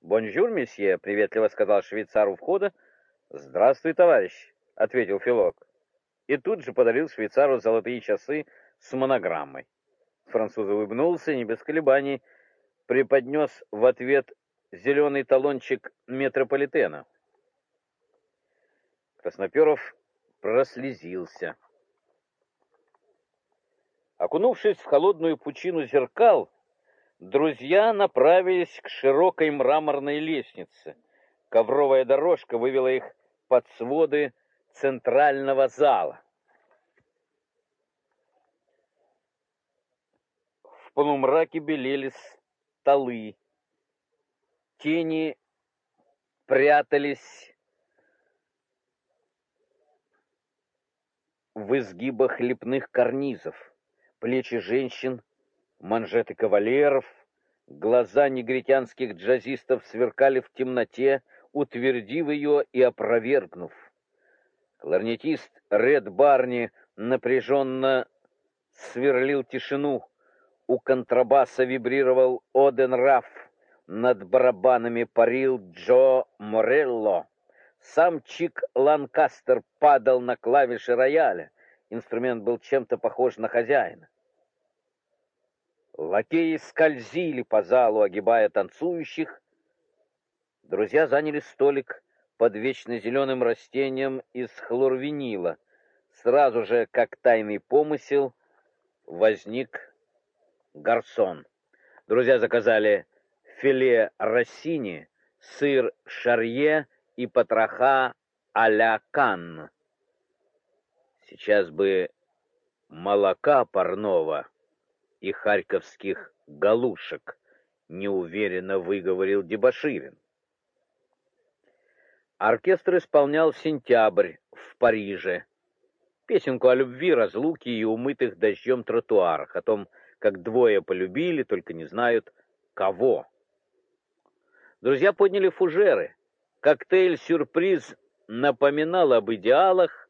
«Bonjour, monsieur», — приветливо сказал швейцар у входа. «Здравствуй, товарищ», — ответил Филок. И тут же подарил швейцару золотые часы с монограммой. Француз улыбнулся, не без колебаний, преподнес в ответ зеленый талончик метрополитена. Красноперов прослезился. Окунувшись в холодную пучину зеркал, друзья направились к широкой мраморной лестнице. Ковровая дорожка вывела их под своды центрального зала. В полумраке белели столы. Тени прятались в изгибах лепных карнизов. Плечи женщин — манжеты кавалеров, глаза негритянских джазистов сверкали в темноте, утвердив ее и опровергнув. Кларнетист Ред Барни напряженно сверлил тишину. У контрабаса вибрировал Оден Раф, над барабанами парил Джо Морелло. Сам Чик Ланкастер падал на клавиши рояля. Инструмент был чем-то похож на хозяина. Лакеи скользили по залу, огибая танцующих. Друзья заняли столик под вечно зеленым растением из хлорвинила. Сразу же, как тайный помысел, возник гарсон. Друзья заказали филе рассини, сыр шарье и потроха а-ля Канн. Сейчас бы молока парного и харьковских галушек, неуверенно выговорил Дебоширин. Оркестр исполнял «Сентябрь» в Париже. Песенку о любви, разлуке и умытых дождем тротуарах, о том, как двое полюбили, только не знают кого. Друзья подняли фужеры. Коктейль-сюрприз напоминал об идеалах,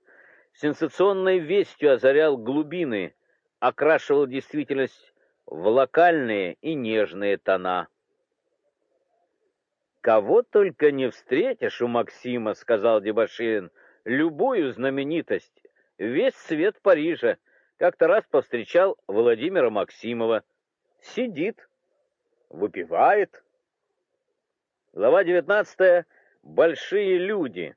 сенсационной вестью озарял глубины окрашивал действительность в локальные и нежные тона. Кого только не встретишь у Максима, сказал Дебоширин, любую знаменитость, весь свет Парижа. Как-то раз повстречал Владимира Максимова. Сидит, выпивает. Глава 19. Большие люди.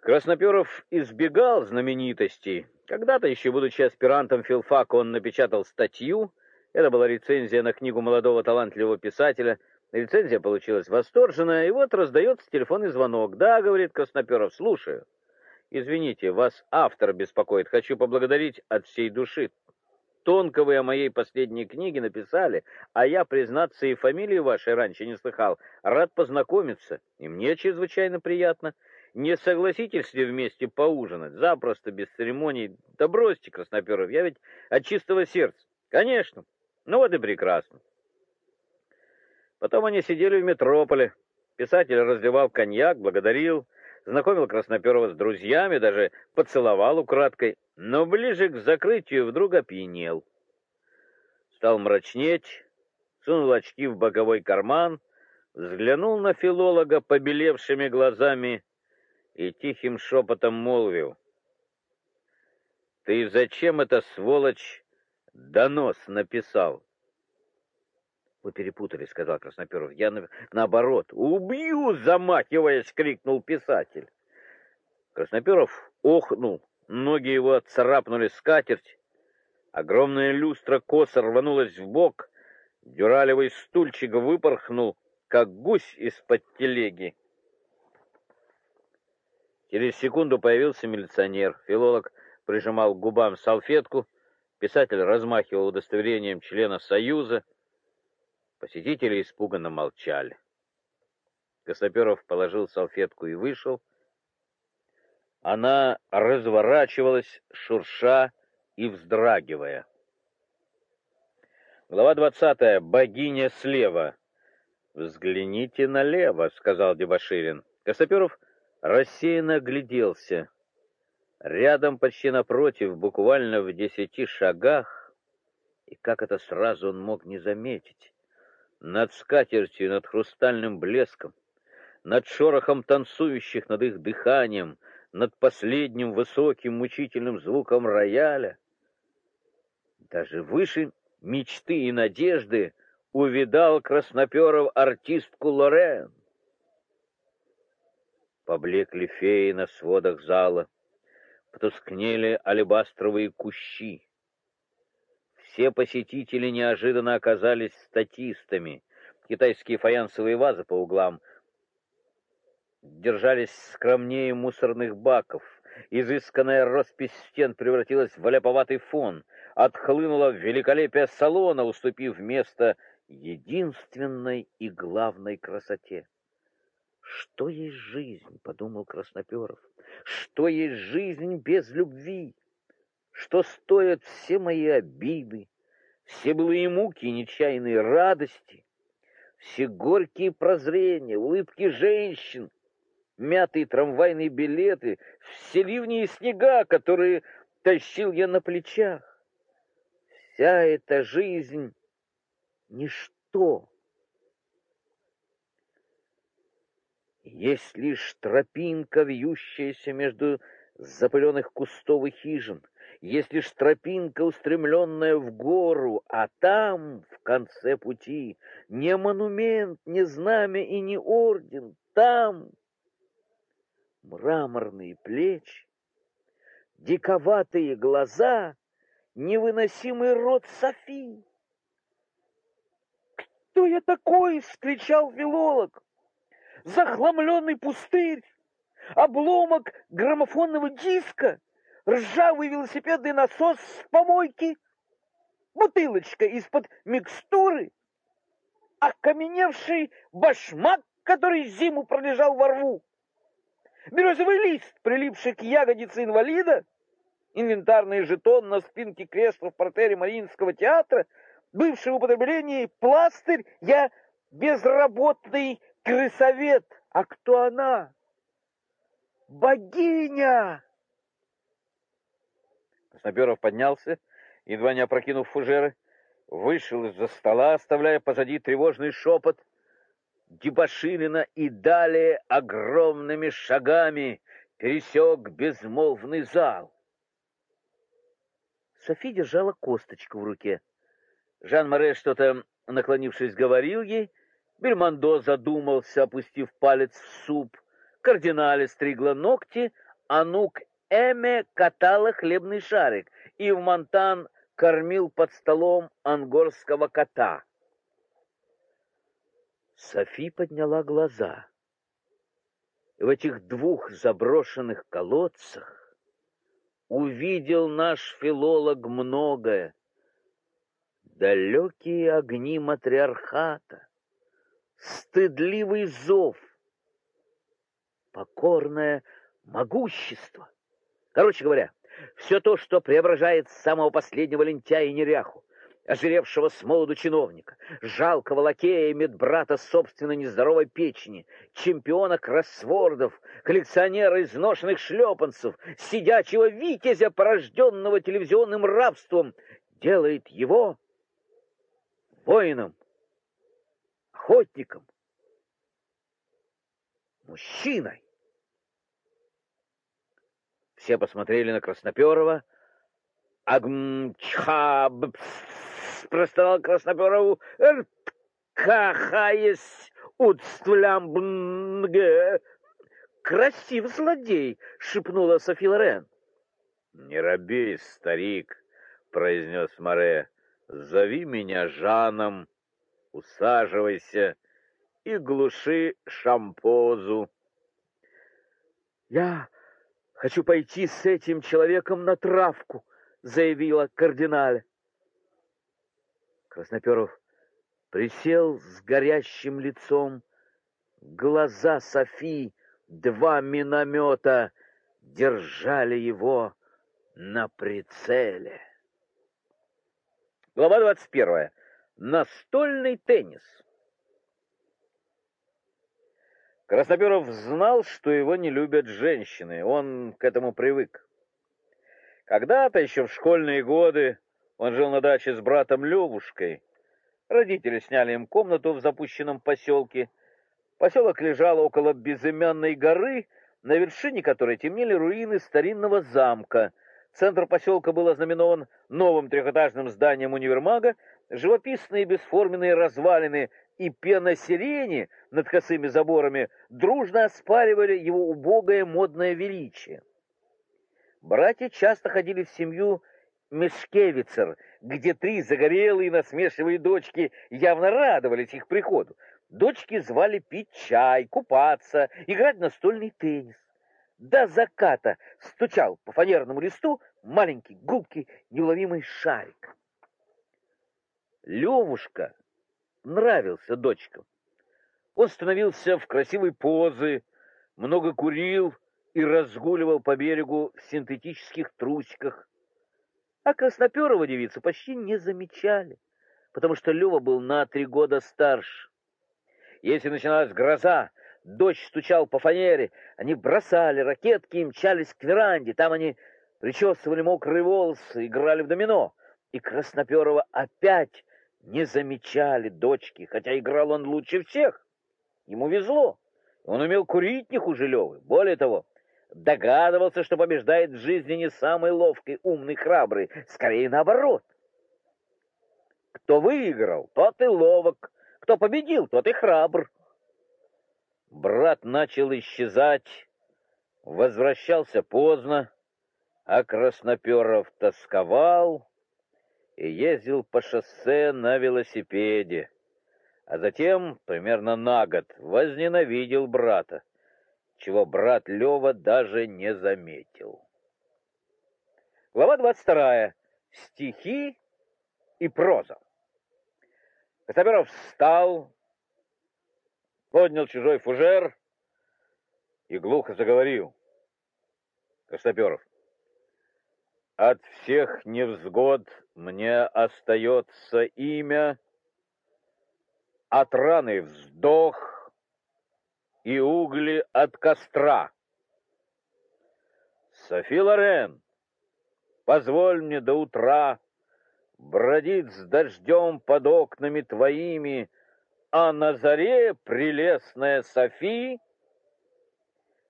Красноперов избегал знаменитостей, когда-то, еще будучи аспирантом филфака, он напечатал статью. Это была рецензия на книгу молодого талантливого писателя. Рецензия получилась восторженная, и вот раздается телефонный звонок. «Да», — говорит Красноперов, — «слушаю». «Извините, вас автор беспокоит. Хочу поблагодарить от всей души. Тонко вы о моей последней книге написали, а я, признаться, и фамилии вашей раньше не слыхал. Рад познакомиться, и мне чрезвычайно приятно». Не согласитесь ли вместе поужинать? Запросто, без церемоний. Да бросьте, Красноперов, я ведь от чистого сердца. Конечно. Ну вот и прекрасно. Потом они сидели в метрополе. Писатель разливал коньяк, благодарил, знакомил Красноперова с друзьями, даже поцеловал украдкой, но ближе к закрытию вдруг опьянел. Стал мрачнеть, сунул очки в боковой карман, взглянул на филолога побелевшими глазами и тихим шепотом молвил. «Ты зачем это, сволочь, донос написал?» Вы перепутали, сказал Красноперов. Я на... наоборот. Убью, замахиваясь, крикнул писатель. Красноперов охнул, ноги его царапнули скатерть. Огромная люстра косо рванулась в бок, дюралевый стульчик выпорхнул, как гусь из-под телеги. Через секунду появился милиционер. Филолог прижимал к губам салфетку, писатель размахивал удостоверением члена Союза. Посетители испуганно молчали. Косоперов положил салфетку и вышел. Она разворачивалась, шурша и вздрагивая. Глава двадцатая. Богиня слева. Взгляните налево, сказал Дебоширин. Косоперов рассеянно огляделся. Рядом, почти напротив, буквально в десяти шагах, и как это сразу он мог не заметить, над скатертью, над хрустальным блеском, над шорохом танцующих, над их дыханием, над последним высоким мучительным звуком рояля. Даже выше мечты и надежды увидал красноперов артистку Лорен. Поблекли феи на сводах зала, потускнели алебастровые кущи. Все посетители неожиданно оказались статистами. Китайские фаянсовые вазы по углам держались скромнее мусорных баков. Изысканная роспись стен превратилась в ляповатый фон, отхлынула в великолепие салона, уступив место единственной и главной красоте. Что есть жизнь, подумал Красноперов. Что есть жизнь без любви? Что стоят все мои обиды, все былые муки и нечаянные радости, все горькие прозрения, улыбки женщин, мятые трамвайные билеты, все ливни и снега, которые тащил я на плечах. Вся эта жизнь — ничто. Есть лишь тропинка, вьющаяся между запыленных кустов и хижин, есть лишь тропинка, устремленная в гору, а там, в конце пути, не монумент, не знамя и не орден, там мраморные плечи, диковатые глаза, невыносимый рот Софи. «Кто я такой?» — вскричал филолог. «Захламленный пустырь, обломок граммофонного диска» ржавый велосипедный насос с помойки, бутылочка из-под микстуры, окаменевший башмак, который зиму пролежал во рву, березовый лист, прилипший к ягодице инвалида, инвентарный жетон на спинке кресла в портере Мариинского театра, бывший в употреблении пластырь, я безработный крысовет. А кто она? Богиня! Красноперов поднялся, едва не опрокинув фужеры, вышел из-за стола, оставляя позади тревожный шепот Дебоширина и далее огромными шагами пересек безмолвный зал. Софи держала косточку в руке. Жан-Море что-то, наклонившись, говорил ей. Бельмондо задумался, опустив палец в суп. Кардинале стригла ногти, а Нук Эме катала хлебный шарик, и в Монтан кормил под столом ангорского кота. Софи подняла глаза. В этих двух заброшенных колодцах увидел наш филолог многое. Далекие огни матриархата, стыдливый зов, покорное могущество — Короче говоря, все то, что преображает самого последнего лентяя и неряху, озверевшего с молоду чиновника, жалкого лакея медбрата собственной нездоровой печени, чемпиона кроссвордов, коллекционера изношенных шлепанцев, сидячего витязя, порожденного телевизионным рабством, делает его воином, охотником, мужчиной. Все посмотрели на Красноперова. Агмчхаб простонал Красноперову. Кахаясь удствлямбнге. Красив злодей, шепнула Софи Лорен. Не робей, старик, произнес Море. Зови меня Жаном, усаживайся и глуши шампозу. Я хочу пойти с этим человеком на травку, заявила кардиналь. Красноперов присел с горящим лицом. Глаза Софи, два миномета, держали его на прицеле. Глава двадцать первая. Настольный теннис. Красноперов знал, что его не любят женщины. Он к этому привык. Когда-то, еще в школьные годы, он жил на даче с братом Левушкой. Родители сняли им комнату в запущенном поселке. Поселок лежал около безымянной горы, на вершине которой темнели руины старинного замка. Центр поселка был ознаменован новым трехэтажным зданием универмага, живописные бесформенные развалины и пена сирени над косыми заборами дружно оспаривали его убогое модное величие. Братья часто ходили в семью Мешкевицер, где три загорелые насмешливые дочки явно радовались их приходу. Дочки звали пить чай, купаться, играть настольный теннис. До заката стучал по фанерному листу маленький, губкий, неуловимый шарик. Левушка нравился дочкам. Он становился в красивой позы, много курил и разгуливал по берегу в синтетических трусиках. А Красноперова девицы почти не замечали, потому что Лева был на три года старше. Если начиналась гроза, дождь стучал по фанере, они бросали ракетки и мчались к веранде. Там они причесывали мокрые волосы, играли в домино. И Красноперова опять не замечали дочки, хотя играл он лучше всех. Ему везло. Он умел курить не хуже Левы. Более того, догадывался, что побеждает в жизни не самый ловкий, умный, храбрый, скорее наоборот. Кто выиграл, тот и ловок, кто победил, тот и храбр. Брат начал исчезать, возвращался поздно, а Красноперов тосковал и ездил по шоссе на велосипеде, а затем, примерно на год, возненавидел брата чего брат Лева даже не заметил. Глава 22. Стихи и проза. Костомеров встал, поднял чужой фужер и глухо заговорил. Костоперов. От всех невзгод мне остается имя, от раны вздох, и угли от костра. Софи Лорен, позволь мне до утра бродить с дождем под окнами твоими, а на заре прелестная Софи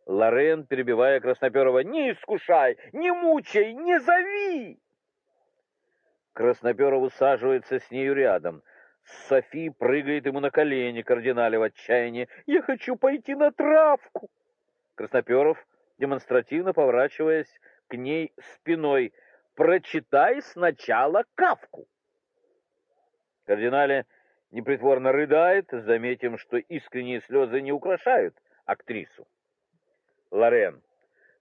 Лорен, перебивая Красноперова, «Не искушай, не мучай, не зови!» Красноперов усаживается с нею рядом. Софи прыгает ему на колени, кардинале в отчаянии. «Я хочу пойти на травку!» Красноперов, демонстративно поворачиваясь к ней спиной, «Прочитай сначала Кавку!» Кардинале непритворно рыдает, заметим, что искренние слезы не украшают актрису. Лорен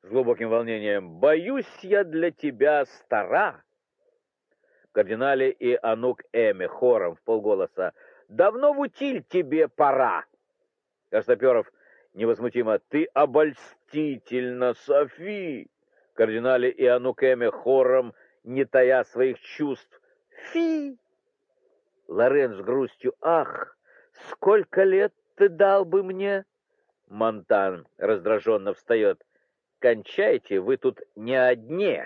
с глубоким волнением, «Боюсь я для тебя стара!» Кардинале и Анук Эме хором в полголоса. «Давно в утиль тебе пора!» Костоперов невозмутимо. «Ты обольстительна, Софи!» Кардинале и Анук Эме хором, не тая своих чувств. «Фи!» Лорен с грустью. «Ах, сколько лет ты дал бы мне?» Монтан раздраженно встает. «Кончайте, вы тут не одни!»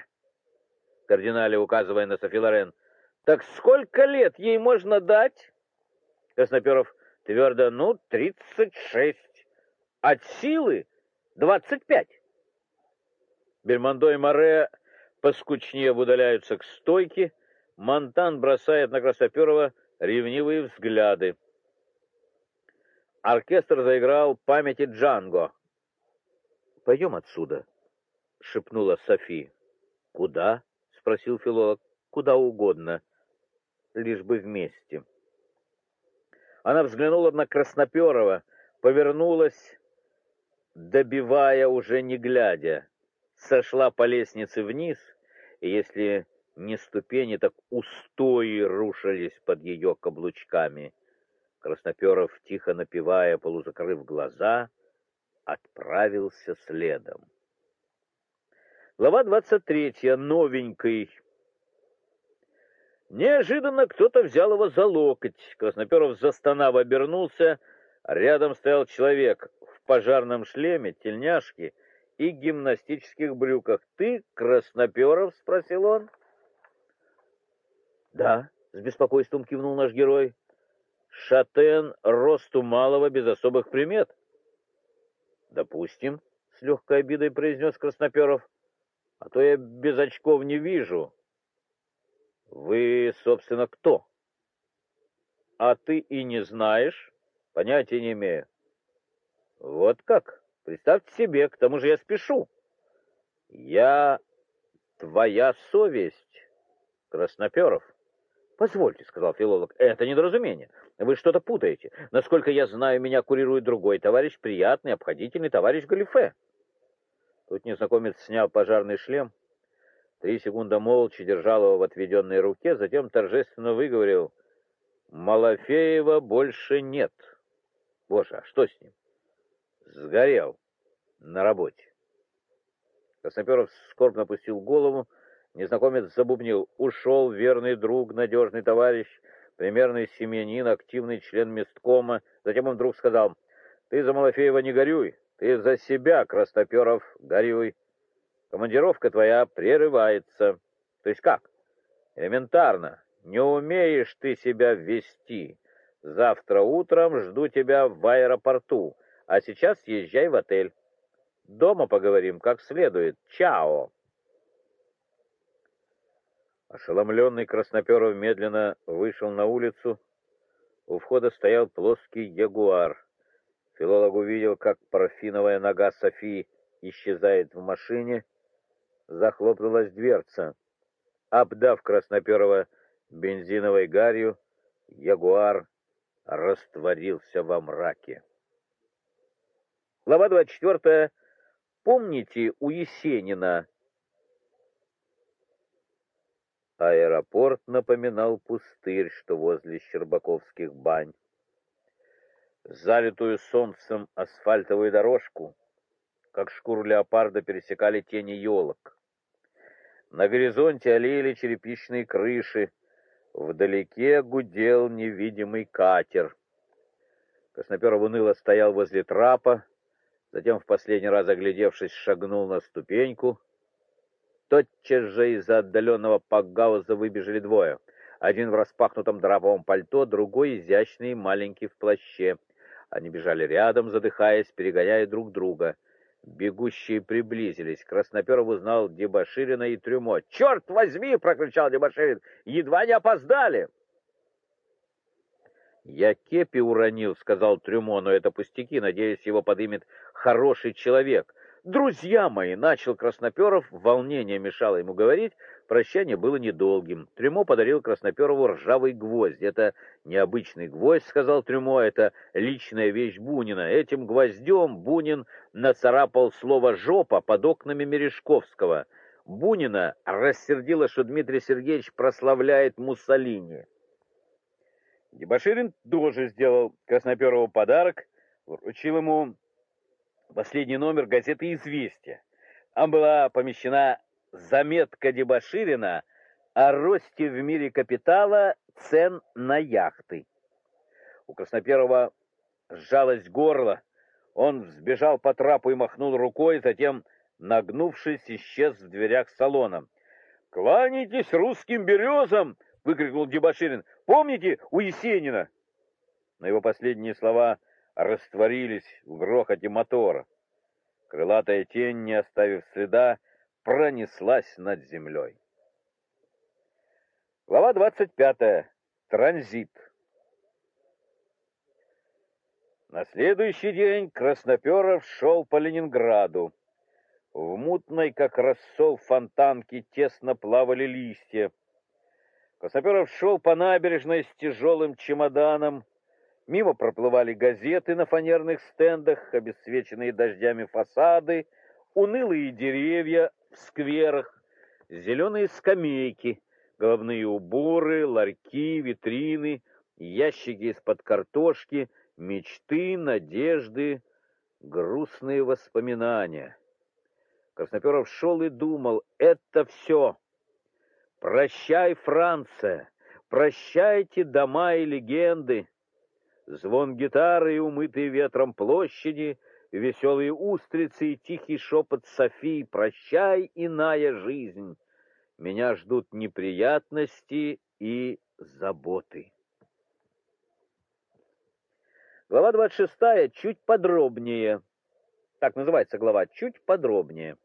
Кардинале, указывая на Софи Лорен. «Так сколько лет ей можно дать?» Красноперов твердо. «Ну, тридцать шесть. От силы двадцать пять». Бельмондо и Море поскучнее удаляются к стойке. Монтан бросает на Красноперова ревнивые взгляды. Оркестр заиграл памяти Джанго. «Пойдем отсюда», — шепнула Софи. «Куда?» — спросил филолог. «Куда угодно, лишь бы вместе». Она взглянула на Красноперова, повернулась, добивая уже не глядя, сошла по лестнице вниз, и если не ступени, так устои рушились под ее каблучками. Красноперов, тихо напевая, полузакрыв глаза, отправился следом. Глава двадцать третья. Новенький. Неожиданно кто-то взял его за локоть. Красноперов, застонав, обернулся. Рядом стоял человек в пожарном шлеме, тельняшке и гимнастических брюках. «Ты Красноперов?» — спросил он. «Да», — с беспокойством кивнул наш герой. Шатен росту малого без особых примет. Допустим, с легкой обидой произнес Красноперов. А то я без очков не вижу. Вы, собственно, кто? А ты и не знаешь? Понятия не имею. Вот как? Представьте себе, к тому же я спешу. Я твоя совесть, Красноперов. Позвольте, сказал филолог, это недоразумение. Вы что-то путаете. Насколько я знаю, меня курирует другой товарищ, приятный, обходительный товарищ Галифе. Тут незнакомец снял пожарный шлем, три секунды молча держал его в отведенной руке, затем торжественно выговорил, «Малафеева больше нет». Боже, а что с ним? Сгорел на работе. Красноперов скорбно опустил голову, незнакомец забубнил, ушел верный друг, надежный товарищ, примерный семьянин, активный член месткома. Затем он вдруг сказал, «Ты за Малафеева не горюй, ты за себя, Крастоперов, горюй. Командировка твоя прерывается». То есть как? Элементарно. Не умеешь ты себя вести. Завтра утром жду тебя в аэропорту, а сейчас езжай в отель. Дома поговорим как следует. Чао!» Ошеломленный Красноперов медленно вышел на улицу. У входа стоял плоский ягуар. Филолог увидел, как парфиновая нога Софии исчезает в машине. Захлопнулась дверца. Обдав Красноперова бензиновой гарью, ягуар растворился во мраке. Глава 24. Помните у Есенина Аэропорт напоминал пустырь, что возле Щербаковских бань. Залитую солнцем асфальтовую дорожку, как шкуру леопарда, пересекали тени елок. На горизонте олели черепичные крыши, вдалеке гудел невидимый катер. Красноперов уныло стоял возле трапа, затем, в последний раз оглядевшись, шагнул на ступеньку — Тотчас же из-за отдаленного пакгауза выбежали двое. Один в распахнутом драповом пальто, другой изящный маленький в плаще. Они бежали рядом, задыхаясь, перегоняя друг друга. Бегущие приблизились. Красноперов узнал Дебоширина и Трюмо. «Черт возьми!» — прокричал Дебоширин. «Едва не опоздали!» «Я кепи уронил», — сказал Трюмо, — «но это пустяки. Надеюсь, его подымет хороший человек». «Друзья мои!» — начал Красноперов, волнение мешало ему говорить, прощание было недолгим. Трюмо подарил Красноперову ржавый гвоздь. «Это необычный гвоздь», — сказал Трюмо, — «это личная вещь Бунина. Этим гвоздем Бунин нацарапал слово «жопа» под окнами Мережковского. Бунина рассердило, что Дмитрий Сергеевич прославляет Муссолини. Дебоширин тоже сделал Красноперову подарок, вручил ему последний номер газеты «Известия». Там была помещена заметка Дебоширина о росте в мире капитала цен на яхты. У Красноперова сжалось горло. Он взбежал по трапу и махнул рукой, затем, нагнувшись, исчез в дверях салона. «Кланяйтесь русским березам!» — выкрикнул Дебоширин. «Помните у Есенина?» Но его последние слова растворились в грохоте мотора. Крылатая тень, не оставив следа, пронеслась над землей. Глава 25. Транзит. На следующий день Красноперов шел по Ленинграду. В мутной, как рассол фонтанке, тесно плавали листья. Красноперов шел по набережной с тяжелым чемоданом. Мимо проплывали газеты на фанерных стендах, обесцвеченные дождями фасады, унылые деревья скверах, зеленые скамейки, головные уборы, ларьки, витрины, ящики из-под картошки, мечты, надежды, грустные воспоминания. Красноперов шел и думал, это все. Прощай, Франция, прощайте дома и легенды. Звон гитары и умытые ветром площади, веселые устрицы и тихий шепот Софии, прощай, иная жизнь. Меня ждут неприятности и заботы. Глава 26 чуть подробнее. Так называется глава, чуть подробнее.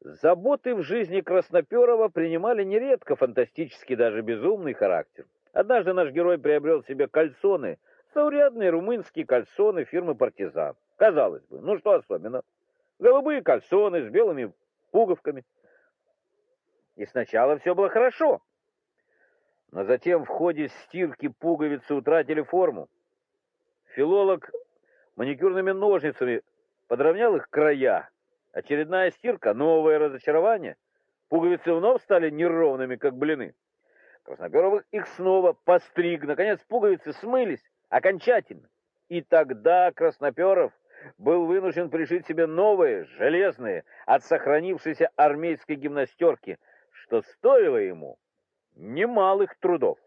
Заботы в жизни Красноперова принимали нередко фантастический, даже безумный характер. Однажды наш герой приобрел себе кальсоны, заурядные румынские кальсоны фирмы «Партизан». Казалось бы, ну что особенно? Голубые кальсоны с белыми пуговками. И сначала все было хорошо. Но затем в ходе стирки пуговицы утратили форму. Филолог маникюрными ножницами подровнял их края. Очередная стирка, новое разочарование. Пуговицы вновь стали неровными, как блины. Красноперовых их снова постриг. Наконец пуговицы смылись окончательно. И тогда Красноперов был вынужден пришить себе новые, железные, от сохранившейся армейской гимнастерки, что стоило ему немалых трудов.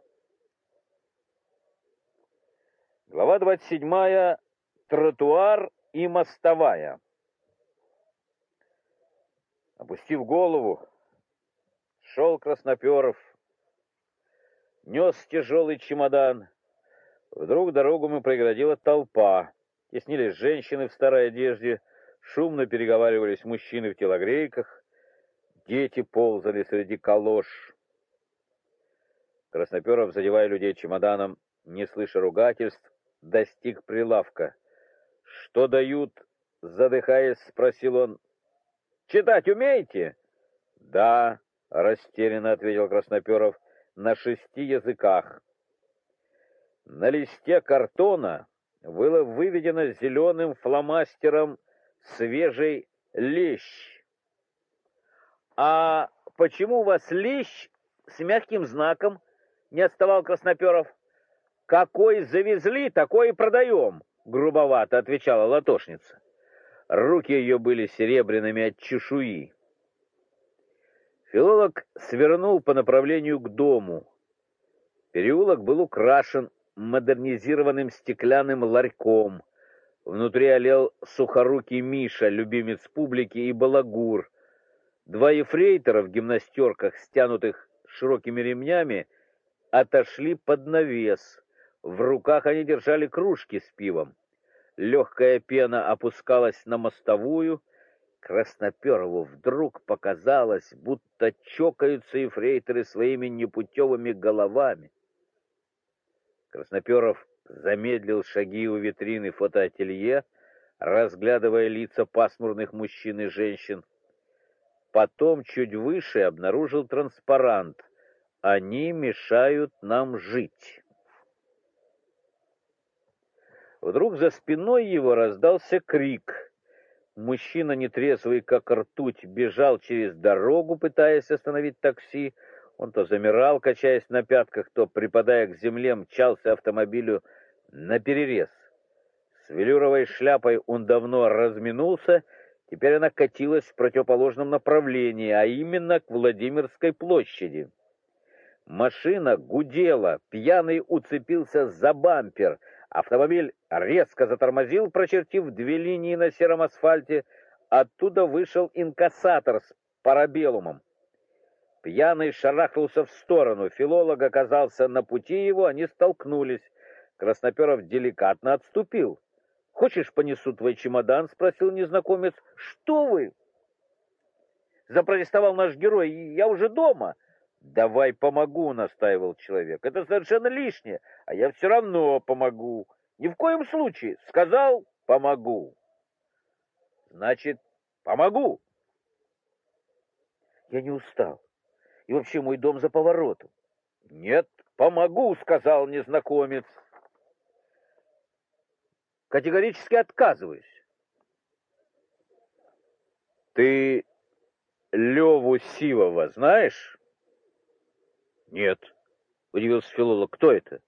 Глава 27. Тротуар и мостовая. Опустив голову, шел Красноперов, нес тяжелый чемодан. Вдруг дорогу мы преградила толпа. Теснились женщины в старой одежде, шумно переговаривались мужчины в телогрейках, дети ползали среди калош. Красноперов, задевая людей чемоданом, не слыша ругательств, достиг прилавка. «Что дают?» — задыхаясь, спросил он. Читать умеете? Да, растерянно ответил Красноперов, на шести языках. На листе картона было выведено зеленым фломастером свежий лещ. А почему у вас лещ с мягким знаком? Не отставал Красноперов. Какой завезли, такой и продаем, грубовато отвечала латошница. Руки ее были серебряными от чешуи. Филолог свернул по направлению к дому. Переулок был украшен модернизированным стеклянным ларьком. Внутри олел сухорукий Миша, любимец публики, и балагур. Два ефрейтора в гимнастерках, стянутых широкими ремнями, отошли под навес. В руках они держали кружки с пивом. Легкая пена опускалась на мостовую. Красноперову вдруг показалось, будто чокаются ефрейторы своими непутевыми головами. Красноперов замедлил шаги у витрины фотоателье, разглядывая лица пасмурных мужчин и женщин. Потом чуть выше обнаружил транспарант «Они мешают нам жить». Вдруг за спиной его раздался крик. Мужчина, нетрезвый, как ртуть, бежал через дорогу, пытаясь остановить такси. Он то замирал, качаясь на пятках, то, припадая к земле, мчался автомобилю на перерез. С велюровой шляпой он давно разминулся, теперь она катилась в противоположном направлении, а именно к Владимирской площади. Машина гудела, пьяный уцепился за бампер. Автомобиль резко затормозил, прочертив две линии на сером асфальте. Оттуда вышел инкассатор с парабеллумом. Пьяный шарахнулся в сторону. Филолог оказался на пути его, они столкнулись. Красноперов деликатно отступил. «Хочешь, понесу твой чемодан?» — спросил незнакомец. «Что вы?» Запротестовал наш герой. «Я уже дома». «Давай помогу», — настаивал человек. «Это совершенно лишнее, а я все равно помогу. Ни в коем случае. Сказал — помогу». «Значит, помогу». Я не устал. И вообще мой дом за поворотом. Нет, помогу, сказал незнакомец. Категорически отказываюсь. Ты Леву Сивова знаешь? Нет, удивился филолог. Кто это?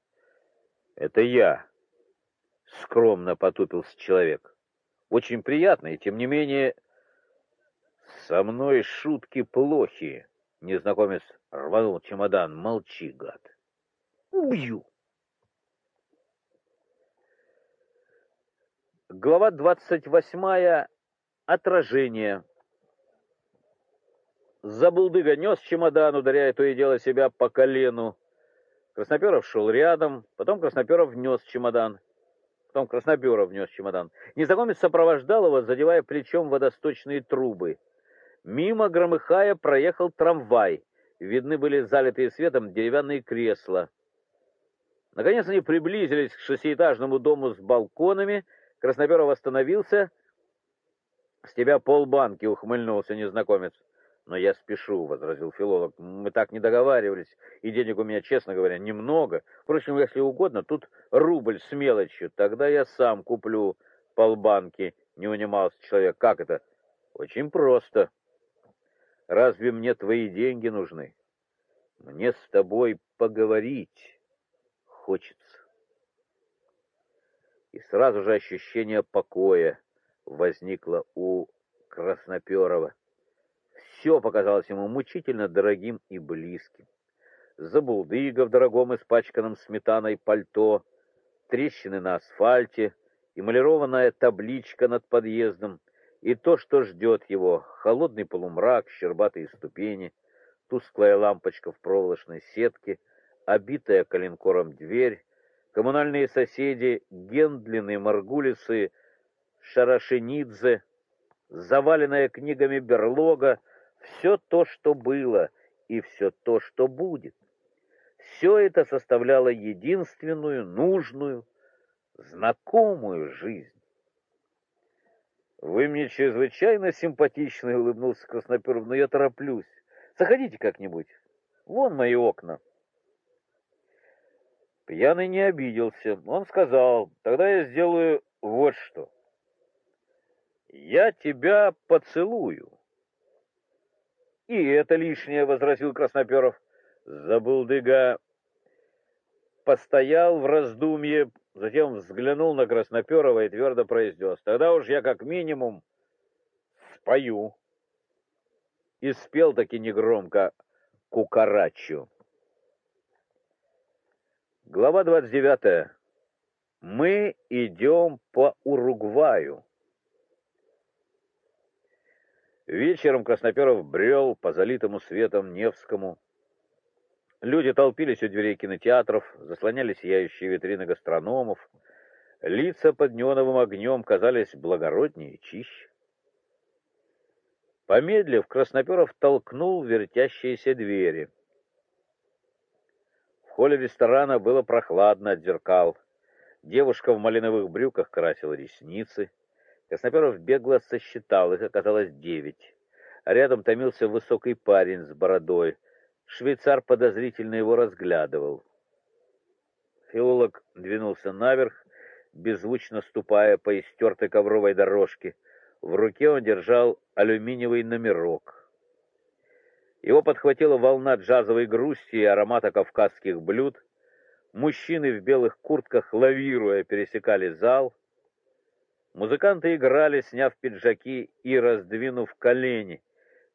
Это я. Скромно потупился человек. Очень приятно, и тем не менее со мной шутки плохие. Незнакомец рванул чемодан. Молчи, гад. Убью. Глава двадцать восьмая. Отражение. Забулдыга нес чемодан, ударяя то и дело себя по колену. Красноперов шел рядом, потом Красноперов внес чемодан. Потом Красноперов внес чемодан. Незнакомец сопровождал его, задевая плечом водосточные трубы. Мимо, громыхая, проехал трамвай. Видны были залитые светом деревянные кресла. Наконец они приблизились к шестиэтажному дому с балконами. Красноперов остановился. «С тебя полбанки», — ухмыльнулся незнакомец. «Но я спешу», — возразил филолог. «Мы так не договаривались, и денег у меня, честно говоря, немного. Впрочем, если угодно, тут рубль с мелочью. Тогда я сам куплю полбанки», — не унимался человек. «Как это?» «Очень просто. Разве мне твои деньги нужны? Мне с тобой поговорить хочется. И сразу же ощущение покоя возникло у Красноперова. Все показалось ему мучительно дорогим и близким. Забулдыга в дорогом испачканном сметаной пальто, трещины на асфальте, эмалированная табличка над подъездом, и то, что ждет его, холодный полумрак, щербатые ступени, тусклая лампочка в проволочной сетке, обитая коленкором дверь, коммунальные соседи, Гендлины, Маргулисы, Шарашенидзе, заваленная книгами берлога, все то, что было, и все то, что будет. Все это составляло единственную, нужную, знакомую жизнь. Вы мне чрезвычайно симпатичны, улыбнулся Красноперов, но я тороплюсь. Заходите как-нибудь. Вон мои окна. Пьяный не обиделся. Он сказал: "Тогда я сделаю вот что. Я тебя поцелую". И это лишнее, возразил Красноперов. Забулдыга постоял в раздумье, Затем взглянул на Красноперова и твердо произнес, «Тогда уж я как минимум спою». И спел таки негромко «Кукарачу». Глава 29. Мы идем по Уругваю. Вечером Красноперов брел по залитому светом Невскому, Люди толпились у дверей кинотеатров, заслоняли сияющие витрины гастрономов. Лица под неоновым огнем казались благороднее и чище. Помедлив, Красноперов толкнул вертящиеся двери. В холле ресторана было прохладно от зеркал. Девушка в малиновых брюках красила ресницы. Красноперов бегло сосчитал, их оказалось девять. Рядом томился высокий парень с бородой — Швейцар подозрительно его разглядывал. Филолог двинулся наверх, беззвучно ступая по истертой ковровой дорожке. В руке он держал алюминиевый номерок. Его подхватила волна джазовой грусти и аромата кавказских блюд. Мужчины в белых куртках, лавируя, пересекали зал. Музыканты играли, сняв пиджаки и раздвинув колени.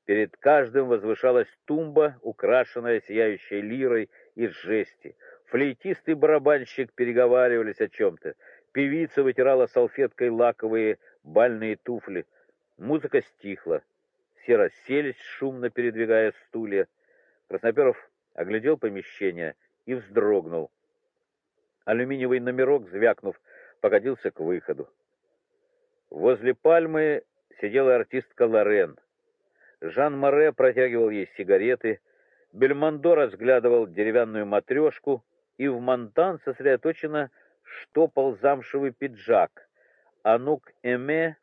Перед каждым возвышалась тумба, украшенная сияющей лирой из жести. Флейтист и барабанщик переговаривались о чем-то. Певица вытирала салфеткой лаковые бальные туфли. Музыка стихла. Все расселись, шумно передвигая стулья. Красноперов оглядел помещение и вздрогнул. Алюминиевый номерок, звякнув, покатился к выходу. Возле пальмы сидела артистка Лорен. Жан Море протягивал ей сигареты, Бельмондо разглядывал деревянную матрешку, и в Монтан сосредоточенно штопал замшевый пиджак. Анук Эме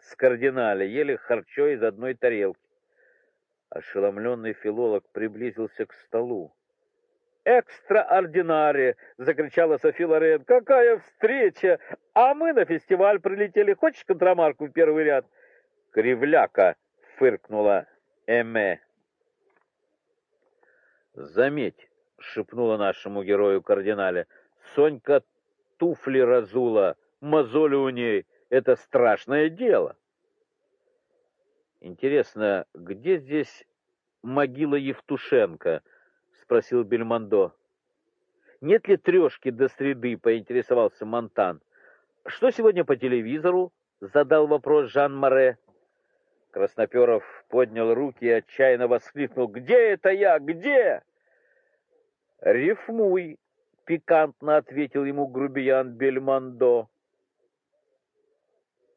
с кардиналя ели харчо из одной тарелки. Ошеломленный филолог приблизился к столу. «Экстраординаре!» — закричала Софи Лорен. «Какая встреча! А мы на фестиваль прилетели. Хочешь контрамарку в первый ряд?» «Кривляка!» — фыркнула Эме. «Заметь!» — шепнула нашему герою кардинале. «Сонька туфли разула, мозоли у ней. Это страшное дело!» «Интересно, где здесь могила Евтушенко?» спросил Бельмондо. Нет ли трешки до среды, поинтересовался Монтан. Что сегодня по телевизору? задал вопрос Жан Море. Красноперов поднял руки и отчаянно воскликнул: "Где это я? Где?" "Рифмуй", пикантно ответил ему грубиян Бельмондо.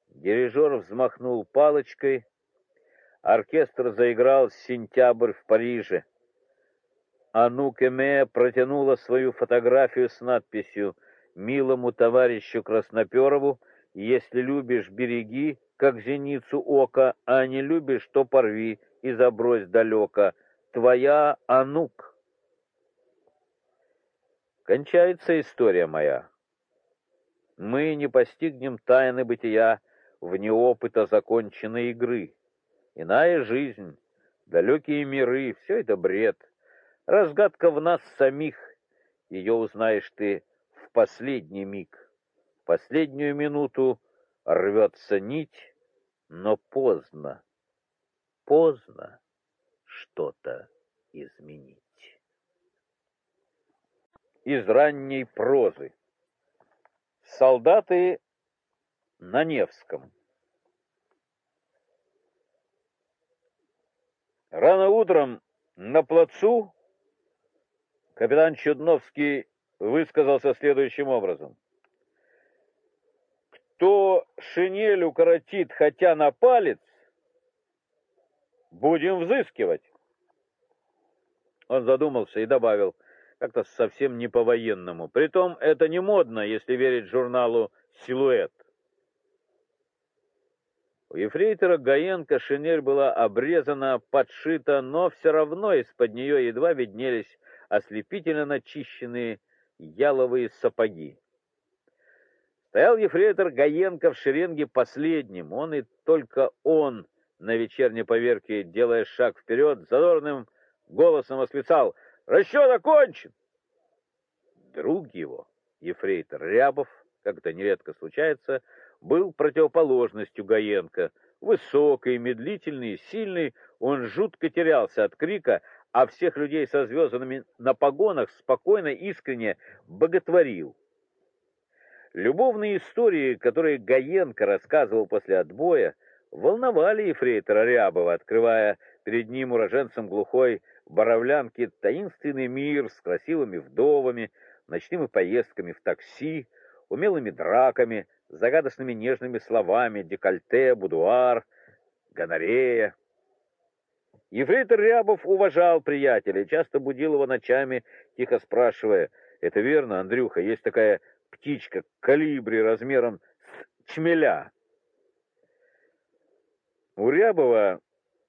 Дирижер взмахнул палочкой. Оркестр заиграл «Сентябрь в Париже». Анукеме протянула свою фотографию с надписью «Милому товарищу Красноперову, если любишь, береги, как зеницу ока, а не любишь, то порви и забрось далеко. Твоя Анук». Кончается история моя. Мы не постигнем тайны бытия вне опыта законченной игры. Иная жизнь, далекие миры — все это бред. Разгадка в нас самих. Ее узнаешь ты в последний миг. Последнюю минуту рвется нить, но поздно, поздно что-то изменить. Из ранней прозы. Солдаты на Невском. Рано утром на плацу Капитан Чудновский высказался следующим образом. Кто шинель укоротит хотя на палец, будем взыскивать. Он задумался и добавил, как-то совсем не по-военному. Притом это не модно, если верить журналу «Силуэт». У ефрейтора Гаенко шинель была обрезана, подшита, но все равно из-под нее едва виднелись ослепительно начищенные яловые сапоги. Стоял ефрейтор Гаенко в шеренге последним. Он и только он на вечерней поверке, делая шаг вперед, задорным голосом восклицал «Расчет окончен!» Друг его, ефрейтор Рябов, как это нередко случается, был противоположностью Гаенко. Высокий, медлительный, сильный, он жутко терялся от крика, а всех людей со звездами на погонах спокойно, искренне боготворил. Любовные истории, которые Гаенко рассказывал после отбоя, волновали ефрейтора Рябова, открывая перед ним уроженцем глухой Боровлянки таинственный мир с красивыми вдовами, ночными поездками в такси, умелыми драками, загадочными нежными словами, декольте, будуар, гонорея. Ефрейтор Рябов уважал приятеля, часто будил его ночами, тихо спрашивая, «Это верно, Андрюха, есть такая птичка, калибри размером с чмеля?» У Рябова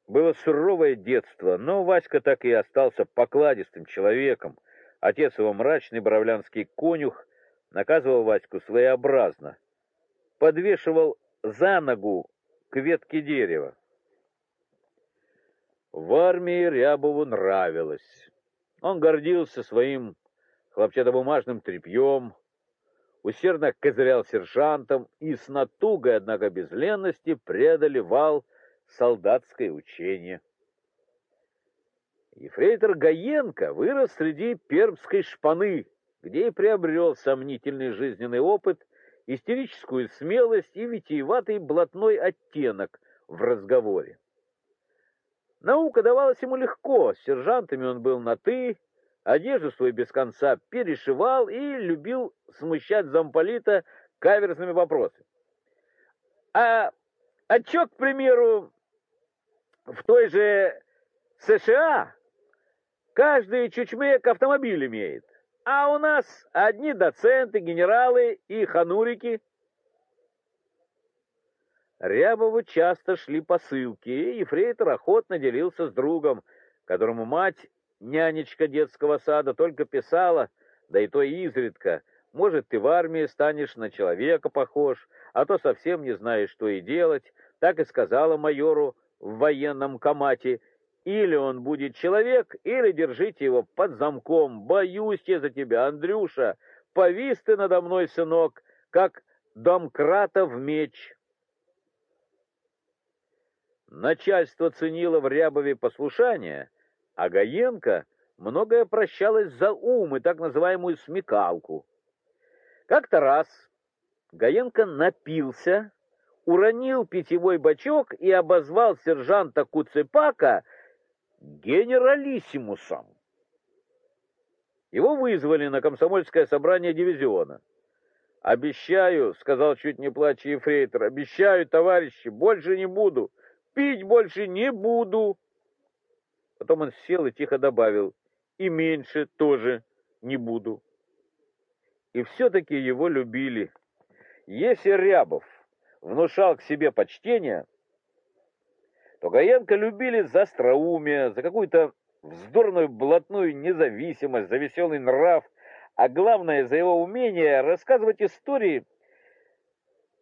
было суровое детство, но Васька так и остался покладистым человеком. Отец его мрачный боровлянский конюх наказывал Ваську своеобразно. Подвешивал за ногу к ветке дерева. В армии Рябову нравилось. Он гордился своим хлопчатобумажным тряпьем, усердно козырял сержантом и с натугой, однако без ленности, преодолевал солдатское учение. Ефрейтор Гаенко вырос среди пермской шпаны, где и приобрел сомнительный жизненный опыт, истерическую смелость и витиеватый блатной оттенок в разговоре. Наука давалась ему легко, с сержантами он был на «ты», одежду свою без конца перешивал и любил смущать замполита каверзными вопросами. А, а к примеру, в той же США каждый чучмек автомобиль имеет, а у нас одни доценты, генералы и ханурики. Рябову часто шли посылки, и ефрейтор охотно делился с другом, которому мать, нянечка детского сада, только писала, да и то изредка, может, ты в армии станешь на человека похож, а то совсем не знаешь, что и делать, так и сказала майору в военном комате, или он будет человек, или держите его под замком. Боюсь я за тебя, Андрюша. Повис ты надо мной, сынок, как домкратов меч. Начальство ценило в Рябове послушание, а Гаенко многое прощалось за ум и так называемую смекалку. Как-то раз Гаенко напился, уронил питьевой бачок и обозвал сержанта Куцепака генералиссимусом. Его вызвали на комсомольское собрание дивизиона. «Обещаю», — сказал чуть не плача ефрейтор, — «обещаю, товарищи, больше не буду, пить больше не буду». Потом он сел и тихо добавил, «и меньше тоже не буду». И все-таки его любили. Если Рябов внушал к себе почтение, то Гаенко любили за остроумие, за какую-то вздорную блатную независимость, за веселый нрав, а главное, за его умение рассказывать истории,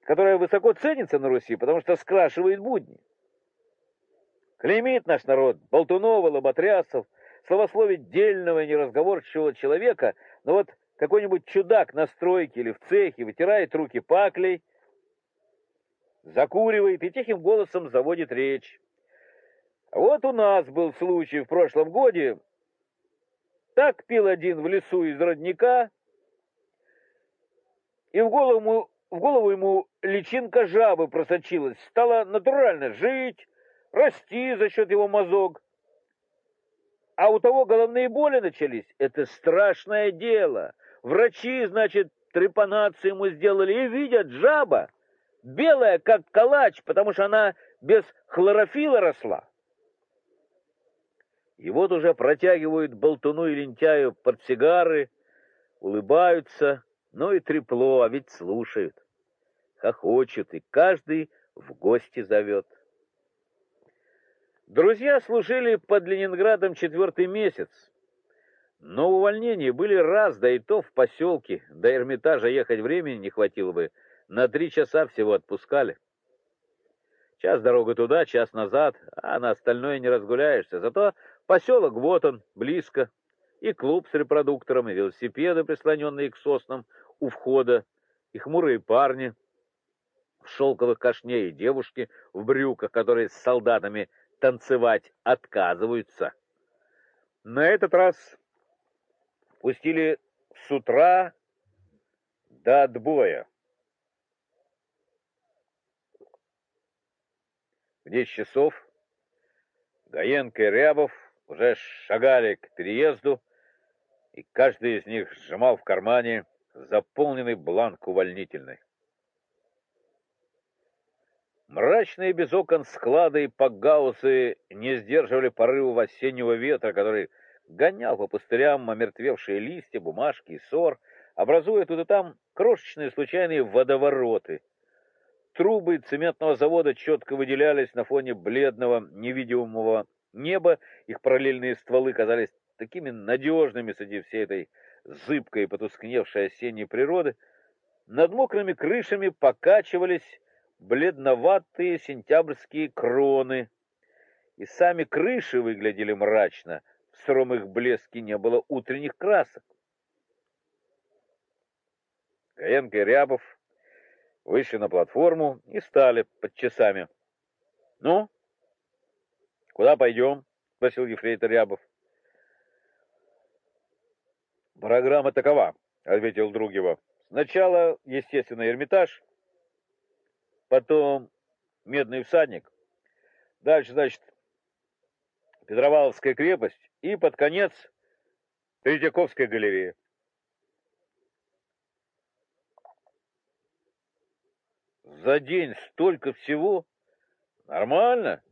которая высоко ценится на Руси, потому что скрашивает будни. Клеймит наш народ болтунова, лоботрясов, словословит дельного и неразговорчивого человека, но вот какой-нибудь чудак на стройке или в цехе вытирает руки паклей, закуривает и тихим голосом заводит речь. Вот у нас был случай в прошлом годе. Так пил один в лесу из родника, и в голову, в голову ему личинка жабы просочилась. Стала натурально жить, расти за счет его мозог. А у того головные боли начались. Это страшное дело. Врачи, значит, трепанацию ему сделали и видят, жаба белая, как калач, потому что она без хлорофила росла. И вот уже протягивают болтуну и лентяю портсигары, улыбаются, но и трепло, а ведь слушают, хохочут, и каждый в гости зовет. Друзья служили под Ленинградом четвертый месяц, но увольнения были раз, да и то в поселке. До Эрмитажа ехать времени не хватило бы. На три часа всего отпускали. Час дорога туда, час назад, а на остальное не разгуляешься. Зато поселок вот он, близко. И клуб с репродуктором, и велосипеды, прислоненные к соснам у входа, и хмурые парни в шелковых кашне, и девушки в брюках, которые с солдатами танцевать отказываются. На этот раз пустили с утра до отбоя. В десять часов Гаенко и Рябов уже шагали к переезду, и каждый из них сжимал в кармане заполненный бланк увольнительный. Мрачные без окон склады и погаусы не сдерживали порывов осеннего ветра, который гонял по пустырям омертвевшие листья, бумажки и сор, образуя тут и там крошечные случайные водовороты. Трубы цементного завода четко выделялись на фоне бледного, невидимого неба, их параллельные стволы казались такими надежными среди всей этой зыбкой и потускневшей осенней природы. Над мокрыми крышами покачивались бледноватые сентябрьские кроны, и сами крыши выглядели мрачно, в сыром их блеске не было утренних красок. Гаенко и Рябов вышли на платформу и стали под часами. «Ну, Куда пойдем? — спросил ефрейтор Рябов. Программа такова, — ответил друг его. Сначала, естественно, Эрмитаж, потом Медный всадник, дальше, значит, Петроваловская крепость и под конец Третьяковская галерея. За день столько всего? Нормально.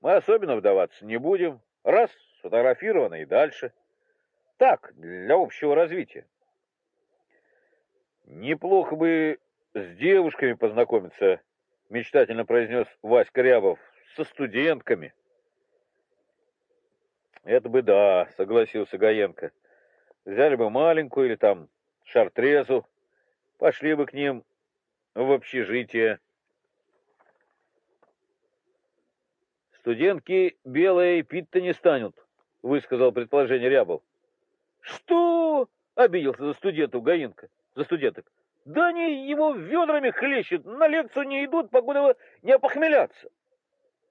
Мы особенно вдаваться не будем. Раз, сфотографировано и дальше. Так, для общего развития. Неплохо бы с девушками познакомиться, мечтательно произнес Васька Рябов, со студентками. Это бы да, согласился Гаенко. Взяли бы маленькую или там шартрезу, пошли бы к ним в общежитие. Студентки белые пить-то не станут, высказал предположение Рябов. Что? обиделся за студентов Гаинка, за студенток. Да они его ведрами хлещут, на лекцию не идут, покуда не опохмеляться.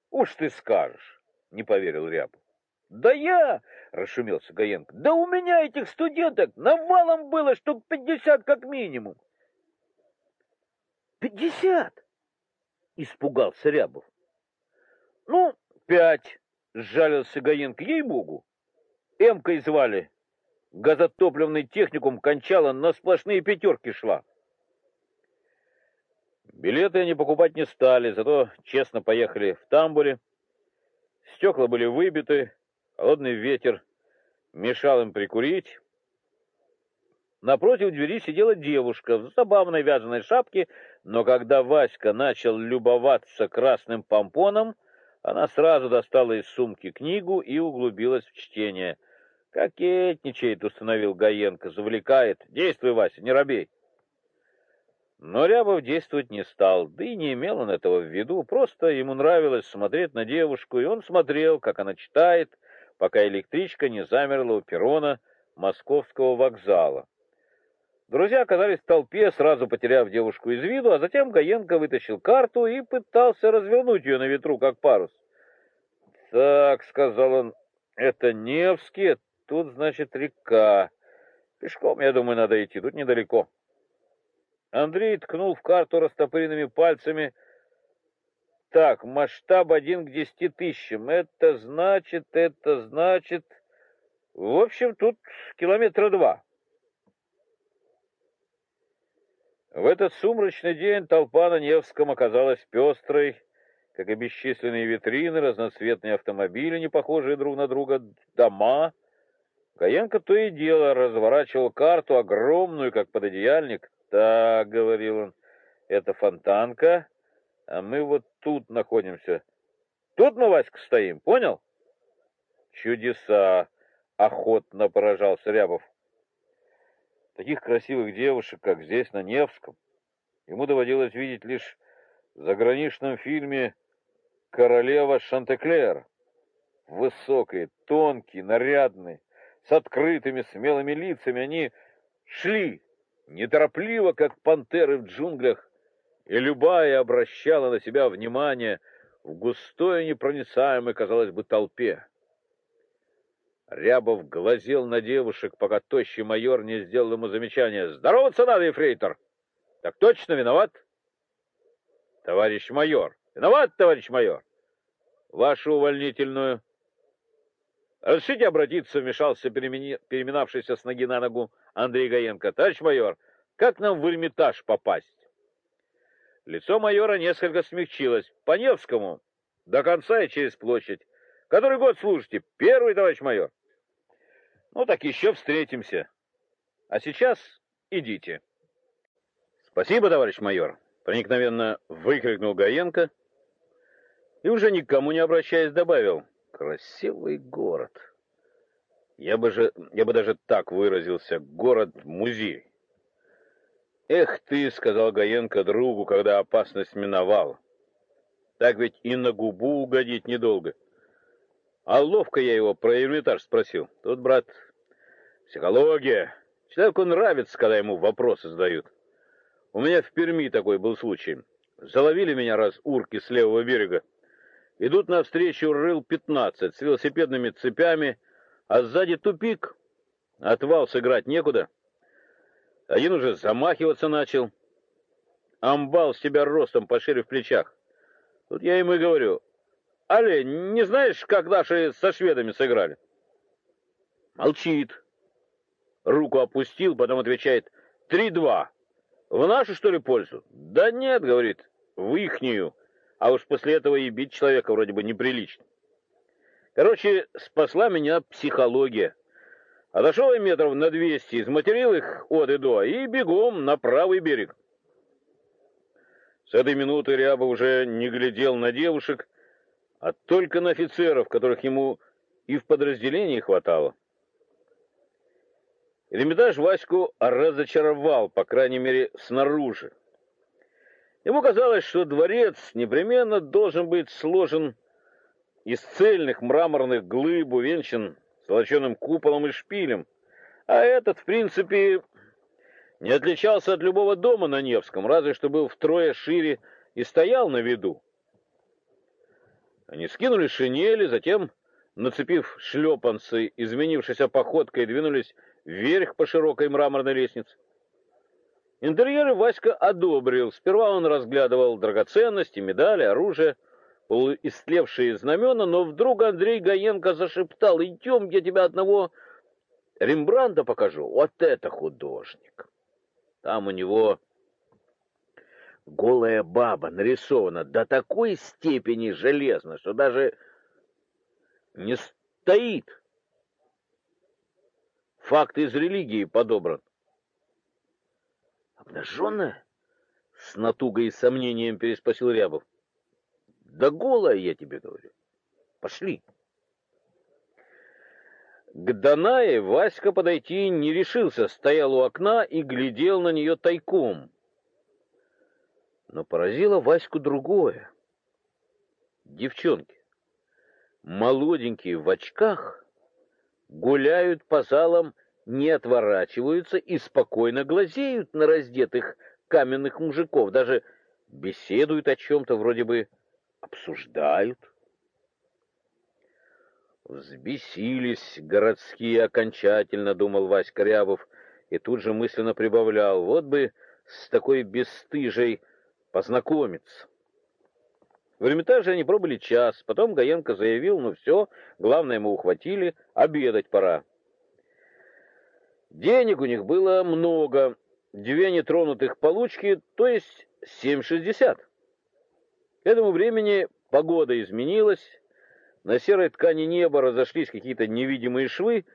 Уж ты скажешь, не поверил Рябов. Да я, расшумелся Гаенко. Да у меня этих студенток навалом было штук пятьдесят как минимум. Пятьдесят? Испугался Рябов. Ну, пять, сжалился Гаенко, ей-богу. Эмкой звали, газотопливный техникум кончала, на сплошные пятерки шла. Билеты они покупать не стали, зато честно поехали в тамбуре. Стекла были выбиты, холодный ветер мешал им прикурить. Напротив двери сидела девушка в забавной вязаной шапке, но когда Васька начал любоваться красным помпоном, она сразу достала из сумки книгу и углубилась в чтение — Кокетничает, установил Гаенко, завлекает. Действуй, Вася, не робей. Но Рябов действовать не стал, да и не имел он этого в виду, просто ему нравилось смотреть на девушку, и он смотрел, как она читает, пока электричка не замерла у перрона московского вокзала. Друзья оказались в толпе, сразу потеряв девушку из виду, а затем Гаенко вытащил карту и пытался развернуть ее на ветру, как парус. «Так», — сказал он, — «это Невский, Тут, значит, река. Пешком, я думаю, надо идти, тут недалеко. Андрей ткнул в карту растопыренными пальцами. Так, масштаб один к десяти тысячам. Это значит, это значит... В общем, тут километра два. В этот сумрачный день толпа на Невском оказалась пестрой, как и бесчисленные витрины, разноцветные автомобили, не похожие друг на друга, дома, Каенко то и дело разворачивал карту, огромную, как пододеяльник. «Так», — говорил он, — «это фонтанка, а мы вот тут находимся. Тут мы, Васька, стоим, понял?» «Чудеса!» — охотно поражался Рябов. Таких красивых девушек, как здесь, на Невском, ему доводилось видеть лишь в заграничном фильме «Королева Шантеклер». Высокие, тонкие, нарядные, с открытыми смелыми лицами, они шли неторопливо, как пантеры в джунглях, и любая обращала на себя внимание в густой непроницаемой, казалось бы, толпе. Рябов глазел на девушек, пока тощий майор не сделал ему замечание. «Здороваться надо, ефрейтор!» «Так точно виноват?» «Товарищ майор!» «Виноват, товарищ майор!» «Вашу увольнительную!» Разрешите обратиться, вмешался перемени... переминавшийся с ноги на ногу Андрей Гаенко. Товарищ майор, как нам в Эрмитаж попасть? Лицо майора несколько смягчилось. По Невскому. До конца и через площадь. Который год служите? Первый, товарищ майор. Ну так еще встретимся. А сейчас идите. Спасибо, товарищ майор, проникновенно выкрикнул Гаенко и уже никому не обращаясь добавил: Красивый город. Я бы же, я бы даже так выразился, город-музей. Эх ты, сказал Гаенко другу, когда опасность миновала. Так ведь и на губу угодить недолго. А ловко я его про Эрмитаж спросил. Тут, брат, психология. Человеку нравится, когда ему вопросы задают. У меня в Перми такой был случай. Заловили меня раз урки с левого берега. Идут навстречу рыл 15 с велосипедными цепями, а сзади тупик. Отвал сыграть некуда. Один уже замахиваться начал. Амбал с тебя ростом пошире в плечах. Тут я ему и говорю, «Але, не знаешь, как наши со шведами сыграли?» Молчит. Руку опустил, потом отвечает, «Три-два. В нашу, что ли, пользу?» «Да нет», — говорит, — «в ихнюю» а уж после этого и бить человека вроде бы неприлично. Короче, спасла меня психология. Отошел я метров на двести, изматерил их от и до, и бегом на правый берег. С этой минуты Ряба уже не глядел на девушек, а только на офицеров, которых ему и в подразделении хватало. Эрмитаж Ваську разочаровал, по крайней мере, снаружи. Ему казалось, что дворец непременно должен быть сложен из цельных мраморных глыб, увенчан золоченым куполом и шпилем, а этот, в принципе, не отличался от любого дома на Невском, разве что был втрое шире и стоял на виду. Они скинули шинели, затем, нацепив шлепанцы, изменившейся походкой, двинулись вверх по широкой мраморной лестнице. Интерьеры Васька одобрил. Сперва он разглядывал драгоценности, медали, оружие, полуистлевшие знамена, но вдруг Андрей Гаенко зашептал, «Идем, я тебе одного Рембрандта покажу. Вот это художник!» Там у него голая баба нарисована до такой степени железно, что даже не стоит. Факт из религии подобран. Обнаженная? С натугой и сомнением переспросил Рябов. Да голая, я тебе говорю. Пошли. К Данае Васька подойти не решился, стоял у окна и глядел на нее тайком. Но поразило Ваську другое. Девчонки, молоденькие в очках, гуляют по залам не отворачиваются и спокойно глазеют на раздетых каменных мужиков, даже беседуют о чем-то, вроде бы обсуждают. Взбесились городские окончательно, думал Васька Рябов, и тут же мысленно прибавлял, вот бы с такой бесстыжей познакомиться. В Эрмитаже они пробыли час, потом Гаенко заявил, ну все, главное мы ухватили, обедать пора. Денег у них было много, две нетронутых получки, то есть 7,60. К этому времени погода изменилась, на серой ткани неба разошлись какие-то невидимые швы,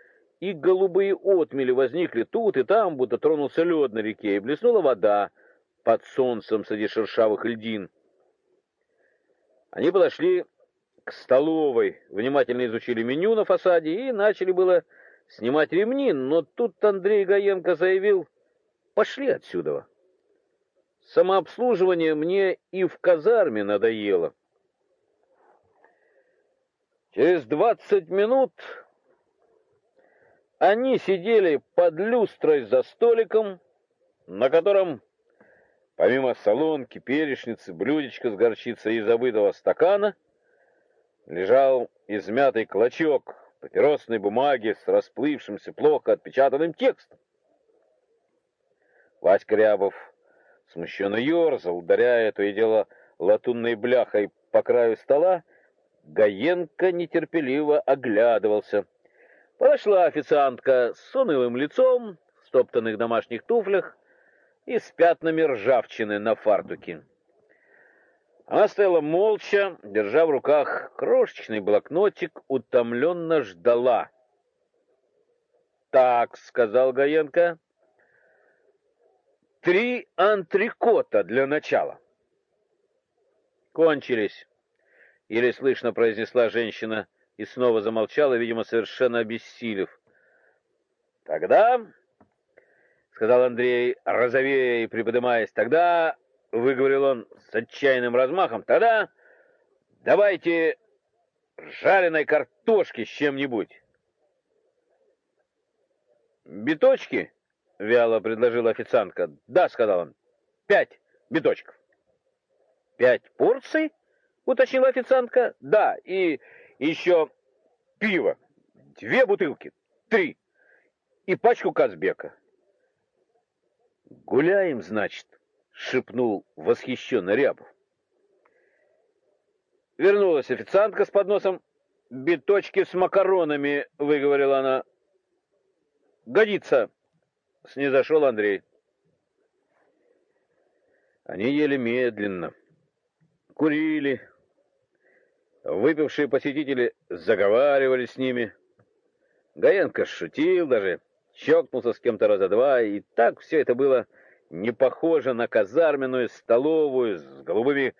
и голубые отмели возникли тут и там, будто тронулся лед на реке, и блеснула вода под солнцем среди шершавых льдин. Они подошли к столовой, внимательно изучили меню на фасаде и начали было снимать ремни, но тут Андрей Гаенко заявил, пошли отсюда. Самообслуживание мне и в казарме надоело. Через двадцать минут они сидели под люстрой за столиком, на котором, помимо солонки, перечницы, блюдечка с горчицей и забытого стакана, лежал измятый клочок папиросной бумаги с расплывшимся, плохо отпечатанным текстом. Васька Рябов смущенно ерзал, ударяя то и дело латунной бляхой по краю стола, Гаенко нетерпеливо оглядывался. Подошла официантка с унылым лицом, в стоптанных домашних туфлях и с пятнами ржавчины на фартуке. Она стояла молча, держа в руках крошечный блокнотик, утомленно ждала. «Так», — сказал Гаенко, — «три антрикота для начала». «Кончились», — еле слышно произнесла женщина и снова замолчала, видимо, совершенно обессилев. «Тогда», — сказал Андрей, розовея и приподнимаясь, — «тогда выговорил он с отчаянным размахом, тогда давайте жареной картошки с чем-нибудь. Биточки? вяло предложила официантка. Да, сказал он. Пять биточков. Пять порций? уточнила официантка. Да, и еще пиво. Две бутылки. Три. И пачку Казбека. Гуляем, значит, шепнул восхищенно Рябов. Вернулась официантка с подносом. «Биточки с макаронами», — выговорила она. «Годится», — снизошел Андрей. Они ели медленно, курили. Выпившие посетители заговаривали с ними. Гаенко шутил даже, чокнулся с кем-то раза два, и так все это было не похоже на казарменную столовую с голубыми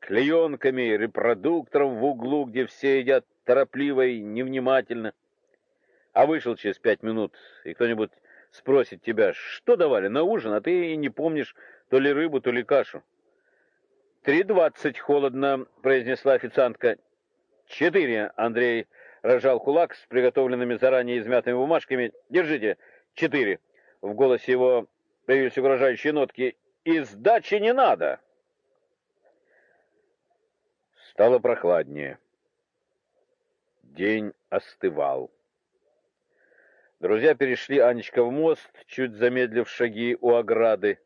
клеенками и репродуктором в углу, где все едят торопливо и невнимательно. А вышел через пять минут, и кто-нибудь спросит тебя, что давали на ужин, а ты и не помнишь то ли рыбу, то ли кашу. «Три двадцать холодно», — произнесла официантка. «Четыре», — Андрей разжал кулак с приготовленными заранее измятыми бумажками. «Держите, четыре». В голосе его появились угрожающие нотки. «И сдачи не надо!» Стало прохладнее. День остывал. Друзья перешли Анечка в мост, чуть замедлив шаги у ограды.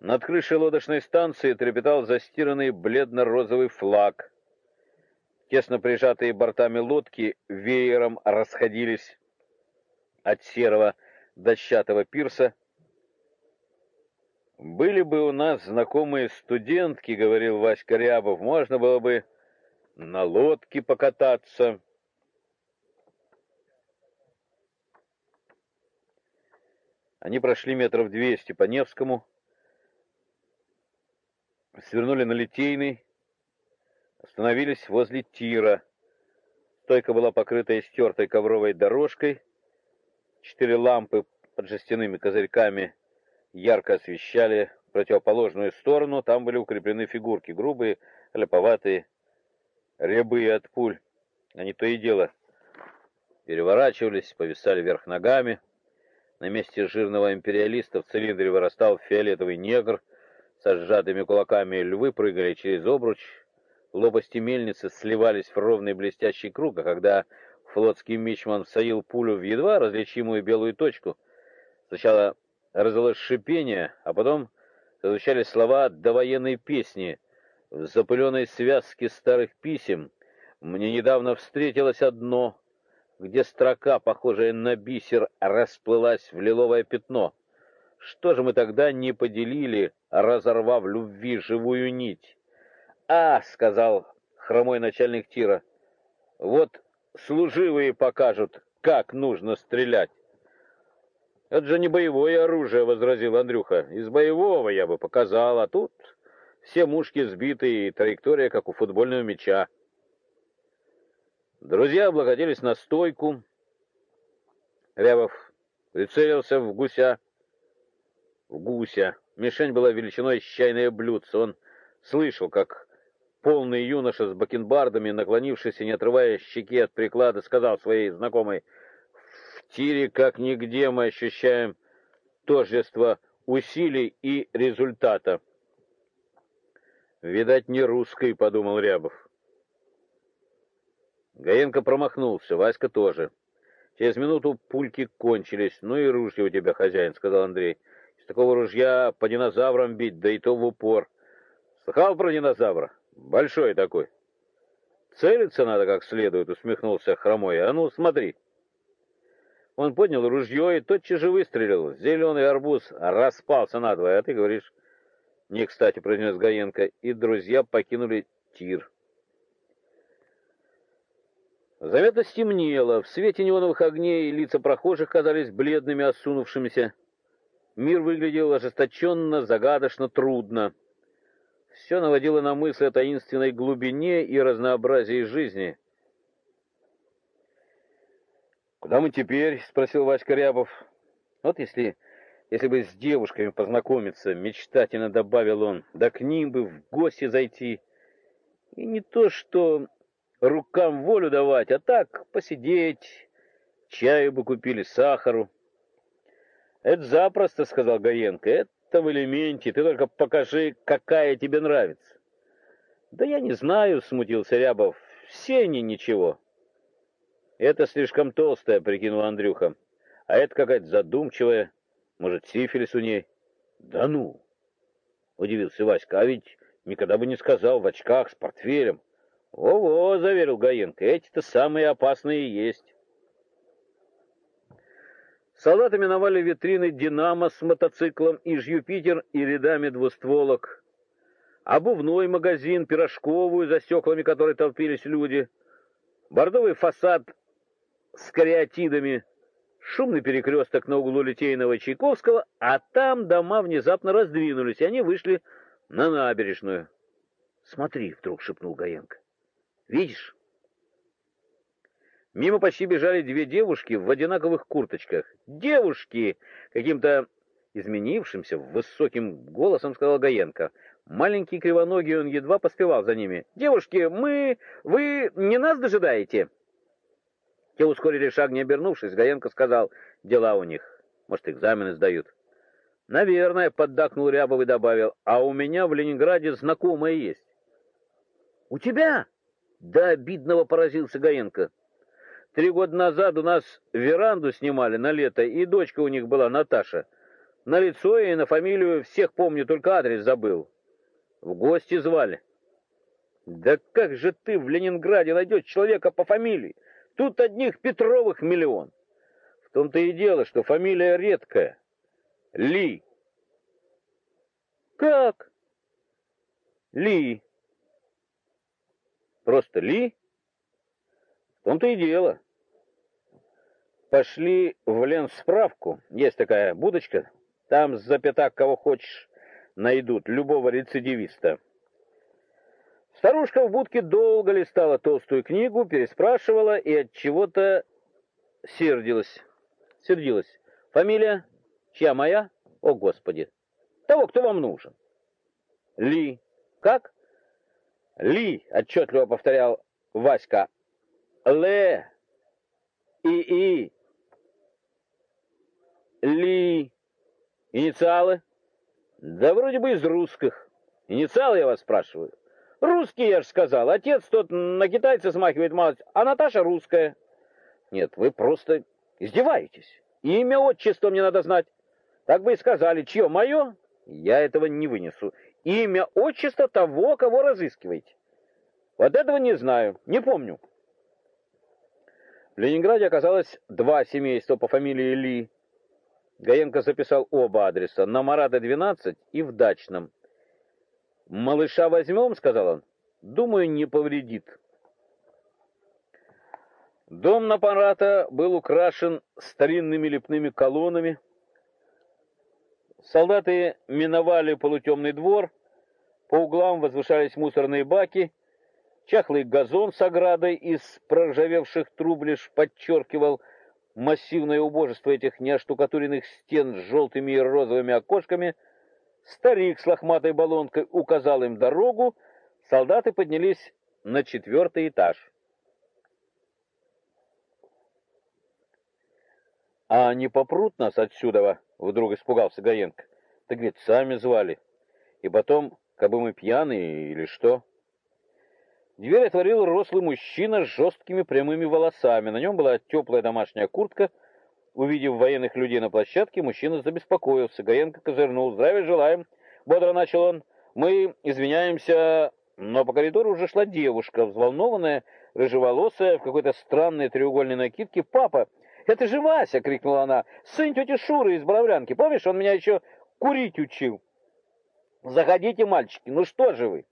Над крышей лодочной станции трепетал застиранный бледно-розовый флаг. Тесно прижатые бортами лодки веером расходились от серого дощатого пирса. «Были бы у нас знакомые студентки, — говорил Васька Рябов, — можно было бы на лодке покататься». Они прошли метров двести по Невскому, свернули на Литейный, остановились возле тира. Стойка была покрыта истертой ковровой дорожкой, четыре лампы под жестяными козырьками ярко освещали противоположную сторону, там были укреплены фигурки, грубые, леповатые, рябые от пуль. Они то и дело переворачивались, повисали вверх ногами. На месте жирного империалиста в цилиндре вырастал фиолетовый негр — со сжатыми кулаками львы прыгали через обруч, лопасти мельницы сливались в ровный блестящий круг, а когда флотский мичман всадил пулю в едва различимую белую точку, сначала раздалось шипение, а потом звучали слова довоенной песни в запыленной связке старых писем. Мне недавно встретилось одно, где строка, похожая на бисер, расплылась в лиловое пятно. Что же мы тогда не поделили, разорвав любви живую нить? А, сказал хромой начальник тира. Вот служивые покажут, как нужно стрелять. Это же не боевое оружие, возразил Андрюха. Из боевого я бы показал, а тут все мушки сбиты и траектория как у футбольного мяча. Друзья облокотились на стойку. Рябов прицелился в гуся в гуся. Мишень была величиной с чайное блюдце. Он слышал, как полный юноша с бакенбардами, наклонившись и не отрывая щеки от приклада, сказал своей знакомой, «В тире, как нигде, мы ощущаем тождество усилий и результата». «Видать, не русский», — подумал Рябов. Гаенко промахнулся, Васька тоже. Через минуту пульки кончились. «Ну и ружье у тебя, хозяин», — сказал Андрей. С такого ружья по динозаврам бить, да и то в упор. Слыхал про динозавра? Большой такой. Целиться надо как следует, усмехнулся хромой. А ну, смотри. Он поднял ружье и тотчас же выстрелил. Зеленый арбуз распался надвое, а ты говоришь... Не кстати, произнес Гаенко, и друзья покинули тир. Заметно стемнело, в свете неоновых огней лица прохожих казались бледными, осунувшимися. Мир выглядел ожесточенно, загадочно, трудно. Все наводило на мысль о таинственной глубине и разнообразии жизни. «Куда мы теперь?» — спросил Васька Рябов. «Вот если, если бы с девушками познакомиться, — мечтательно добавил он, — да к ним бы в гости зайти. И не то, что рукам волю давать, а так посидеть, чаю бы купили, сахару». Это запросто, сказал Гаенко. Это в элементе. Ты только покажи, какая тебе нравится. Да я не знаю, смутился Рябов. Все они ничего. Это слишком толстая, прикинул Андрюха. А это какая-то задумчивая. Может, сифилис у ней? Да ну! Удивился Васька. А ведь никогда бы не сказал, в очках, с портфелем. «Во-во», — заверил Гаенко, — «эти-то самые опасные и есть». Солдаты миновали витрины «Динамо» с мотоциклом и «Юпитер» и рядами двустволок, обувной магазин, пирожковую, за стеклами которой толпились люди, бордовый фасад с кариатидами, шумный перекресток на углу Литейного и Чайковского, а там дома внезапно раздвинулись, и они вышли на набережную. «Смотри», — вдруг шепнул Гаенко, — «видишь?» Мимо почти бежали две девушки в одинаковых курточках. «Девушки!» — каким-то изменившимся, высоким голосом сказал Гаенко. Маленький кривоногий он едва поспевал за ними. «Девушки, мы... Вы не нас дожидаете?» Те ускорили шаг, не обернувшись. Гаенко сказал, дела у них. Может, экзамены сдают. «Наверное», — поддакнул Рябов и добавил, «а у меня в Ленинграде знакомая есть». «У тебя?» — да обидного поразился Гаенко. Три года назад у нас веранду снимали на лето, и дочка у них была, Наташа. На лицо и на фамилию всех помню, только адрес забыл. В гости звали. Да как же ты в Ленинграде найдешь человека по фамилии? Тут одних Петровых миллион. В том-то и дело, что фамилия редкая. Ли. Как? Ли. Просто Ли? В том-то и дело. Пошли в Ленсправку. Есть такая будочка. Там за пятак кого хочешь найдут, любого рецидивиста. Старушка в будке долго листала толстую книгу, переспрашивала и от чего-то сердилась. Сердилась. Фамилия? Чья моя? О, Господи! Того, кто вам нужен. Ли. Как? Ли, отчетливо повторял Васька. Ле. И-и. Ли. Инициалы? Да вроде бы из русских. Инициалы, я вас спрашиваю. Русский, я же сказал. Отец тот на китайца смахивает малость, а Наташа русская. Нет, вы просто издеваетесь. Имя, отчество мне надо знать. Так бы и сказали, чье мое? Я этого не вынесу. Имя, отчество того, кого разыскиваете. Вот этого не знаю, не помню. В Ленинграде оказалось два семейства по фамилии Ли. Гаенко записал оба адреса, на Марата 12 и в Дачном. «Малыша возьмем?» — сказал он. «Думаю, не повредит». Дом на Парата был украшен старинными лепными колоннами. Солдаты миновали полутемный двор, по углам возвышались мусорные баки, чахлый газон с оградой из проржавевших труб лишь подчеркивал массивное убожество этих неоштукатуренных стен с желтыми и розовыми окошками — Старик с лохматой баллонкой указал им дорогу, солдаты поднялись на четвертый этаж. «А не попрут нас отсюда?» — вдруг испугался Гаенко. «Так ведь сами звали. И потом, как бы мы пьяные или что?» Дверь отворил рослый мужчина с жесткими прямыми волосами. На нем была теплая домашняя куртка — Увидев военных людей на площадке, мужчина забеспокоился. Гаенко козырнул. «Здравия желаем!» — бодро начал он. «Мы извиняемся...» Но по коридору уже шла девушка, взволнованная, рыжеволосая, в какой-то странной треугольной накидке. «Папа, это же Вася!» — крикнула она. «Сын тети Шуры из Боровлянки. Помнишь, он меня еще курить учил?» «Заходите, мальчики, ну что же вы?»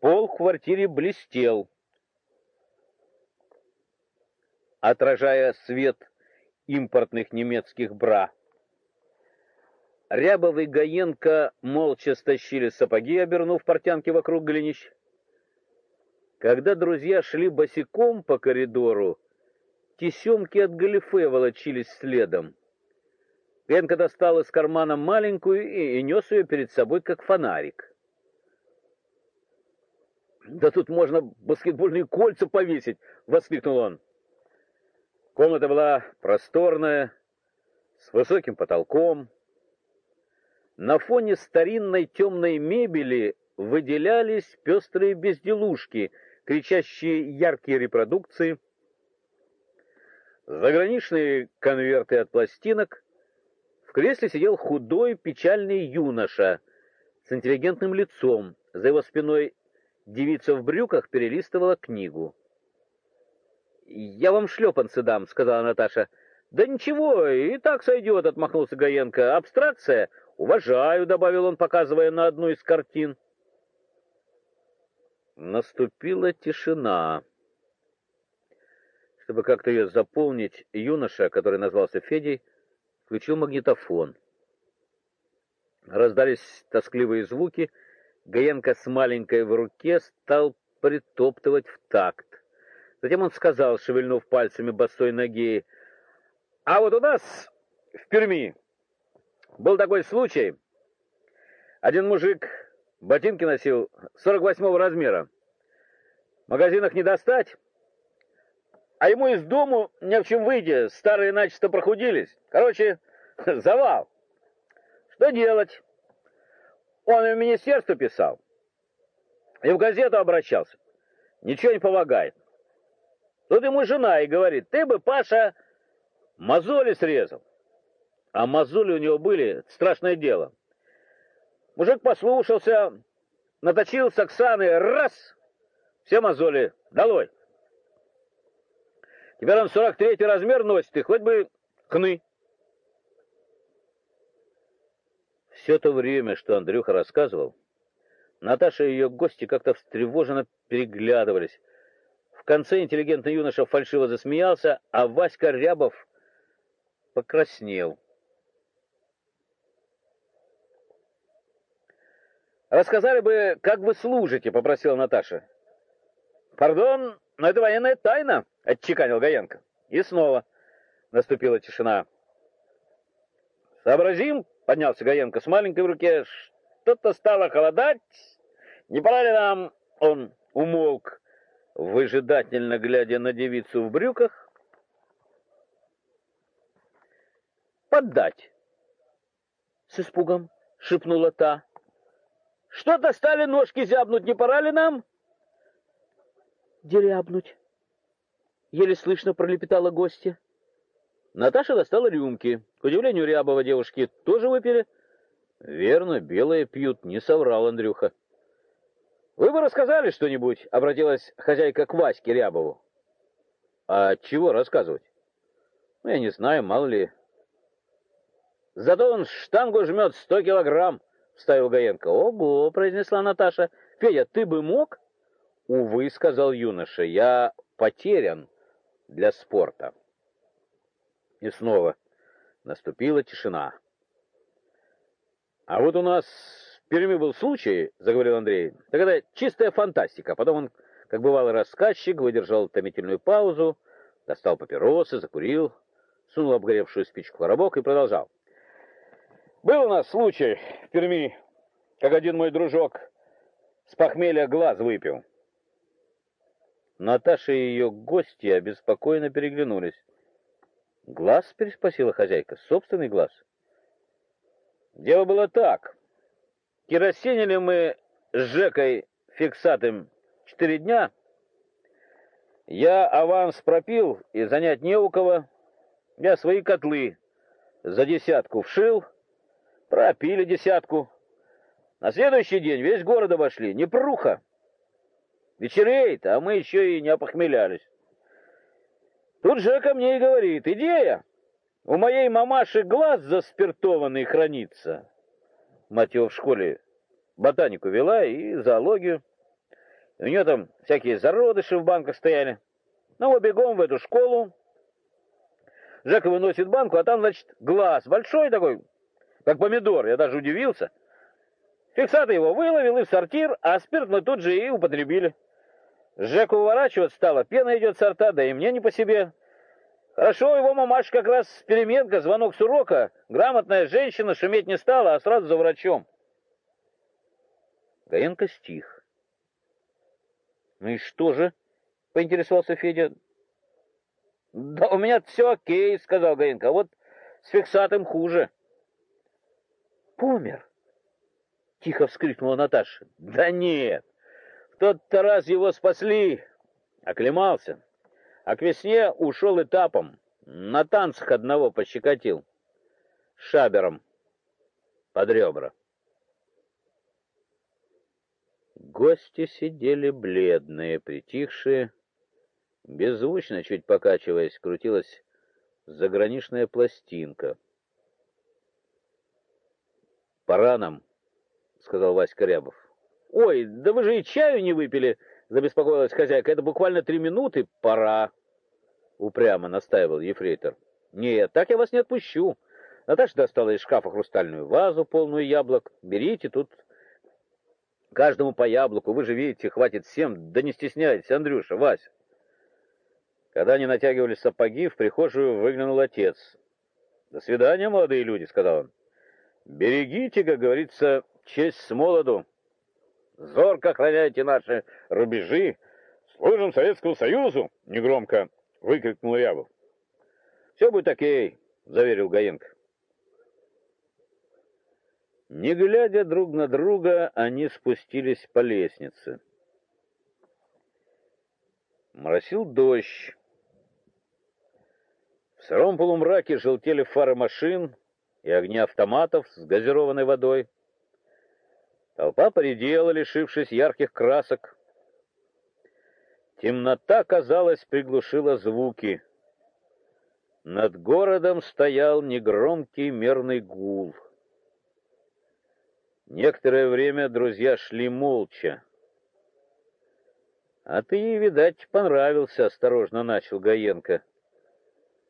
Пол в квартире блестел отражая свет импортных немецких бра. Рябов и Гаенко молча стащили сапоги, обернув портянки вокруг голенищ. Когда друзья шли босиком по коридору, тесемки от галифе волочились следом. Гаенко достал из кармана маленькую и, и нес ее перед собой, как фонарик. «Да тут можно баскетбольные кольца повесить!» — воскликнул он. Комната была просторная, с высоким потолком. На фоне старинной темной мебели выделялись пестрые безделушки, кричащие яркие репродукции, заграничные конверты от пластинок. В кресле сидел худой, печальный юноша с интеллигентным лицом. За его спиной девица в брюках перелистывала книгу. «Я вам шлепанцы дам», — сказала Наташа. «Да ничего, и так сойдет», — отмахнулся Гаенко. «Абстракция? Уважаю», — добавил он, показывая на одну из картин. Наступила тишина. Чтобы как-то ее заполнить, юноша, который назвался Федей, включил магнитофон. Раздались тоскливые звуки. Гаенко с маленькой в руке стал притоптывать в такт. Затем он сказал, шевельнув пальцами босой ноги, «А вот у нас в Перми был такой случай. Один мужик ботинки носил 48 размера. В магазинах не достать, а ему из дому не в чем выйти, старые начисто прохудились. Короче, завал. Что делать? Он и в министерство писал, и в газету обращался. Ничего не помогает. Тут ему жена и говорит, ты бы, Паша, мозоли срезал. А мозоли у него были, страшное дело. Мужик послушался, наточил с Оксаны, раз, все мозоли долой. Теперь он 43 размер носит, и хоть бы хны. Все то время, что Андрюха рассказывал, Наташа и ее гости как-то встревоженно переглядывались, в конце интеллигентный юноша фальшиво засмеялся, а Васька Рябов покраснел. «Рассказали бы, как вы служите», — попросила Наташа. «Пардон, но это военная тайна», — отчеканил Гаенко. И снова наступила тишина. «Сообразим», — поднялся Гаенко с маленькой в руке, — «что-то стало холодать. Не пора ли нам...» — он умолк выжидательно глядя на девицу в брюках, поддать. С испугом шепнула та. Что-то стали ножки зябнуть, не пора ли нам? Дерябнуть. Еле слышно пролепетала гостья. Наташа достала рюмки. К удивлению Рябова девушки тоже выпили. Верно, белые пьют, не соврал Андрюха. Вы бы рассказали что-нибудь, обратилась хозяйка к Ваське Рябову. А чего рассказывать? Ну, я не знаю, мало ли. Зато он штангу жмет сто килограмм, вставил Гаенко. Ого, произнесла Наташа. Федя, ты бы мог? Увы, сказал юноша, я потерян для спорта. И снова наступила тишина. А вот у нас Перми был случай, заговорил Андрей, тогда чистая фантастика. Потом он, как бывалый рассказчик, выдержал томительную паузу, достал папиросы, закурил, сунул обгоревшую спичку в коробок и продолжал. Был у нас случай в Перми, как один мой дружок с похмелья глаз выпил. Наташа и ее гости обеспокоенно переглянулись. «Глаз?» — переспросила хозяйка. «Собственный глаз?» «Дело было так. Керосинили мы с Жекой фиксатым четыре дня. Я аванс пропил, и занять не у кого. Я свои котлы за десятку вшил, пропили десятку. На следующий день весь город обошли, не пруха. Вечереет, а мы еще и не опохмелялись. Тут Жека мне и говорит, идея, у моей мамаши глаз заспиртованный хранится. Мать его в школе ботанику вела и зоологию. у нее там всякие зародыши в банках стояли. Ну, мы бегом в эту школу. Жека выносит банку, а там, значит, глаз большой такой, как помидор. Я даже удивился. Фиксатор его выловил и в сортир, а спирт мы тут же и употребили. Жека уворачивать стало, пена идет с рта, да и мне не по себе. Хорошо, его мамаша как раз переменка, звонок с урока. Грамотная женщина шуметь не стала, а сразу за врачом. Гаенко стих. «Ну и что же?» — поинтересовался Федя. «Да у меня все окей», — сказал Гаенко, — «а вот с фиксатом хуже». «Помер», тихо вскрикнула Наташа. Да нет. В тот-то раз его спасли, оклемался. А к весне ушел этапом. На танцах одного пощекотил. Шабером под ребра. Гости сидели бледные, притихшие. Беззвучно, чуть покачиваясь, крутилась заграничная пластинка. «Пора нам», — сказал Васька Рябов. «Ой, да вы же и чаю не выпили!» — забеспокоилась хозяйка. «Это буквально три минуты. Пора!» — упрямо настаивал ефрейтор. «Нет, так я вас не отпущу!» Наташа достала из шкафа хрустальную вазу, полную яблок. «Берите, тут каждому по яблоку. Вы же видите, хватит всем. Да не стесняйтесь, Андрюша, Вася!» Когда они натягивали сапоги, в прихожую выглянул отец. «До свидания, молодые люди», — сказал он. «Берегите, как говорится, честь с молоду. Зорко охраняйте наши рубежи. Служим Советскому Союзу!» — негромко выкрикнул Рябов. «Все будет окей», — заверил Гаенко. Не глядя друг на друга, они спустились по лестнице. Моросил дождь. В сыром полумраке желтели фары машин и огни автоматов с газированной водой. Толпа поредела, лишившись ярких красок. Темнота, казалось, приглушила звуки. Над городом стоял негромкий мерный гул. Некоторое время друзья шли молча. — А ты, видать, понравился, — осторожно начал Гаенко.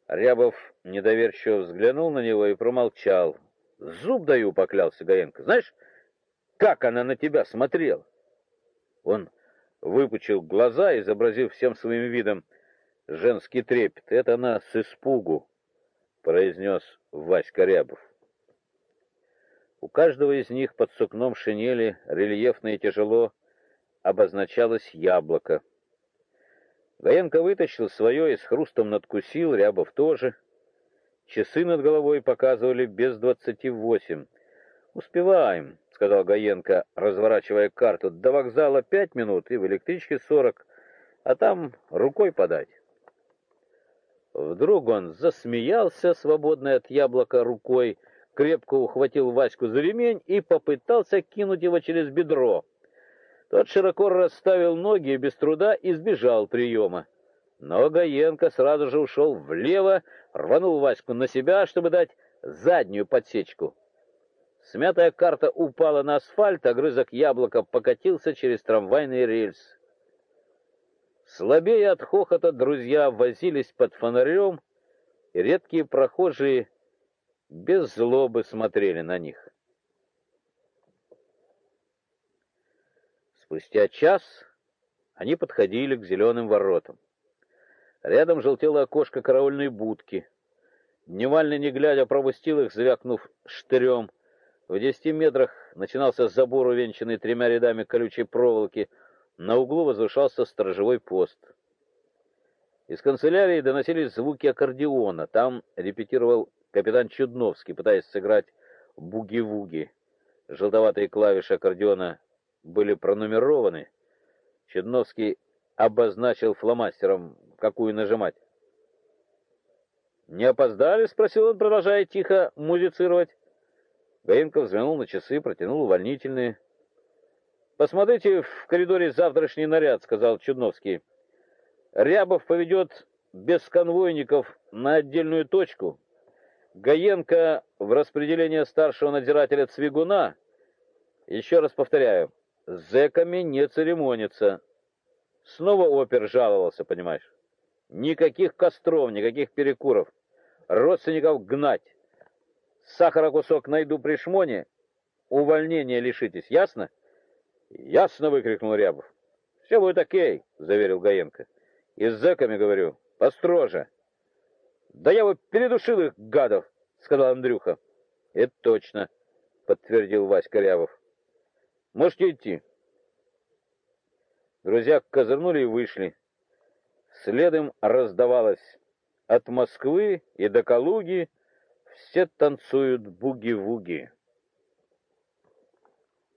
Рябов недоверчиво взглянул на него и промолчал. «Зуб даю», — поклялся Гаенко. «Знаешь, как она на тебя смотрела?» Он выпучил глаза, изобразив всем своим видом женский трепет. «Это она с испугу», — произнес Васька Рябов. У каждого из них под сукном шинели рельефно и тяжело обозначалось яблоко. Гаенко вытащил свое и с хрустом надкусил, Рябов тоже. Часы над головой показывали без двадцати восемь. «Успеваем», — сказал Гаенко, разворачивая карту. «До вокзала пять минут и в электричке сорок, а там рукой подать». Вдруг он засмеялся, свободной от яблока рукой, крепко ухватил Ваську за ремень и попытался кинуть его через бедро. Тот широко расставил ноги и без труда избежал приема. Но Гаенко сразу же ушел влево, рванул Ваську на себя, чтобы дать заднюю подсечку. Смятая карта упала на асфальт, а грызок яблока покатился через трамвайный рельс. Слабее от хохота друзья возились под фонарем, и редкие прохожие без злобы смотрели на них. Спустя час они подходили к зеленым воротам. Рядом желтело окошко караульной будки. Дневальный, не глядя, пропустил их, звякнув штырем. В десяти метрах начинался забор, увенчанный тремя рядами колючей проволоки. На углу возвышался сторожевой пост. Из канцелярии доносились звуки аккордеона. Там репетировал капитан Чудновский, пытаясь сыграть буги-вуги. Желтоватые клавиши аккордеона были пронумерованы. Чудновский обозначил фломастером, какую нажимать. «Не опоздали?» — спросил он, продолжая тихо музицировать. Гаенко взглянул на часы, протянул увольнительные. «Посмотрите в коридоре завтрашний наряд», — сказал Чудновский. «Рябов поведет без конвойников на отдельную точку. Гаенко в распределение старшего надзирателя Цвигуна. Еще раз повторяю, с зэками не церемонится. Снова опер жаловался, понимаешь? Никаких костров, никаких перекуров. Родственников гнать. Сахара кусок найду при шмоне, увольнения лишитесь, ясно? Ясно, выкрикнул Рябов. Все будет окей, заверил Гаенко. И с зэками, говорю, построже. Да я бы передушил их, гадов, сказал Андрюха. Это точно, подтвердил Васька Рябов. Можете идти. Друзья козырнули и вышли. Следом раздавалось от Москвы и до Калуги все танцуют буги-вуги.